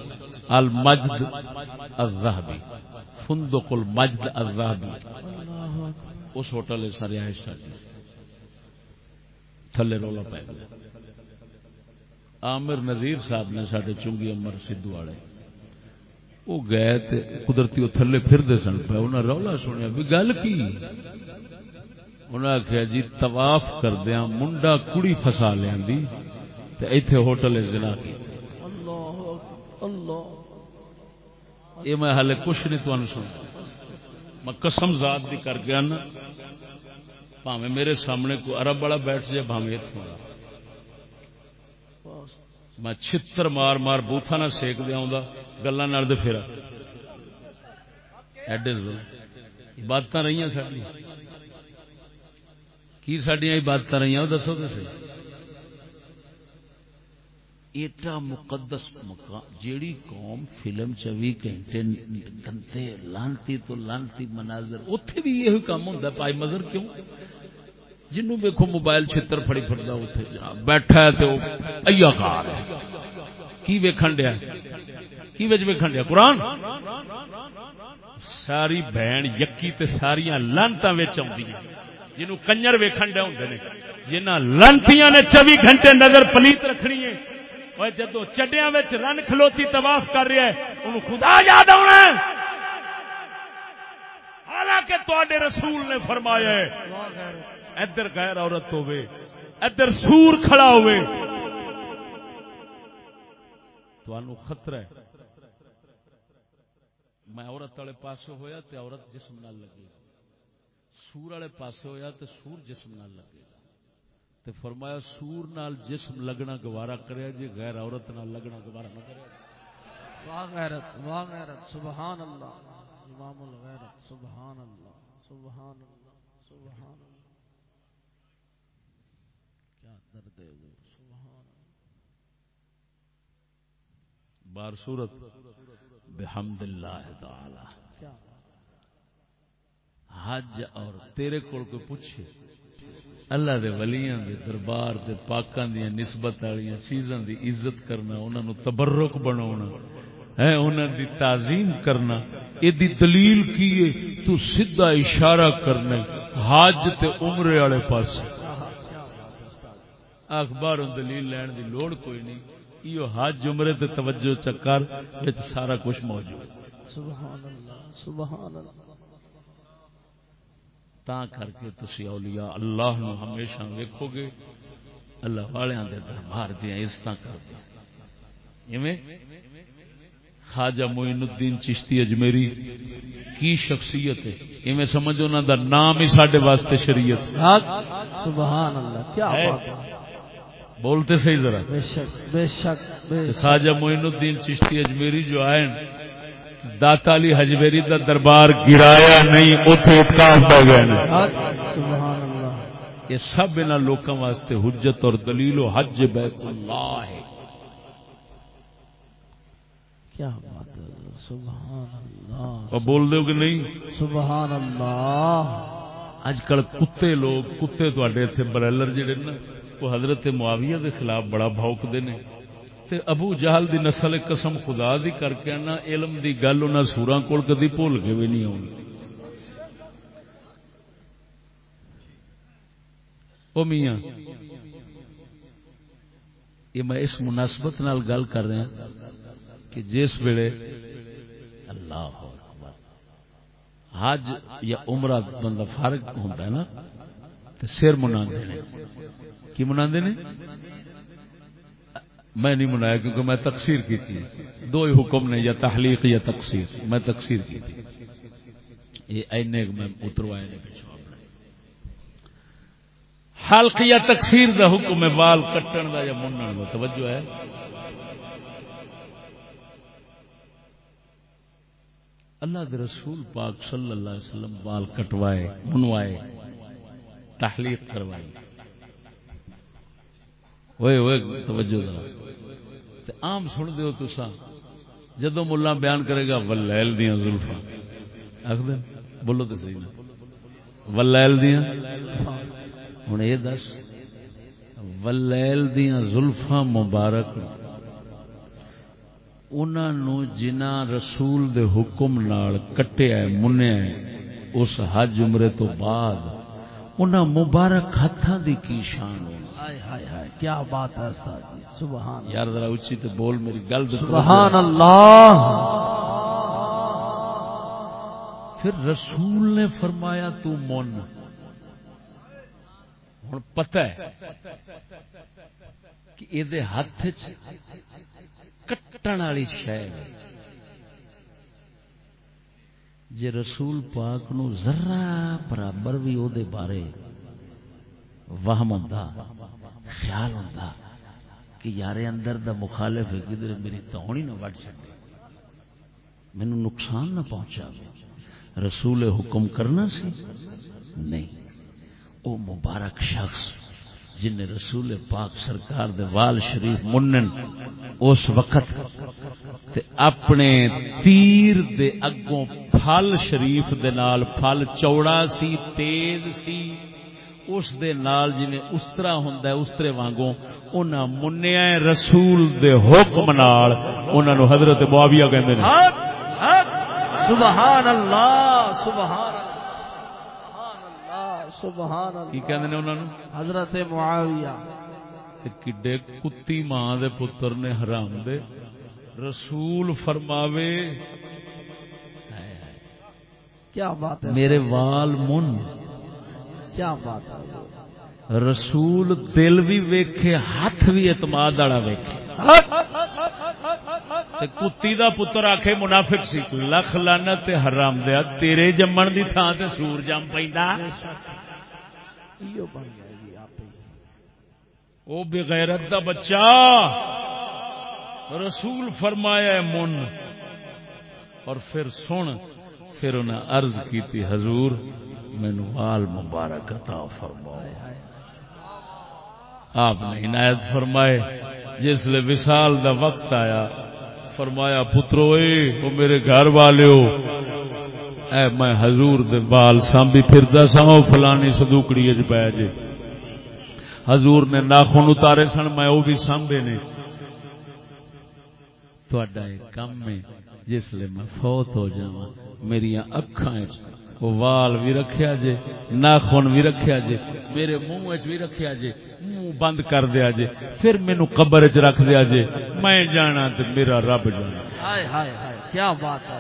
المجد الذهبی فندق المجد الذهبی اس ہوٹل سن رہائش ساری تھلے رولا پی گیا۔ عامر نذیر صاحب نے سڈے چنگی امر سدھو والے۔ وہ گئے تے قدرتی وہ تھلے پھرتے سن پہ انہیں رولا سنیا بھی گل کی؟ انہیں آخیا جی طواف کردیا منڈا کڑی فسا لیا ایتھے ہوٹل زنا کی۔ اللہ اللہ یہ میں ہالے کچھ نہیں تمہیں سنا میں قسم ذات بھی کر گیا نا پاوے میرے سامنے کوئی عرب والا بیٹھ جائے بھاوے اتوں میں چھتر مار مار بوتھا نہ سیک دیا ہوں گلا پھر ایڈے عبادت رہی ساری کی سڈیا عبادت رہی وہ دسو تو ایٹا مقدس مقام جیڑی قوم فلم چوی گھنٹے گندے لانتی تو لانتی مناظر اتے بھی یہ کام ہوتا پائی مظہر کیوں؟ جنوں ویکو موبائل چھتر فڑی فٹتا اتنے جناب بیٹھا ہے تو ایا کار ہے۔ کی ویکھن دیا کی وچ ویکھن دیا قرآن؟ ساری بہن یکی تے ساریاں لانتا وچ آندیاں جنوں کنجر ویکھن دے ہوندے نے، جنہاں لانتیاں نے 24 گھنٹے نظر پلیت رکھنی ہے اور جدو چڈیا رن کھلوتی طواف کر رہا ہے، انہوں خدا یاد آنا ہے۔ حالانکہ تے رسول نے فرمایا ہے، ادھر غیر عورت ہوے ادھر سور کھڑا ہوے تو خطرہ ہے۔ میں عورت والے پاس ہویا تے عورت جسم نہ لگے سور والے پاس ہویا تے سور جسم نہ لگے تے فرمایا سور نال جسم لگنا گوارا کرے جی غیر عورت نال لگنا گوارا نہ کرے۔ واہ غیرت واہ غیرت سبحان اللہ۔ امام الغیرت سبحان اللہ سبحان اللہ سبحان اللہ۔ کیا درد ہے سبحان اللہ۔ بار صورت بحمد اللہ تعالی۔ حج اور تیرے کول کوئی پوچھے؟ اللہ دے ولیاں دے دربار دے پاکاں دی نسبت والی چیزاں دی عزت کرنا، انہاں نو تبرک بناونا ہے انہاں دی تعظیم کرنا۔ یہ دلیل کی ہے؟ تو سیدھا اشارہ کرنا حج تے عمرے والے پاس اخبار دلیل لین دی لوڑ کوئی نہیں یہ حج عمرے تے توجہ چکر، وچ سارا کچھ موجود۔ سبحان اللہ سبحان اللہ۔ تا کر کے تسی اولیاء اللہ نو ہمیشہ ویکھو گے اللہ والے دے دربار دیا عزت کرتے ایویں خواجہ معین الدین چشتی اجمیری کی شخصیت ہے ایویں سمجھو انہاں دا نام ہی ساڈے واسطے شریعت سبحان اللہ کیا۔ بات ہے بولتے صحیح ذرا بے شک بے شک خواجہ معین الدین چشتی اجمیری جو آئے داتا علی حجمیری دا دربار گرایا نہیں اوتھے اتکاف پہ گئے یہ سب انہاں لوکاں واسطے حجت اور دلیل و حج بیت اللہ ہے۔ کیا بات سبحان اللہ۔ بول دو کہ نہیں؟ سبحان اللہ۔ اج کل کتے لوگ کتے تے اتنے برائلر جڑے نا وہ حضرت معاویہ دے خلاف بڑا بھوکتے نے۔ تے ابو جہل دی نسل قسم خدا دی کر کے نا علم دی گل انہاں سوراں کول کدی بھول کے بھی نہیں آنی او میاں، یہ میں اس مناسبت نال گل کر رہا ہوں کہ جس ویلے اللہ اکبر حج یا عمرہ بندہ فارغ ہوتا ہے نا تو سر منا کی منا نے؟ میں نہیں منایا کیونکہ میں تقسیر کی تھی۔ دو ہی حکم نے، یا تحلیق یا تقسیر۔ میں تقسیر کی تھی۔ یہ اینے میں اتروائے نے پچھو حلق یا تقسیر دا حکم ہے، وال کٹن دا یا منن دا۔ توجہ ہے۔ اللہ دے رسول پاک صلی اللہ علیہ وسلم بال کٹوائے، منوائے، تحلیق کروائے۔ ہوئے ہوئے توجہ تے عام سن دیو تساں جدو ملا بیان کرے گا ولیل دیاں زلفاں آخر بولو تو صحیح نا ولیل دیاں ہوں یہ دس ولیل دیاں زلفاں مبارک انہوں جنہ رسول دے حکم نال کٹیا ہے منیا ہے اس حج عمرے تو بعد انہاں مبارک ہاتھاں دی کی شان ہونی ہائے ہائے ہائے کیا بات ہے استاد جی؟ سبحان یار ذرا اچھی تے بول میری گل سبحان اللہ۔ پھر رسول نے فرمایا تو من۔ ہوں پتہ ہے کہ یہ ہاتھ کٹن والی شے جے رسول پاک نو ذرا برابر بھی او دے بارے وہم ہوندا خیال ہوندا کہ یار اندر دا مخالف ہے، کدھر میری توڑی نہ وڈ چھڈے۔ مینوں نقصان نہ پہنچا رسول حکم کرنا سی؟ نہیں۔ او مبارک شخص جن رسول پاک سرکار دے وال شریف منن اس وقت تے اپنے تیر دے اگوں پھل شریف دے نال پھل چوڑا سی، تیز سی۔ اس دے نال جنہیں استرا ہوندا ہے استرے وانگوں انہاں منیا رسول دے حکم نال انہاں نو حضرت معاویہ کہندے نے۔ حق حق سبحان اللہ سبحان اللہ سبحان اللہ کی کہندے نے انہاں نو؟ حضرت معاویہ۔ تے کڈے کتی ماں دے پتر نے حرام دے رسول فرماوے۔ کیا بات ہے؟ میرے وال من۔ کیا بات رسول دل بھی ویکھے ہاتھ بھی اعتماد والا ویکھے۔ کتی دا پتر آکھے منافق سی۔ لکھ لعنت تے حرام دیا تیرے جمن دی تھان تے سور جم پیندا۔ ہی۔ او بغیرت دا بچہ۔ رسول فرمایا ہے من۔ اور پھر سن پھر انہیں عرض کیتی حضور مینو وال مبارک عطا فرماؤ۔ آپ نے عنایت فرمائے۔ جس لیے وصال دا وقت آیا فرمایا پترو اے وہ میرے گھر والے ہو۔ اے میں حضور دے بال سانبی پھردا سا او فلانی صدوکڑی اج پے جے۔ حضور نے ناخن اتارے سن میں وہ بھی سانبے نے۔ تہاڈا ایک کم ہے جس لیے میں فوت ہو جاواں۔ میری اکھاں وہ وال بھی رکھیا جے ناخن بھی رکھیا جے میرے منہ وچ بھی رکھیا جے منہ بند کر دیا جے پھر مینوں قبر وچ رکھ دیا جے میں جانا تے میرا رب جانا۔ ہائے ہائے ہائے کیا بات ہے۔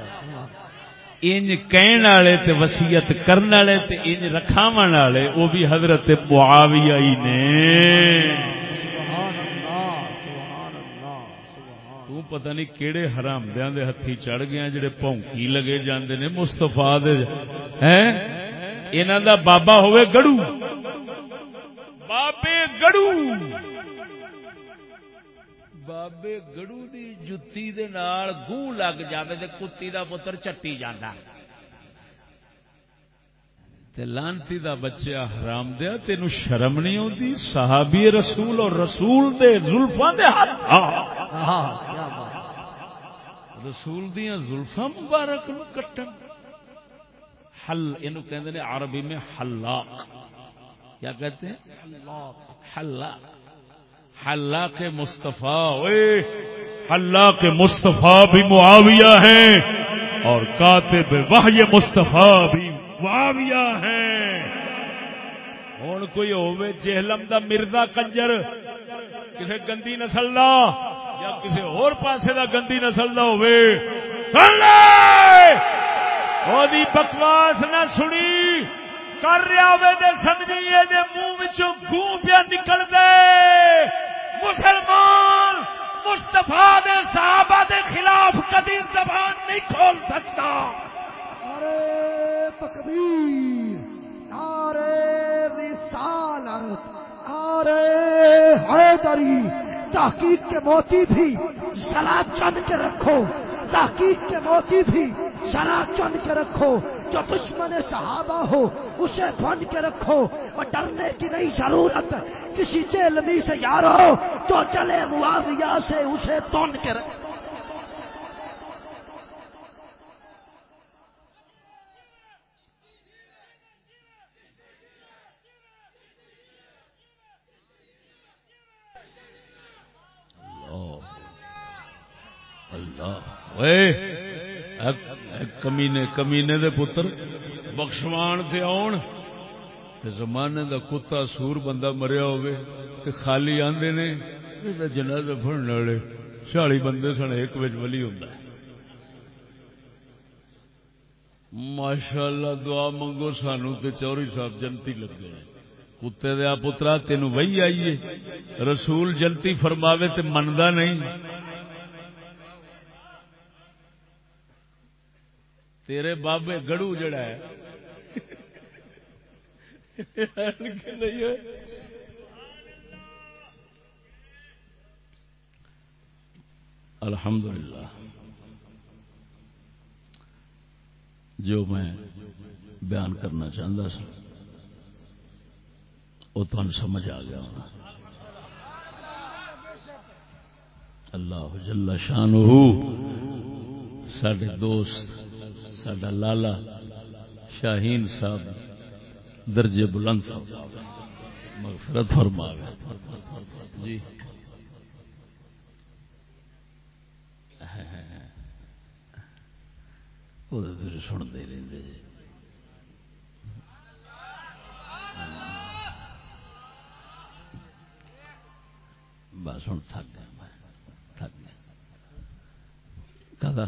انج کہن والے تے وصیت کرن والے تے انج رکھاون والے وہ بھی حضرت معاویہ ہی نے سبحان اللہ سبحان اللہ سبحان تو پتہ نہیں کیڑے حرام دیاں دے ہتھی چڑھ گیا جڑے پونکی لگے جاندے نے مصطفی دے ہیں؟ انہاں دا بابا ہوئے گڑو۔ بابے گڑو۔ بابے گڑو دی جُتی دے نال گو لگ جاوے تے کتی دا پتر چٹی جاندا۔ تے لانتی دا بچہ حرام دیا تینو شرم نہیں ہوندی صحابی رسول اور رسول دے زلفاں دے ہاتھ۔ ہاں رسول دیاں زلفاں مبارک نو کٹن۔ حل کہندے نے عربی میں حلاق۔ کیا کہتے ہیں؟ حلاق۔ حلاق۔ مصطفیٰ اوے حلاق مصطفیٰ بھی معاویہ ہیں۔ اور کاتب وحی مصطفیٰ بھی معاویہ ہیں۔ ہوں کوئی ہوے جہلم دا مردا کنجر کسی گندی نسل دا۔ یا کسی اور پاسے دا گندی نسل دا ہوے سن لے! او دی بکواس نہ سنی۔ کر رہا ہوے تے سمجھیے دے منہ وچوں گوں پیا نکل دے۔ مسلمان، مصطفیٰ دے صحابہ دے خلاف کبھی زبان نہیں کھول سکتا۔ نعرے تکبیر نعرے رسالت نعرے حیدری۔ تحقیق کے موتی بھی سلا چن کے رکھو۔ تحقیق کے موتی بھی سلا چن کے رکھو۔ جو دشمن صحابہ ہو، اسے بن کے رکھو۔ اور ڈرنے کی نہیں، ضرورت۔ کسی چیلمی سے یارو تو چلے معاویہ سے اسے تون کے رکھو اللہ اوے کمینے کمینے دے پتر بخشوان تے آن تے زمانے دا کتا سور بندہ مریا ہوئے تے خالی آندے نے، تے جنازہ پڑھن والے چالی بندے سن، ایک وچ ولی ہوندا ہے۔ ماشاءاللہ دعا منگو، سانو تے چوری صاحب جنتی لگ گئے کتے دیا پترا تین وہی آئیے، رسول جنتی فرماوے تے مندا نہیں۔ تیرے بابے گڑو جڑا ہے۔ نہیں ہے الحمدللہ۔ جو میں بیان کرنا چاہتا سا، وہ تمہیں سمجھ آ گیا ہونا۔ اللہ جل شان سڈے دوست سڈا لالا شاہین صاحب درجے بلند مغفرت فرما۔ جی۔ سنتے رہتے جی۔ بس ہوں تھک گیا میں تھک گیا کدا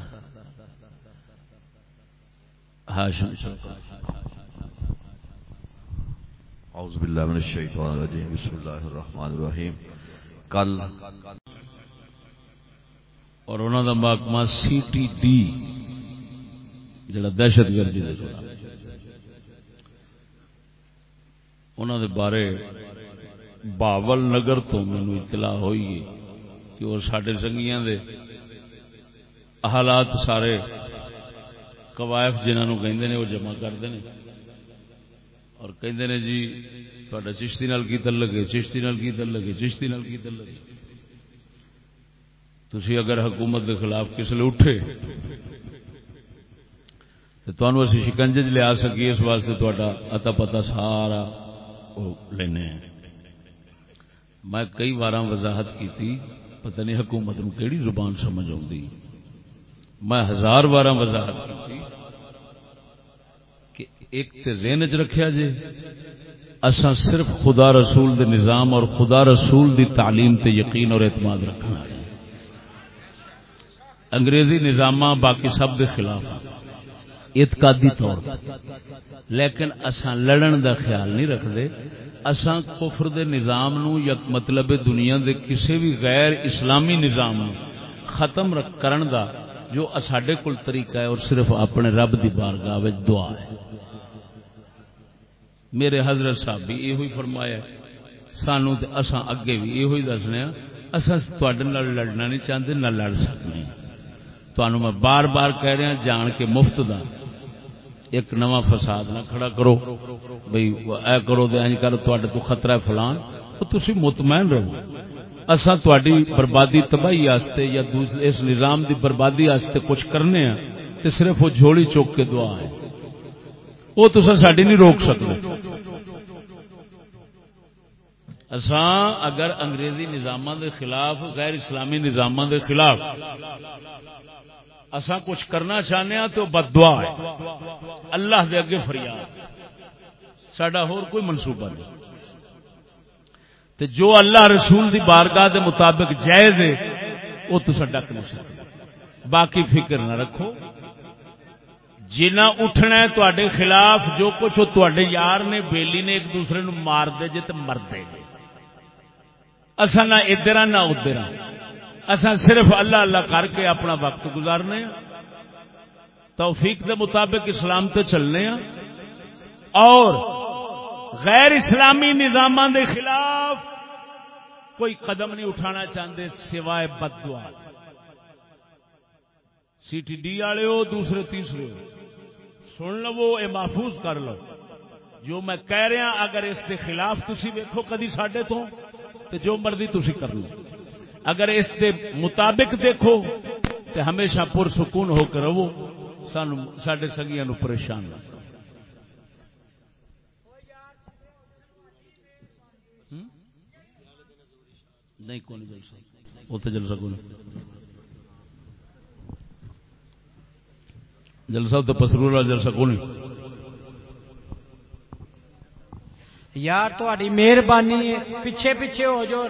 ہاشم۔ اعوذ باللہ من الشیطان الرجیم بسم اللہ الرحمن الرحیم۔ کل اور انہوں محکمہ سی ٹی ڈی جڑا دہشت گردی دے خلاف۔ انہوں دے بارے باول نگر تو مینو اطلاع ہوئی ہے کہ وہ سڈے سنگیاں دے حالات سارے قوائف جنہوں کہ وہ جمع کرتے ہیں اور کہندے نے جی تھوڑا چشتی نال کی تعلق ہے؟ چشتی نال کی تعلق ہے؟ چشتی نال کی تعلق ہے۔ تھی اگر حکومت کے خلاف کس لیے اٹھے، تو تمہوں اسی شکنجے چ لیا سکیے، اس واسطے تا اتا پتا سارا لینے ہیں۔ میں کئی بار وضاحت کی پتہ نہیں حکومت نو کیڑی زبان سمجھ آئی میں ہزار بارہ وضاحت کی ایک تے ذہن چ رکھیا جی اساں صرف خدا رسول دے نظام اور خدا رسول دی تعلیم تے یقین اور اعتماد رکھنا ہے۔ انگریزی نظام باقی سب دے خلاف اعتقادی طور لیکن اساں لڑن دا خیال نہیں رکھتے اساں کفر دے نظام نو یا مطلب دنیا دے کسی بھی غیر اسلامی نظام نو ختم کرن دا جو ساڈے کول طریقہ ہے اور صرف اپنے رب دی بارگاہ وچ دعا ہے۔ میرے حضرت صاحب بھی یہ فرمایا سانو تے اساں اگے بھی یہ دسنے ہاں۔ اساں تواڈے لڑنا نہیں چاہتے نہ لڑ سکنے تانوں میں بار بار کہہ رہا ہاں، جان کے مفت دا۔ ایک نواں فساد نہ کھڑا کرو۔ بھئی، اے کرو دے انج کر، تواڈے تو خطرہ ہے فلان تو تسی مطمئن رہو۔ اساں تواڈی بربادی تباہی واسطے یا اس نظام دی بربادی واسطے کچھ کرنے ہیں تے صرف وہ جھولی چوک کے دعا ہے۔ وہ تو ساڈی نہیں روک سکتے اساں اگر انگریزی نظام دے خلاف، غیر اسلامی نظام دے خلاف اساں کچھ کرنا چاہنے ہاں تو بد دعا ہے۔ اللہ دے اگے فریاد۔ سڈا ہور کوئی منصوبہ نہیں۔ تے جو اللہ رسول دی بارگاہ دے مطابق جائز ہے وہ تو ڈک نہیں سکتا باقی فکر نہ رکھو۔ جنا اٹھنا ہے تے خلاف، جو کچھ تے یار نے، بیلی نے ایک دوسرے نو مار دے جے تو مر دے گے اصا نہ ادھر نہ ادھر اصا صرف اللہ اللہ کر کے اپنا وقت گزارنے توفیق دے مطابق اسلام تے چلنے ہیں اور غیر اسلامی نظام دے خلاف کوئی قدم نہیں اٹھانا چاہتے سوائے بد دعا۔ سی ٹی ڈی والے ہو، دوسرے تیسرے ہو۔ سن لو یہ محفوظ کر لو۔ جو میں کہہ رہا اگر اس کے خلاف تھی ویکو کدی سڈے تو۔ تو جو مرضی تھی کر لو۔ اگر اس کے مطابق دیکھو تو ہمیشہ پرسکون ہو کے رہو سان سڈے سنگیا نو پریشان نہ نہیں، کون جلسہ؟ اتنے جلسہ کون جلسہ تو پسرور والا جلسہ کون یار تاری مہربانی ہے پیچھے پیچھے ہو جو